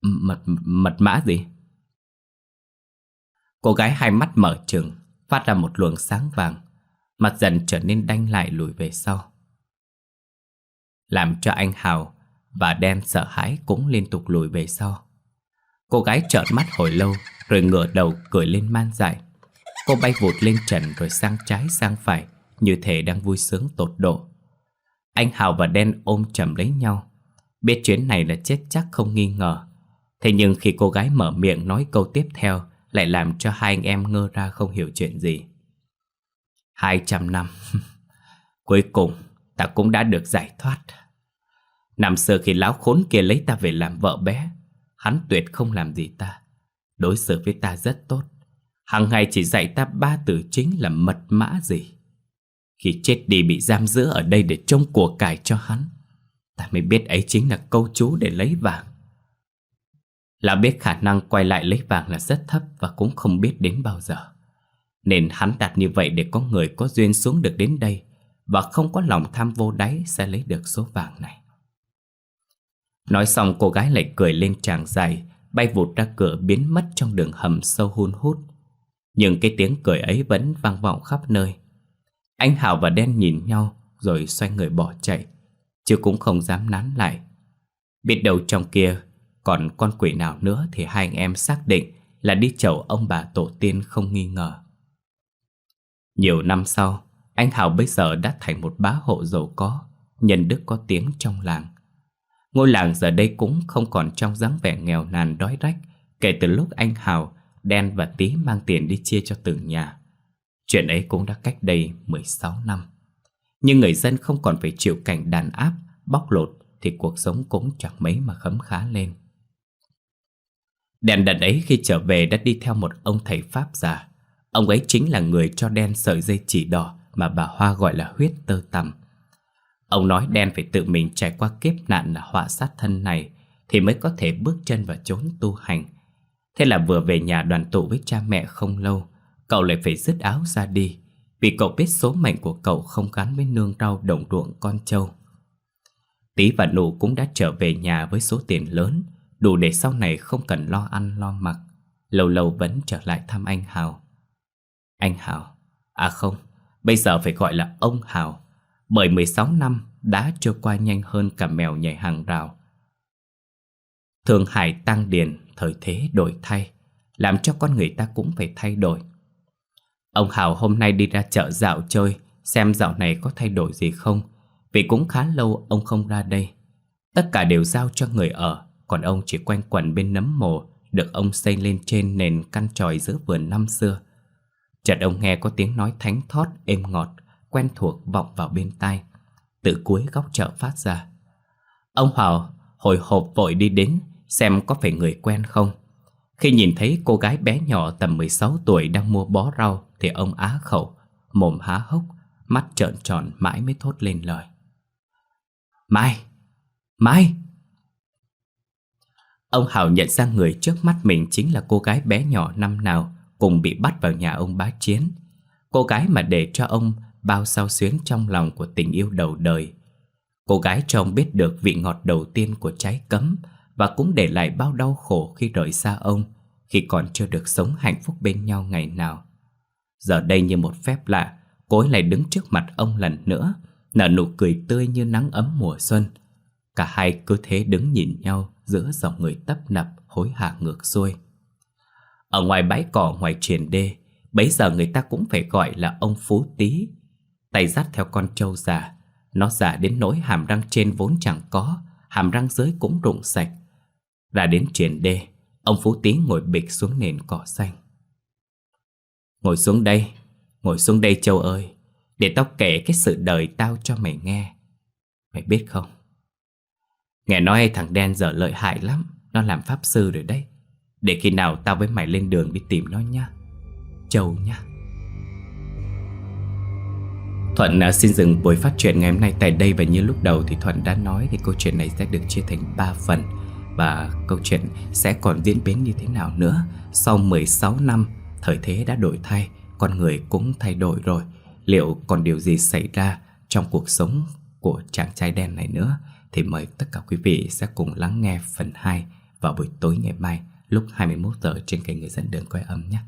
Mật, mật mã gì? Cô gái hai mắt mở trừng Phát ra một luồng sáng vàng Mặt dần trở nên đanh lại lùi về sau. Làm cho anh Hào và Đen sợ hãi cũng liên tục lùi về sau. Cô gái trợn mắt hồi lâu Rồi ngửa đầu cười lên man dại. Cô bay vụt lên trần rồi sang trái sang phải Như thể đang vui sướng tột độ. Anh Hào và Đen ôm chầm lấy nhau Biết chuyến này là chết chắc không nghi ngờ. Thế nhưng khi cô gái mở miệng nói câu tiếp theo, Lại làm cho hai anh em ngơ ra không hiểu chuyện gì. Hai trăm năm. Cuối cùng, ta cũng đã được giải thoát. Năm xưa khi lão khốn kia lấy ta về làm vợ bé, Hắn tuyệt không làm gì ta. Đối xử với ta rất tốt. Hằng ngày chỉ dạy ta ba từ chính là mật mã gì. Khi chết đi bị giam giữ ở đây để trông của cải cho hắn Ta mới biết ấy chính là câu chú để lấy vàng. Lão biết khả năng quay lại lấy vàng là rất thấp Và cũng không biết đến bao giờ. Nên hắn đặt như vậy để có người có duyên xuống được đến đây Và không có lòng tham vô đáy sẽ lấy được số vàng này. Nói xong, cô gái lại cười lên tràng dài, Bay vụt ra cửa biến mất trong đường hầm sâu hun hút. Nhưng cái tiếng cười ấy vẫn vang vọng khắp nơi. Anh Hảo và Đen nhìn nhau Rồi xoay người bỏ chạy. Chứ cũng không dám nán lại Biết đâu trong kia Còn con quỷ nào nữa Thì hai anh em xác định Là đi chầu ông bà tổ tiên không nghi ngờ Nhiều năm sau, Anh Hảo bây giờ đã thành một bá hộ giàu có, Nhân đức có tiếng trong làng Ngôi làng giờ đây cũng không còn trong dáng vẻ nghèo nàn đói rách, Kể từ lúc anh Hào Đen và Tí mang tiền đi chia cho từng nhà. Chuyện ấy cũng đã cách đây 16 năm. Nhưng người dân không còn phải chịu cảnh đàn áp, bóc lột thì cuộc sống cũng chẳng mấy mà khấm khá lên. Đèn đần ấy khi trở về đã đi theo một ông thầy Pháp già. Ông ấy chính là người cho đen sợi dây chỉ đỏ mà bà Hoa gọi là huyết tơ tằm. Ông nói đen phải tự mình trải qua kiếp nạn là họa sát thân này thì mới có thể bước chân vào chốn tu hành Thế là vừa về nhà đoàn tụ với cha mẹ không lâu Cậu lại phải dứt áo ra đi vì cậu biết số mệnh của cậu không gắn với nương rau đồng ruộng con trâu. Tí và nụ cũng đã trở về nhà với số tiền lớn Đủ để sau này không cần lo ăn lo mặc Lâu lâu vẫn trở lại thăm anh Hào. Anh Hào? À không, bây giờ phải gọi là ông Hào Bởi 16 năm đã trôi qua nhanh hơn cả mèo nhảy hàng rào. Thường Hải tăng điền thời thế đổi thay, làm cho con người ta cũng phải thay đổi. Ông Hào hôm nay đi ra chợ dạo chơi, xem dạo này có thay đổi gì không, vì cũng khá lâu ông không ra đây. Tất cả đều giao cho người ở, còn ông chỉ quanh quẩn bên nấm mồ, được ông xây lên trên nền căn tròi giữa vườn năm xưa. Chợt ông nghe có tiếng nói thánh thót êm ngọt, quen thuộc vọng vào bên tai, từ cuối góc chợ phát ra. Ông Hào hồi hộp vội đi đến, xem có phải người quen không. Khi nhìn thấy cô gái bé nhỏ tầm 16 tuổi đang mua bó rau thì ông á khẩu, mồm há hốc, mắt trợn tròn mãi mới thốt lên lời. Mai! Mai! Ông Hào nhận ra người trước mắt mình chính là cô gái bé nhỏ năm nào cùng bị bắt vào nhà ông bá chiến. Cô gái mà để cho ông bao sao xuyến trong lòng của tình yêu đầu đời. Cô gái cho ông biết được vị ngọt đầu tiên của trái cấm và cũng để lại bao đau khổ khi rời xa ông, khi còn chưa được sống hạnh phúc bên nhau ngày nào. Giờ đây như một phép lạ, cô ấy lại đứng trước mặt ông lần nữa, Nở nụ cười tươi như nắng ấm mùa xuân. Cả hai cứ thế đứng nhìn nhau Giữa dòng người tấp nập hối hả ngược xuôi. Ở ngoài bãi cỏ ngoài truyền đê Bấy giờ người ta cũng phải gọi là ông Phú Tý. Tay dắt theo con trâu già Nó già đến nỗi hàm răng trên vốn chẳng có Hàm răng dưới cũng rụng sạch. Ra đến truyền đê Ông Phú Tý ngồi bịch xuống nền cỏ xanh. Ngồi xuống đây, Ngồi xuống đây châu ơi, Để tao kể cái sự đời tao cho mày nghe. Mày biết không? Nghe nói thằng đen giờ lợi hại lắm, Nó làm pháp sư rồi đấy. Để khi nào tao với mày lên đường đi tìm nó nha. Châu nha. Thuận à, xin dừng buổi phát truyện ngày hôm nay tại đây Và như lúc đầu thì Thuận đã nói Thì câu chuyện này sẽ được chia thành 3 phần. Và câu chuyện sẽ còn diễn biến như thế nào nữa Sau 16 năm Thời thế đã đổi thay, Con người cũng thay đổi rồi. Liệu còn điều gì xảy ra Trong cuộc sống của chàng trai đen này nữa? Thì mời tất cả quý vị sẽ cùng lắng nghe phần 2 Vào buổi tối ngày mai, Lúc 21 giờ trên kênh Người dẫn đường quay âm nhé.